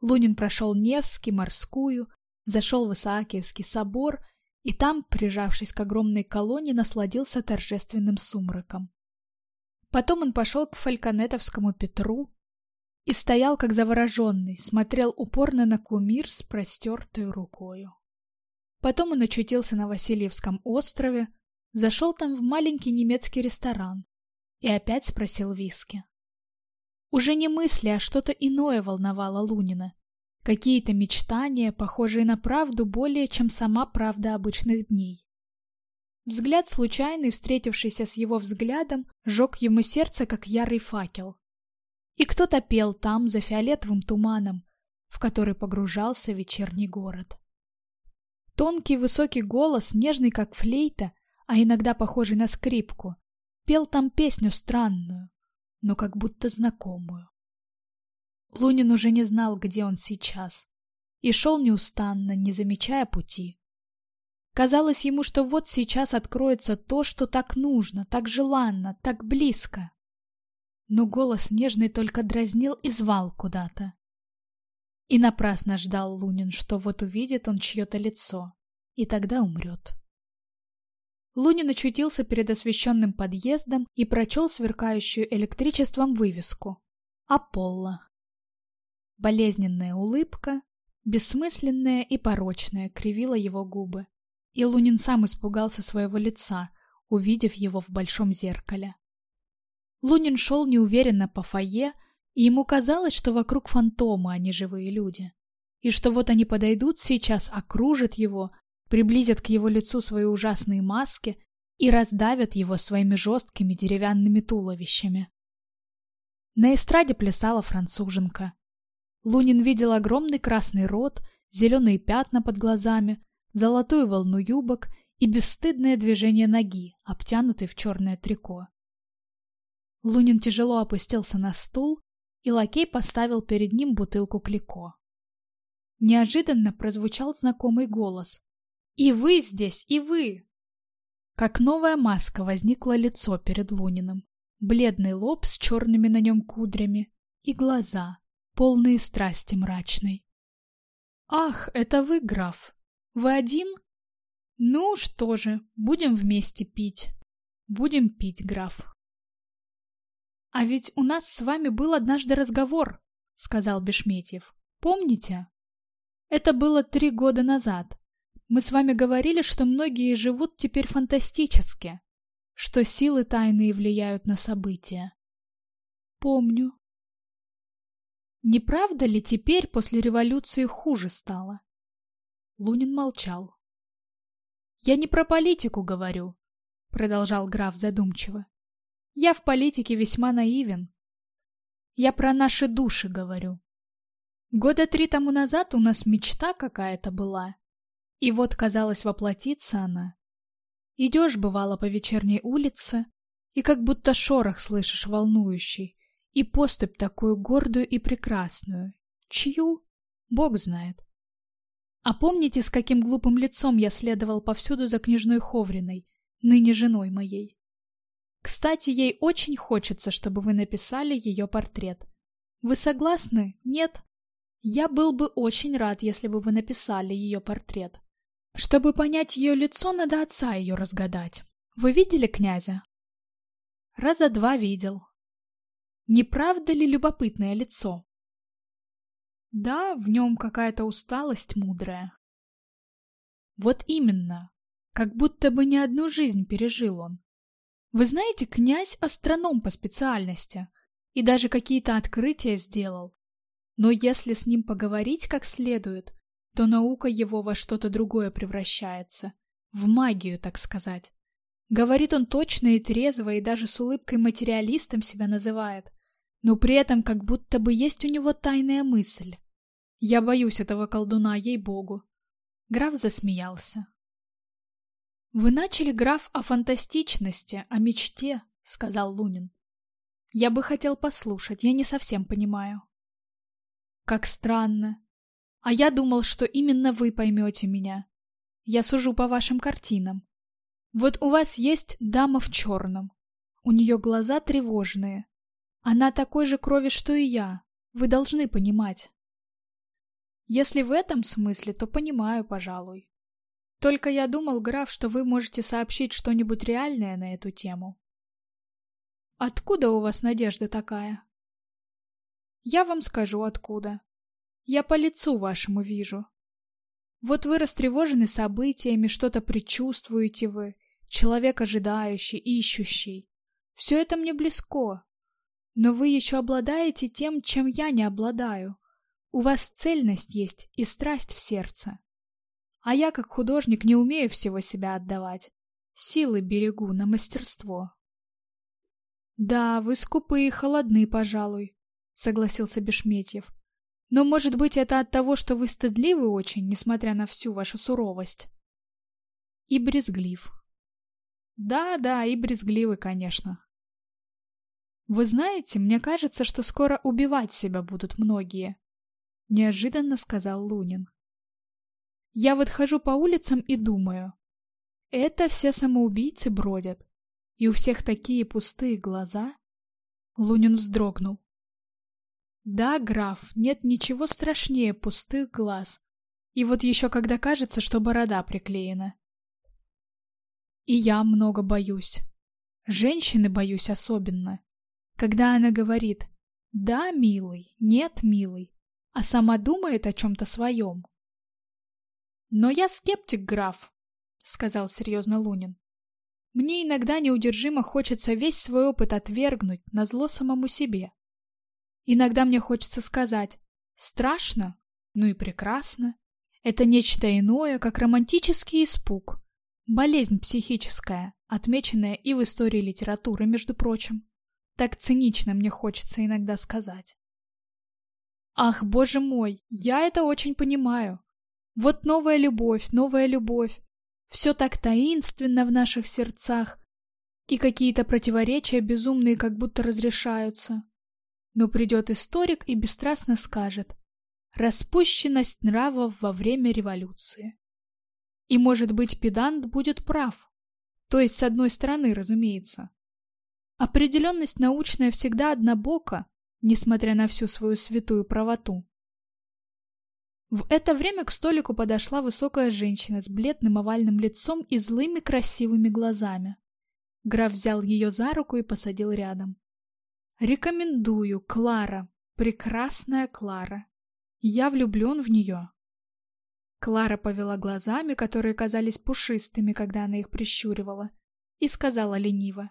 Лунин прошел Невский, Морскую, зашел в Исаакиевский собор и там, прижавшись к огромной колонне, насладился торжественным сумраком. Потом он пошел к Фальконетовскому Петру и стоял как завороженный, смотрел упорно на кумир с простертой рукою. Потом он очутился на Васильевском острове, зашел там в маленький немецкий ресторан и опять спросил виски. Уже не мысли, а что-то иное волновало Лунина. Какие-то мечтания, похожие на правду более, чем сама правда обычных дней. Взгляд случайный, встретившийся с его взглядом, жег ему сердце, как ярый факел. И кто-то пел там, за фиолетовым туманом, в который погружался вечерний город. Тонкий высокий голос, нежный как флейта, а иногда похожий на скрипку, пел там песню странную, но как будто знакомую. Лунин уже не знал, где он сейчас, и шел неустанно, не замечая пути. Казалось ему, что вот сейчас откроется то, что так нужно, так желанно, так близко. Но голос нежный только дразнил и звал куда-то. И напрасно ждал Лунин, что вот увидит он чье-то лицо, и тогда умрет. Лунин очутился перед освещенным подъездом и прочел сверкающую электричеством вывеску. «Аполло». Болезненная улыбка, бессмысленная и порочная, кривила его губы. И Лунин сам испугался своего лица, увидев его в большом зеркале. Лунин шел неуверенно по фойе, и ему казалось, что вокруг фантомы, а не живые люди. И что вот они подойдут сейчас, окружат его, приблизят к его лицу свои ужасные маски и раздавят его своими жесткими деревянными туловищами. На эстраде плясала француженка. Лунин видел огромный красный рот, зеленые пятна под глазами, золотую волну юбок и бесстыдное движение ноги, обтянутой в черное трико. Лунин тяжело опустился на стул, и лакей поставил перед ним бутылку клико. Неожиданно прозвучал знакомый голос. «И вы здесь, и вы!» Как новая маска возникло лицо перед Луниным. Бледный лоб с черными на нем кудрями и глаза, полные страсти мрачной. «Ах, это вы, граф! Вы один?» «Ну что же, будем вместе пить. Будем пить, граф». «А ведь у нас с вами был однажды разговор», — сказал Бешметьев. «Помните?» «Это было три года назад. Мы с вами говорили, что многие живут теперь фантастически, что силы тайные влияют на события». «Помню», не правда ли теперь после революции хуже стало? Лунин молчал. Я не про политику говорю, продолжал граф задумчиво. Я в политике весьма наивен. Я про наши души говорю. Года три тому назад у нас мечта какая-то была. И вот, казалось, воплотится она. Идешь, бывало, по вечерней улице, и как будто шорох слышишь волнующий, и поступь такую гордую и прекрасную. Чью? Бог знает. А помните, с каким глупым лицом я следовал повсюду за княжной Ховриной, ныне женой моей? Кстати, ей очень хочется, чтобы вы написали ее портрет. Вы согласны? Нет? Я был бы очень рад, если бы вы написали ее портрет. Чтобы понять ее лицо, надо отца ее разгадать. Вы видели князя? Раза два видел, не правда ли любопытное лицо? Да, в нем какая-то усталость мудрая. Вот именно. Как будто бы не одну жизнь пережил он. Вы знаете, князь астроном по специальности и даже какие-то открытия сделал. Но если с ним поговорить как следует, то наука его во что-то другое превращается. В магию, так сказать. Говорит он точно и трезво, и даже с улыбкой материалистом себя называет но при этом как будто бы есть у него тайная мысль. Я боюсь этого колдуна, ей-богу. Граф засмеялся. Вы начали, граф, о фантастичности, о мечте, сказал Лунин. Я бы хотел послушать, я не совсем понимаю. Как странно. А я думал, что именно вы поймете меня. Я сужу по вашим картинам. Вот у вас есть дама в черном. У нее глаза тревожные, она такой же крови, что и я. Вы должны понимать. Если в этом смысле, то понимаю, пожалуй. Только я думал, граф, что вы можете сообщить что-нибудь реальное на эту тему. Откуда у вас надежда такая? Я вам скажу откуда. Я по лицу вашему вижу. Вот вы растревожены событиями, что-то предчувствуете вы, человек ожидающий, ищущий. Все это мне близко. Но вы еще обладаете тем, чем я не обладаю. У вас цельность есть и страсть в сердце. А я, как художник, не умею всего себя отдавать. Силы берегу на мастерство. Да, вы скупы и холодны, пожалуй, согласился Бешметьев. Но, может быть, это от того, что вы стыдливы очень, несмотря на всю вашу суровость. И брезглив. Да, да, и брезгливый, конечно. Вы знаете, мне кажется, что скоро убивать себя будут многие, неожиданно сказал Лунин. Я вот хожу по улицам и думаю, это все самоубийцы бродят, и у всех такие пустые глаза. Лунин вздрогнул. Да, граф, нет ничего страшнее пустых глаз. И вот еще когда кажется, что борода приклеена. И я много боюсь. Женщины боюсь особенно. Когда она говорит «да, милый», «нет, милый», а сама думает о чем-то своем. «Но я скептик, граф», — сказал серьезно Лунин. «Мне иногда неудержимо хочется весь свой опыт отвергнуть на зло самому себе. Иногда мне хочется сказать «страшно? Ну и прекрасно». Это нечто иное, как романтический испуг. Болезнь психическая, отмеченная и в истории литературы, между прочим. Так цинично мне хочется иногда сказать. Ах, боже мой, я это очень понимаю. Вот новая любовь, новая любовь. Все так таинственно в наших сердцах. И какие-то противоречия безумные как будто разрешаются. Но придет историк и бесстрастно скажет «Распущенность нравов во время революции». И, может быть, педант будет прав. То есть, с одной стороны, разумеется. Определенность научная всегда однобока, несмотря на всю свою святую правоту. В это время к столику подошла высокая женщина с бледным овальным лицом и злыми красивыми глазами. Граф взял ее за руку и посадил рядом. Рекомендую, Клара. Прекрасная Клара. Я влюблен в нее. Клара повела глазами, которые казались пушистыми, когда она их прищуривала, и сказала лениво.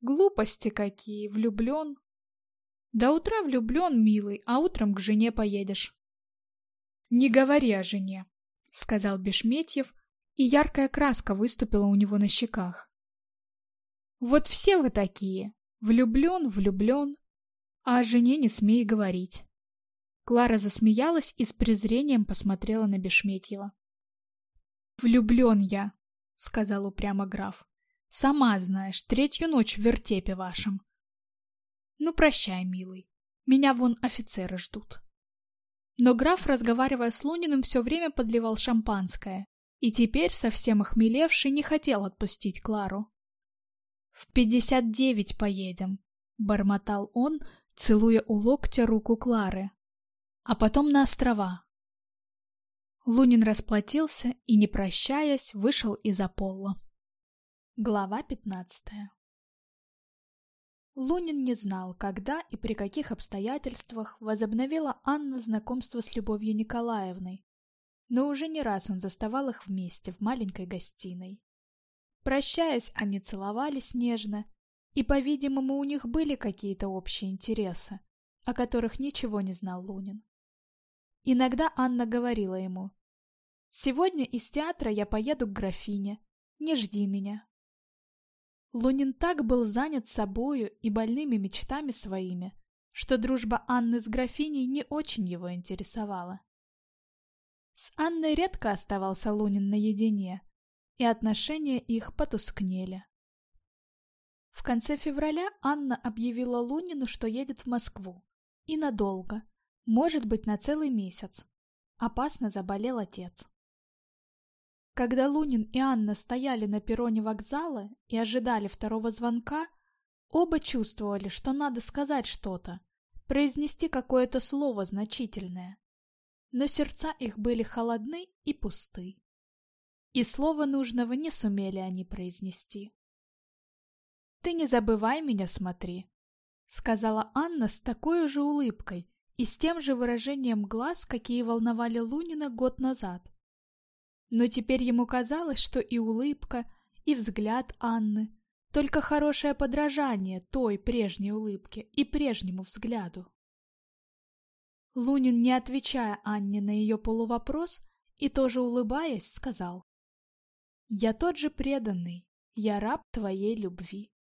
Глупости какие, влюблен. До утра влюблен, милый, а утром к жене поедешь. Не говори о жене, сказал Бешметьев, и яркая краска выступила у него на щеках. Вот все вы такие, Влюблен, влюблен. А о жене не смей говорить. Клара засмеялась и с презрением посмотрела на Бешметьева. «Влюблен я», — сказал упрямо граф. «Сама знаешь, третью ночь в вертепе вашем». «Ну, прощай, милый. Меня вон офицеры ждут». Но граф, разговаривая с Луниным, все время подливал шампанское, и теперь, совсем охмелевший, не хотел отпустить Клару. «В пятьдесят девять поедем», — бормотал он, целуя у локтя руку Клары. «А потом на острова». Лунин расплатился и, не прощаясь, вышел из Аполло. Глава пятнадцатая Лунин не знал, когда и при каких обстоятельствах возобновила Анна знакомство с Любовью Николаевной, но уже не раз он заставал их вместе в маленькой гостиной. Прощаясь, они целовались нежно, и, по-видимому, у них были какие-то общие интересы, о которых ничего не знал Лунин. Иногда Анна говорила ему, «Сегодня из театра я поеду к графине, не жди меня». Лунин так был занят собою и больными мечтами своими, что дружба Анны с графиней не очень его интересовала. С Анной редко оставался Лунин наедине, и отношения их потускнели. В конце февраля Анна объявила Лунину, что едет в Москву. И надолго. Может быть, на целый месяц. Опасно заболел отец. Когда Лунин и Анна стояли на перроне вокзала и ожидали второго звонка, оба чувствовали, что надо сказать что-то, произнести какое-то слово значительное. Но сердца их были холодны и пусты. И слова нужного не сумели они произнести. «Ты не забывай меня, смотри», — сказала Анна с такой же улыбкой и с тем же выражением глаз, какие волновали Лунина год назад. Но теперь ему казалось, что и улыбка, и взгляд Анны — только хорошее подражание той прежней улыбке и прежнему взгляду. Лунин, не отвечая Анне на ее полувопрос и тоже улыбаясь, сказал «Я тот же преданный, я раб твоей любви».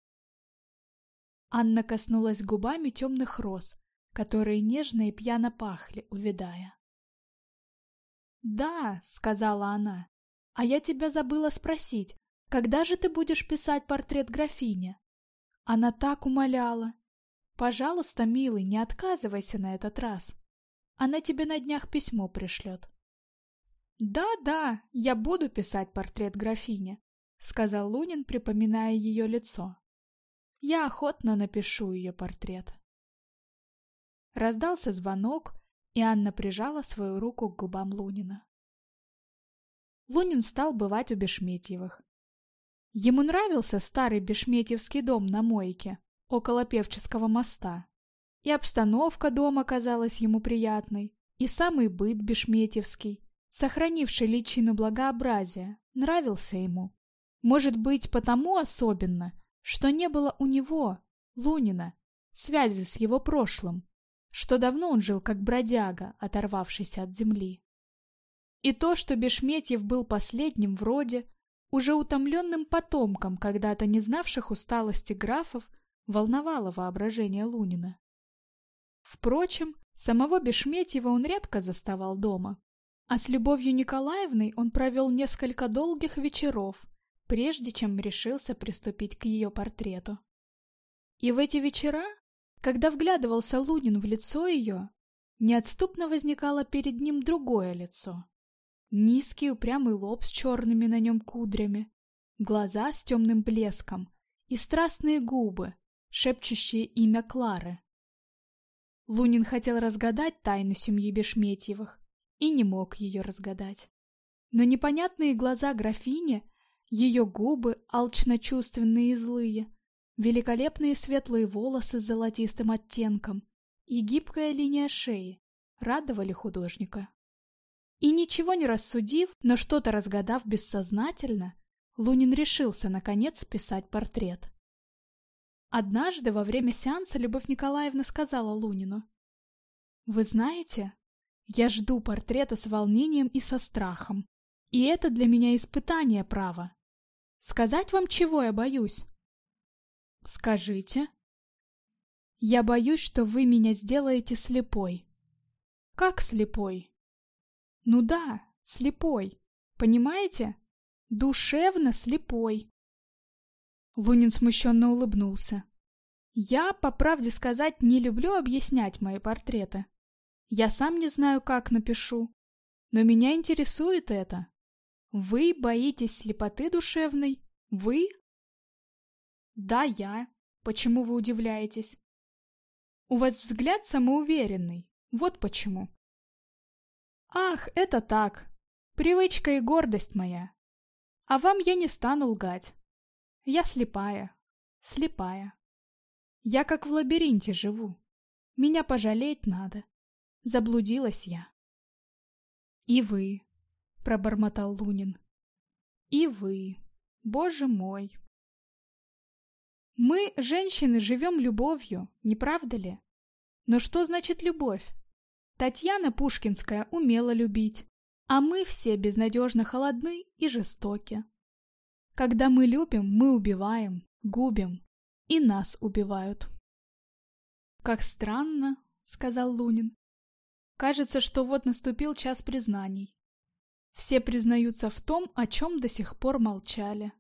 Анна коснулась губами темных роз, которые нежно и пьяно пахли, увядая. «Да», — сказала она, — «а я тебя забыла спросить, когда же ты будешь писать портрет графини?» Она так умоляла. «Пожалуйста, милый, не отказывайся на этот раз. Она тебе на днях письмо пришлет». «Да-да, я буду писать портрет графини», — сказал Лунин, припоминая ее лицо. Я охотно напишу ее портрет. Раздался звонок, и Анна прижала свою руку к губам Лунина. Лунин стал бывать у Бешметьевых. Ему нравился старый Бешметьевский дом на мойке, около Певческого моста. И обстановка дома казалась ему приятной, и самый быт Бешметьевский, сохранивший личину благообразия, нравился ему. Может быть, потому особенно, что не было у него, Лунина, связи с его прошлым, что давно он жил как бродяга, оторвавшийся от земли. И то, что Бешметьев был последним в роде, уже утомленным потомком когда-то не знавших усталости графов, волновало воображение Лунина. Впрочем, самого Бешметьева он редко заставал дома, а с Любовью Николаевной он провел несколько долгих вечеров, прежде чем решился приступить к ее портрету. И в эти вечера, когда вглядывался Лунин в лицо ее, неотступно возникало перед ним другое лицо. Низкий упрямый лоб с черными на нем кудрями, глаза с темным блеском и страстные губы, шепчущие имя Клары. Лунин хотел разгадать тайну семьи Бешметьевых и не мог ее разгадать. Но непонятные глаза графини ее губы, алчно-чувственные и злые, великолепные светлые волосы с золотистым оттенком и гибкая линия шеи радовали художника. И ничего не рассудив, но что-то разгадав бессознательно, Лунин решился, наконец, писать портрет. Однажды во время сеанса Любовь Николаевна сказала Лунину. «Вы знаете, я жду портрета с волнением и со страхом, и это для меня испытание права. Сказать вам, чего я боюсь? Скажите. Я боюсь, что вы меня сделаете слепой. Как слепой? Ну да, слепой. Понимаете? Душевно слепой. Лунин смущенно улыбнулся. Я, по правде сказать, не люблю объяснять мои портреты. Я сам не знаю, как напишу. Но меня интересует это. Вы боитесь слепоты душевной? Вы? Да, я. Почему вы удивляетесь? У вас взгляд самоуверенный. Вот почему. Ах, это так. Привычка и гордость моя. А вам я не стану лгать. Я слепая. Слепая. Я как в лабиринте живу. Меня пожалеть надо. Заблудилась я. И вы, — пробормотал Лунин. «И вы, боже мой!» Мы, женщины, живем любовью, не правда ли? Но что значит любовь? Татьяна Пушкинская умела любить, а мы все безнадежно холодны и жестоки. Когда мы любим, мы убиваем, губим, и нас убивают. «Как странно», — сказал Лунин. «Кажется, что вот наступил час признаний. Все признаются в том, о чем до сих пор молчали.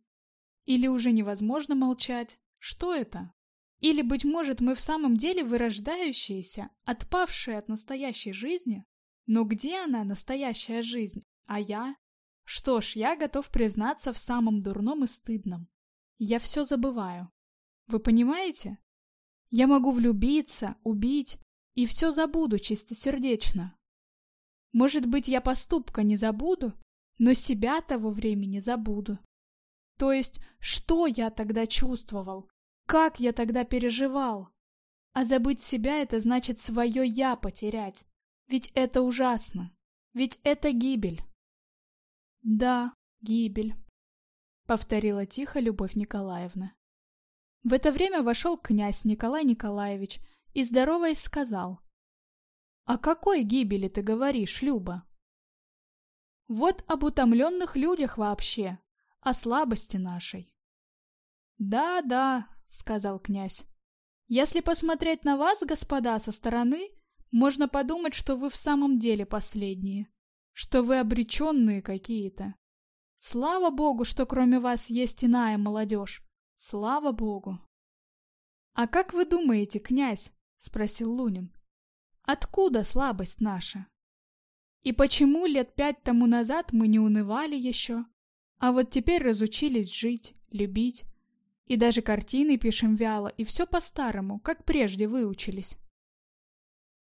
Или уже невозможно молчать. Что это? Или, быть может, мы в самом деле вырождающиеся, отпавшие от настоящей жизни? Но где она, настоящая жизнь? А я? Что ж, я готов признаться в самом дурном и стыдном. Я все забываю. Вы понимаете? Я могу влюбиться, убить, и все забуду чистосердечно. Может быть, я поступка не забуду, но себя того времени забуду. То есть, что я тогда чувствовал? Как я тогда переживал? А забыть себя — это значит свое «я» потерять. Ведь это ужасно. Ведь это гибель. Да, гибель, — повторила тихо Любовь Николаевна. В это время вошел князь Николай Николаевич и, здороваясь, сказал. «О какой гибели ты говоришь, Люба?» «Вот об утомленных людях вообще, о слабости нашей». «Да, да», — сказал князь. «Если посмотреть на вас, господа, со стороны, можно подумать, что вы в самом деле последние, что вы обреченные какие-то. Слава богу, что кроме вас есть иная молодежь. Слава богу. «А как вы думаете, князь?» — спросил Лунин. «Откуда слабость наша? И почему лет пять тому назад мы не унывали еще, а вот теперь разучились жить, любить, и даже картины пишем вяло, и все по-старому, как прежде выучились?»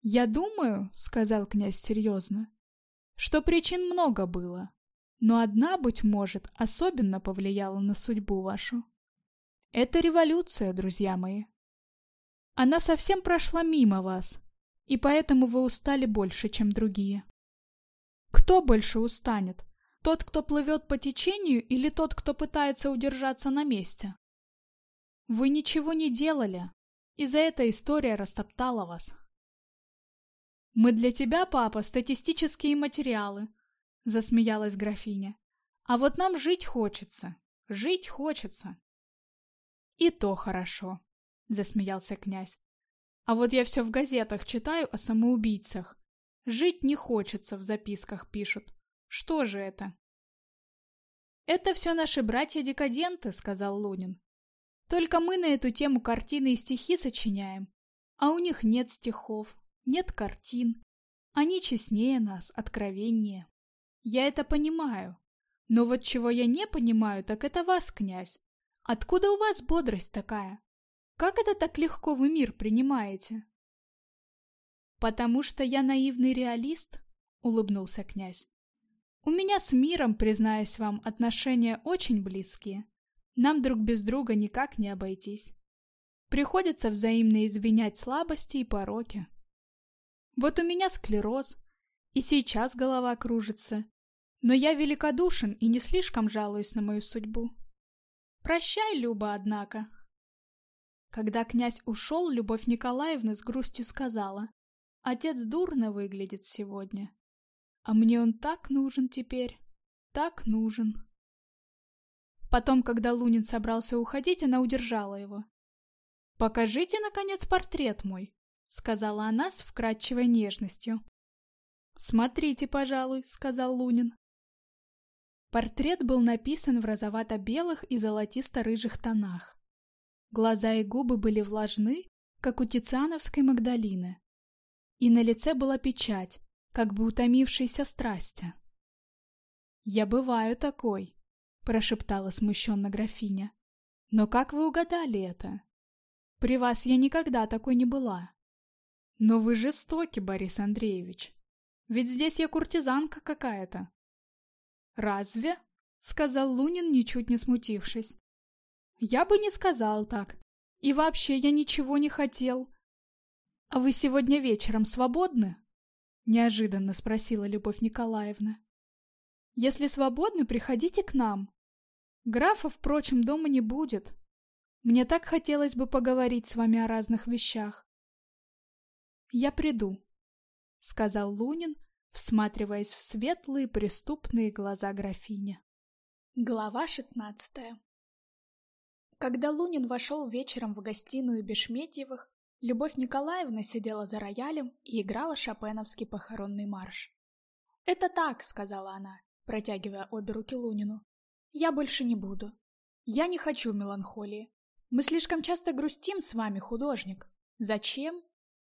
«Я думаю, — сказал князь серьезно, — что причин много было, но одна, быть может, особенно повлияла на судьбу вашу. Это революция, друзья мои. Она совсем прошла мимо вас, и поэтому вы устали больше, чем другие. Кто больше устанет? Тот, кто плывет по течению, или тот, кто пытается удержаться на месте? Вы ничего не делали, и за это история растоптала вас. «Мы для тебя, папа, статистические материалы», — засмеялась графиня. «А вот нам жить хочется. Жить хочется». «И то хорошо», — засмеялся князь. «А вот я все в газетах читаю о самоубийцах. Жить не хочется, в записках пишут. Что же это?» «Это все наши братья-декаденты», — сказал Лунин. «Только мы на эту тему картины и стихи сочиняем, а у них нет стихов, нет картин. Они честнее нас, откровеннее. Я это понимаю. Но вот чего я не понимаю, так это вас, князь. Откуда у вас бодрость такая? Как это так легко вы мир принимаете? Потому что я наивный реалист, улыбнулся князь. У меня с миром, признаюсь вам, отношения очень близкие. Нам друг без друга никак не обойтись. Приходится взаимно извинять слабости и пороки. Вот у меня склероз, и сейчас голова кружится. Но я великодушен и не слишком жалуюсь на мою судьбу. Прощай, Люба, однако. Когда князь ушел, Любовь Николаевна с грустью сказала, «Отец дурно выглядит сегодня. А мне он так нужен теперь, так нужен». Потом, когда Лунин собрался уходить, она удержала его. «Покажите, наконец, портрет мой», сказала она с вкрадчивой нежностью. «Смотрите, пожалуй», — сказал Лунин. Портрет был написан в розовато-белых и золотисто-рыжих тонах. Глаза и губы были влажны, как у Тициановской Магдалины. И на лице была печать, как бы утомившейся страсти. «Я бываю такой», — прошептала смущенно графиня. «Но как вы угадали это? При вас я никогда такой не была». Но вы жестоки, Борис Андреевич. Ведь здесь я куртизанка какая-то. Разве? Сказал Лунин, ничуть не смутившись. Я бы не сказал так. И вообще я ничего не хотел. А вы сегодня вечером свободны? Неожиданно спросила Любовь Николаевна. Если свободны, приходите к нам. Графа, впрочем, дома не будет. Мне так хотелось бы поговорить с вами о разных вещах. «Я приду», — сказал Лунин, всматриваясь в светлые преступные глаза графини. Глава шестнадцатая Когда Лунин вошел вечером в гостиную Бешметьевых, Любовь Николаевна сидела за роялем и играла шопеновский похоронный марш. «Это так», — сказала она, протягивая обе руки Лунину. «Я больше не буду. Я не хочу меланхолии. Мы слишком часто грустим с вами, художник. Зачем?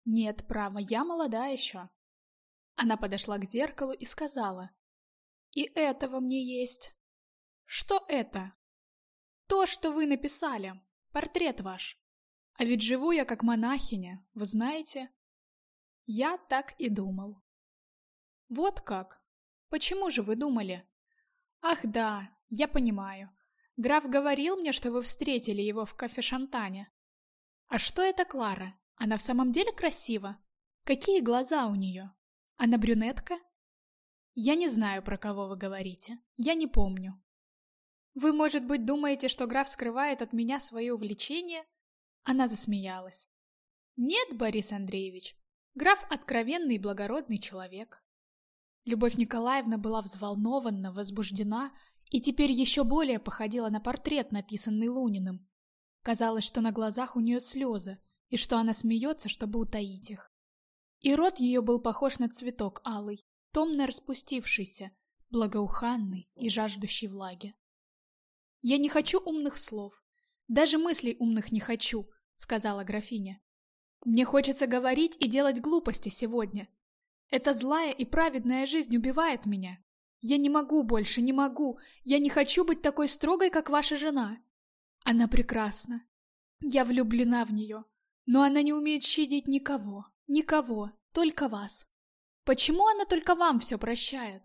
Нет, право, я молода еще. Она подошла к зеркалу и сказала. И этого мне есть. Что это? То, что вы написали. Портрет ваш. А ведь живу я как монахиня, вы знаете? Я так и думал. Вот как? Почему же вы думали? Ах да, я понимаю. Граф говорил мне, что вы встретили его в кафе Шантане. А что это Клара? Она в самом деле красива? Какие глаза у нее? Она брюнетка? Я не знаю, про кого вы говорите. Я не помню. Вы, может быть, думаете, что граф скрывает от меня свое увлечение? Она засмеялась. Нет, Борис Андреевич, граф откровенный и благородный человек. Любовь Николаевна была взволнована, возбуждена и теперь еще более походила на портрет, написанный Луниным. Казалось, что на глазах у нее слезы, и что она смеется, чтобы утаить их. И рот ее был похож на цветок алый, томно распустившийся, благоуханный и жаждущий влаги. «Я не хочу умных слов. Даже мыслей умных не хочу», — сказала графиня. «Мне хочется говорить и делать глупости сегодня, эта злая и праведная жизнь убивает меня. Я не могу больше, не могу. Я не хочу быть такой строгой, как ваша жена. Она прекрасна. Я влюблена в нее. Но она не умеет щадить никого. Никого. Только вас. Почему она только вам все прощает?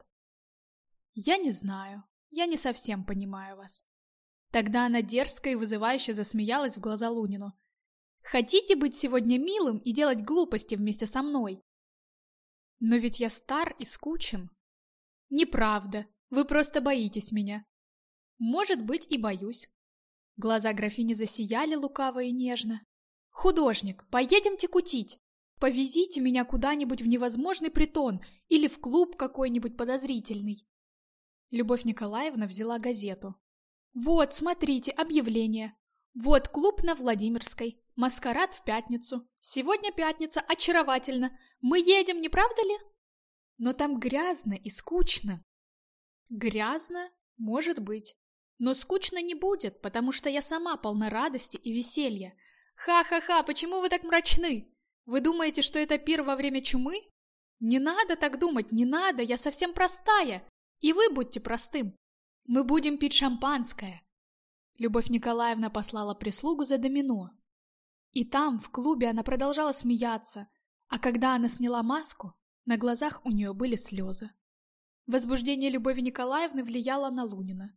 Я не знаю. Я не совсем понимаю вас. Тогда она дерзко и вызывающе засмеялась в глаза Лунину. Хотите быть сегодня милым и делать глупости вместе со мной? Но ведь я стар и скучен. Неправда. Вы просто боитесь меня. Может быть, и боюсь. Глаза графини засияли лукаво и нежно. Художник, поедемте кутить. Повезите меня куда-нибудь в невозможный притон или в клуб какой-нибудь подозрительный. Любовь Николаевна взяла газету. Вот, смотрите, объявление. Вот клуб на Владимирской. Маскарад в пятницу. Сегодня пятница, очаровательно. Мы едем, не правда ли? Но там грязно и скучно. Грязно? Может быть. Но скучно не будет, потому что я сама полна радости и веселья. Ха-ха-ха, почему вы так мрачны? Вы думаете, что это пир во время чумы? Не надо так думать, не надо, я совсем простая. И вы будьте простым. Мы будем пить шампанское. Любовь Николаевна послала прислугу за домино, и там, в клубе, она продолжала смеяться, а когда она сняла маску, на глазах у нее были слезы. Возбуждение Любови Николаевны влияло на Лунина.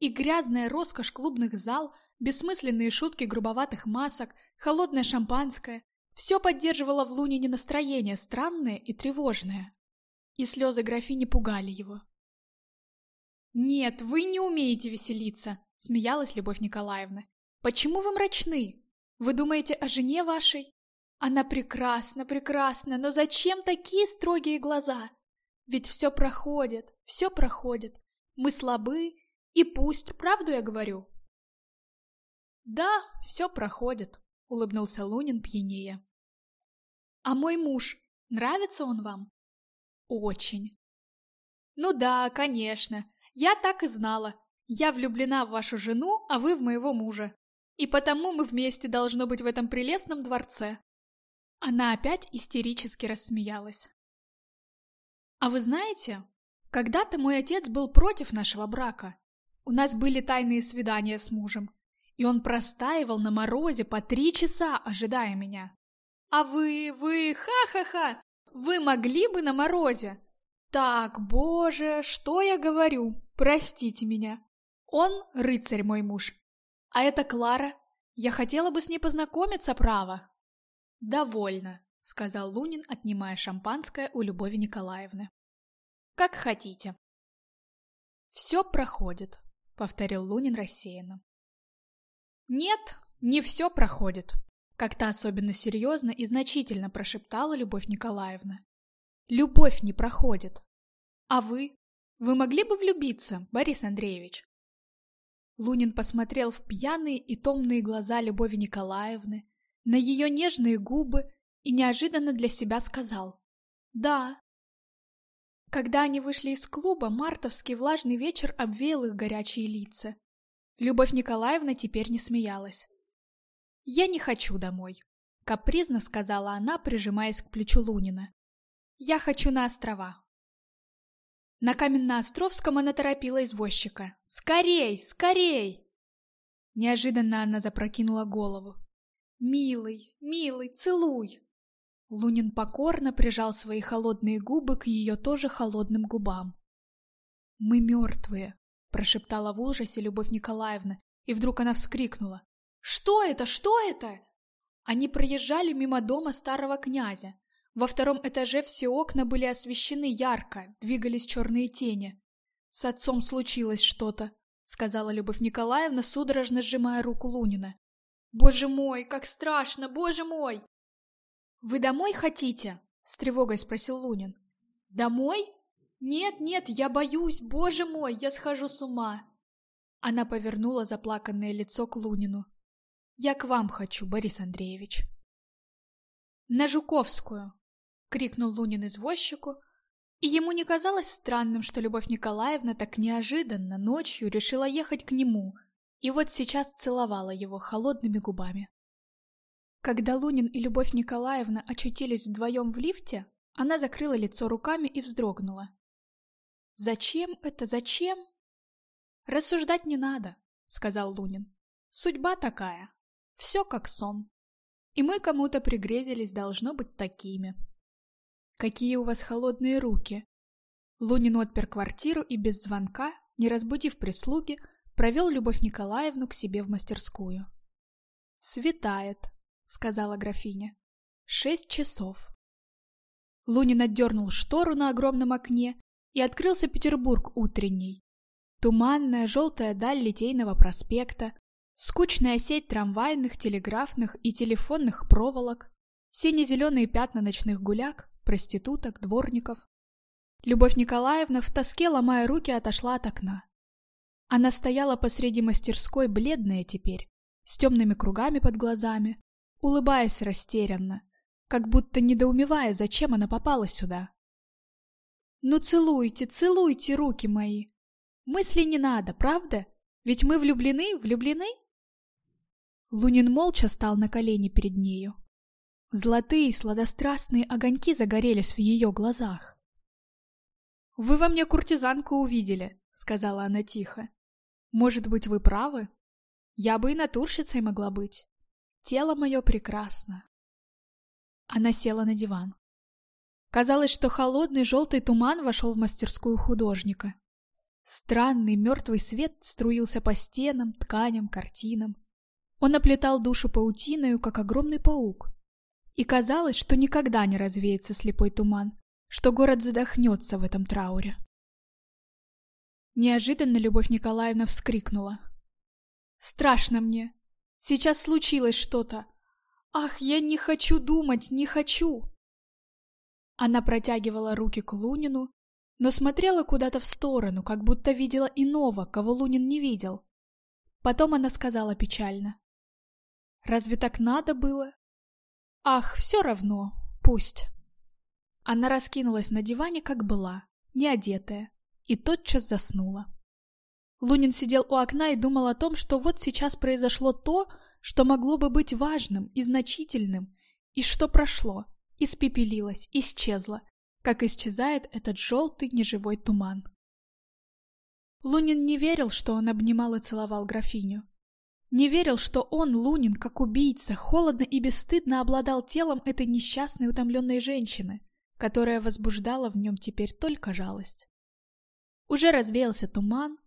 И грязная роскошь клубных зал, бессмысленные шутки грубоватых масок, холодное шампанское – все поддерживало в Лунине настроение странное и тревожное. И слезы графини пугали его. «Нет, вы не умеете веселиться», – смеялась Любовь Николаевна. «Почему вы мрачны? Вы думаете о жене вашей? Она прекрасна, прекрасна, но зачем такие строгие глаза? Ведь все проходит, все проходит. Мы слабы, и пусть, правду я говорю. Да, все проходит, улыбнулся Лунин пьянее. А мой муж, нравится он вам? Очень. Ну да, конечно, я так и знала. Я влюблена в вашу жену, а вы в моего мужа. И потому мы вместе должно быть в этом прелестном дворце. Она опять истерически рассмеялась. А вы знаете, когда-то мой отец был против нашего брака. У нас были тайные свидания с мужем, и он простаивал на морозе по три часа, ожидая меня. А вы, вы, ха-ха-ха, вы могли бы на морозе? Так, боже, что я говорю, простите меня. Он рыцарь мой муж, а это Клара. Я хотела бы с ней познакомиться, право. Довольно, сказал Лунин, отнимая шампанское у Любови Николаевны. Как хотите. Все проходит, повторил Лунин рассеянно. Нет, не все проходит, как-то особенно серьезно и значительно прошептала Любовь Николаевна. Любовь не проходит. А вы? Вы могли бы влюбиться, Борис Андреевич? Лунин посмотрел в пьяные и томные глаза Любови Николаевны, на ее нежные губы и неожиданно для себя сказал «Да». Когда они вышли из клуба, мартовский влажный вечер обвеял их горячие лица. Любовь Николаевна теперь не смеялась. «Я не хочу домой», — капризно сказала она, прижимаясь к плечу Лунина. «Я хочу на острова». На Каменноостровском она торопила извозчика. «Скорей! Скорей!» Неожиданно она запрокинула голову. «Милый, милый, целуй!» Лунин покорно прижал свои холодные губы к ее тоже холодным губам. «Мы мертвые!» – прошептала в ужасе Любовь Николаевна, и вдруг она вскрикнула. «Что это? Что это?» Они проезжали мимо дома старого князя. Во втором этаже все окна были освещены ярко, двигались черные тени. «С отцом случилось что-то», — сказала Любовь Николаевна, судорожно сжимая руку Лунина. «Боже мой, как страшно, боже мой!» «Вы домой хотите?» — с тревогой спросил Лунин. «Домой? Нет, нет, я боюсь, боже мой, я схожу с ума!» Она повернула заплаканное лицо к Лунину. «Я к вам хочу, Борис Андреевич». «На Жуковскую!» — крикнул Лунин извозчику, и ему не казалось странным, что Любовь Николаевна так неожиданно ночью решила ехать к нему, и вот сейчас целовала его холодными губами. Когда Лунин и Любовь Николаевна очутились вдвоем в лифте, она закрыла лицо руками и вздрогнула. «Зачем это? Зачем?» «Рассуждать не надо», — сказал Лунин. «Судьба такая. Все как сон. И мы кому-то пригрезились должно быть такими». «Какие у вас холодные руки!» Лунин отпер квартиру и без звонка, не разбудив прислуги, провел Любовь Николаевну к себе в мастерскую. «Светает», — сказала графиня. «Шесть часов». Лунин отдернул штору на огромном окне, и открылся Петербург утренний. Туманная желтая даль Литейного проспекта, скучная сеть трамвайных, телеграфных и телефонных проволок, сине-зеленые пятна ночных гуляк, проституток, дворников. Любовь Николаевна в тоске, ломая руки, отошла от окна. Она стояла посреди мастерской, бледная теперь, с темными кругами под глазами, улыбаясь растерянно, как будто недоумевая, зачем она попала сюда. «Ну целуйте, целуйте руки мои! Мысли не надо, правда? Ведь мы влюблены, влюблены?» Лунин молча стал на колени перед нею. Золотые сладострастные огоньки загорелись в ее глазах. «Вы во мне куртизанку увидели», — сказала она тихо. «Может быть, вы правы? Я бы и натурщицей могла быть. Тело мое прекрасно». Она села на диван. Казалось, что холодный желтый туман вошел в мастерскую художника. Странный мертвый свет струился по стенам, тканям, картинам. Он оплетал душу паутиною, как огромный паук. И казалось, что никогда не развеется слепой туман, что город задохнется в этом трауре. Неожиданно Любовь Николаевна вскрикнула. «Страшно мне! Сейчас случилось что-то! Ах, я не хочу думать, не хочу!» Она протягивала руки к Лунину, но смотрела куда-то в сторону, как будто видела иного, кого Лунин не видел. Потом она сказала печально. «Разве так надо было? Ах, все равно, пусть. Она раскинулась на диване, как была, не одетая, и тотчас заснула. Лунин сидел у окна и думал о том, что вот сейчас произошло то, что могло бы быть важным и значительным, и что прошло, испепелилось, исчезло, как исчезает этот желтый неживой туман. Лунин не верил, что он обнимал и целовал графиню. Не верил, что он, Лунин, как убийца, холодно и бесстыдно обладал телом этой несчастной утомленной женщины, которая возбуждала в нем теперь только жалость. Уже развеялся туман,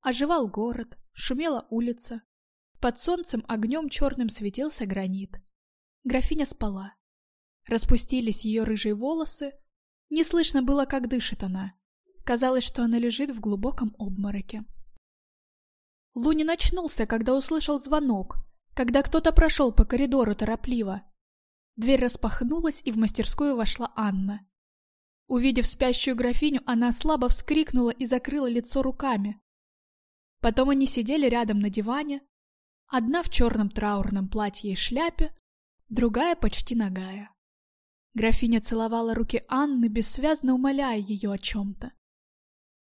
оживал город, шумела улица. Под солнцем огнем черным светился гранит. Графиня спала. Распустились ее рыжие волосы. Не слышно было, как дышит она. Казалось, что она лежит в глубоком обмороке. Лунин очнулся, когда услышал звонок, когда кто-то прошел по коридору торопливо. Дверь распахнулась, и в мастерскую вошла Анна. Увидев спящую графиню, она слабо вскрикнула и закрыла лицо руками. Потом они сидели рядом на диване, одна в черном траурном платье и шляпе, другая почти нагая. Графиня целовала руки Анны, бессвязно умоляя ее о чем-то.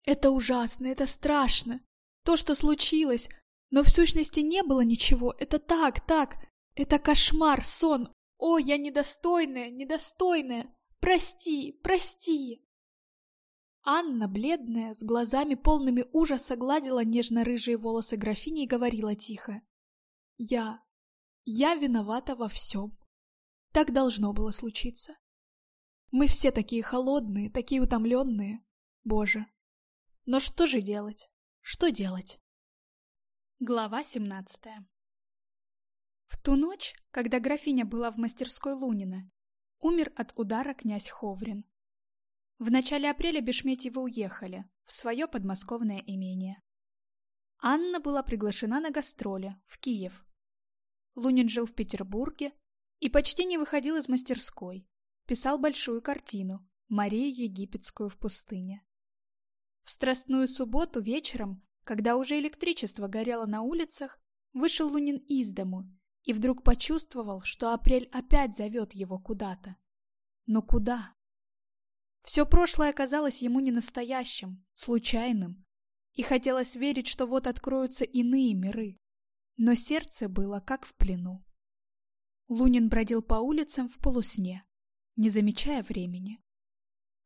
«Это ужасно, это страшно!» То, что случилось, но в сущности не было ничего. Это так, так. Это кошмар, сон. О, я недостойная, недостойная. Прости, прости. Анна, бледная, с глазами полными ужаса, гладила нежно-рыжие волосы графини и говорила тихо. «Я... я виновата во всем. Так должно было случиться. Мы все такие холодные, такие утомленные. Боже. Но что же делать? Что делать? Глава 17 В ту ночь, когда графиня была в мастерской Лунина, умер от удара князь Ховрин. В начале апреля Бешметьевы уехали в свое подмосковное имение. Анна была приглашена на гастроли в Киев. Лунин жил в Петербурге и почти не выходил из мастерской. Писал большую картину «Марию Египетскую в пустыне». В страстную субботу вечером, когда уже электричество горело на улицах, вышел Лунин из дому и вдруг почувствовал, что апрель опять зовет его куда-то. Но куда? Все прошлое оказалось ему не настоящим, случайным, и хотелось верить, что вот откроются иные миры. Но сердце было как в плену. Лунин бродил по улицам в полусне, не замечая времени.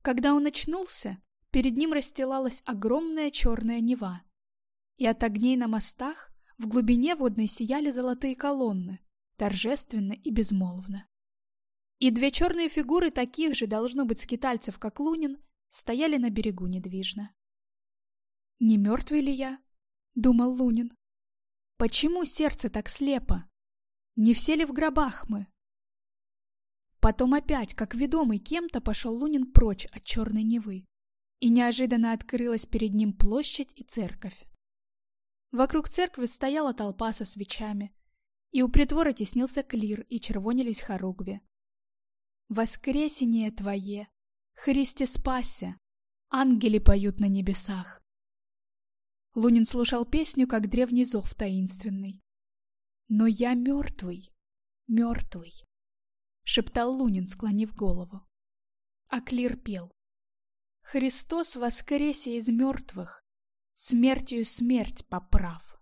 Когда он очнулся, перед ним расстилалась огромная черная Нева, и от огней на мостах в глубине водной сияли золотые колонны, торжественно и безмолвно. И две черные фигуры таких же, должно быть, скитальцев, как Лунин, стояли на берегу недвижно. «Не мертвый ли я?» — думал Лунин. «Почему сердце так слепо? Не все ли в гробах мы?» Потом опять, как ведомый кем-то, пошел Лунин прочь от черной Невы, и неожиданно открылась перед ним площадь и церковь. Вокруг церкви стояла толпа со свечами, и у притвора теснился клир и червонились хоругви. Воскресение Твое! Христе спася! Ангели поют на небесах. Лунин слушал песню, как древний зов таинственный. «Но я мертвый, мертвый», — шептал Лунин, склонив голову. А Клир пел. «Христос воскресе из мертвых, смертью смерть поправ».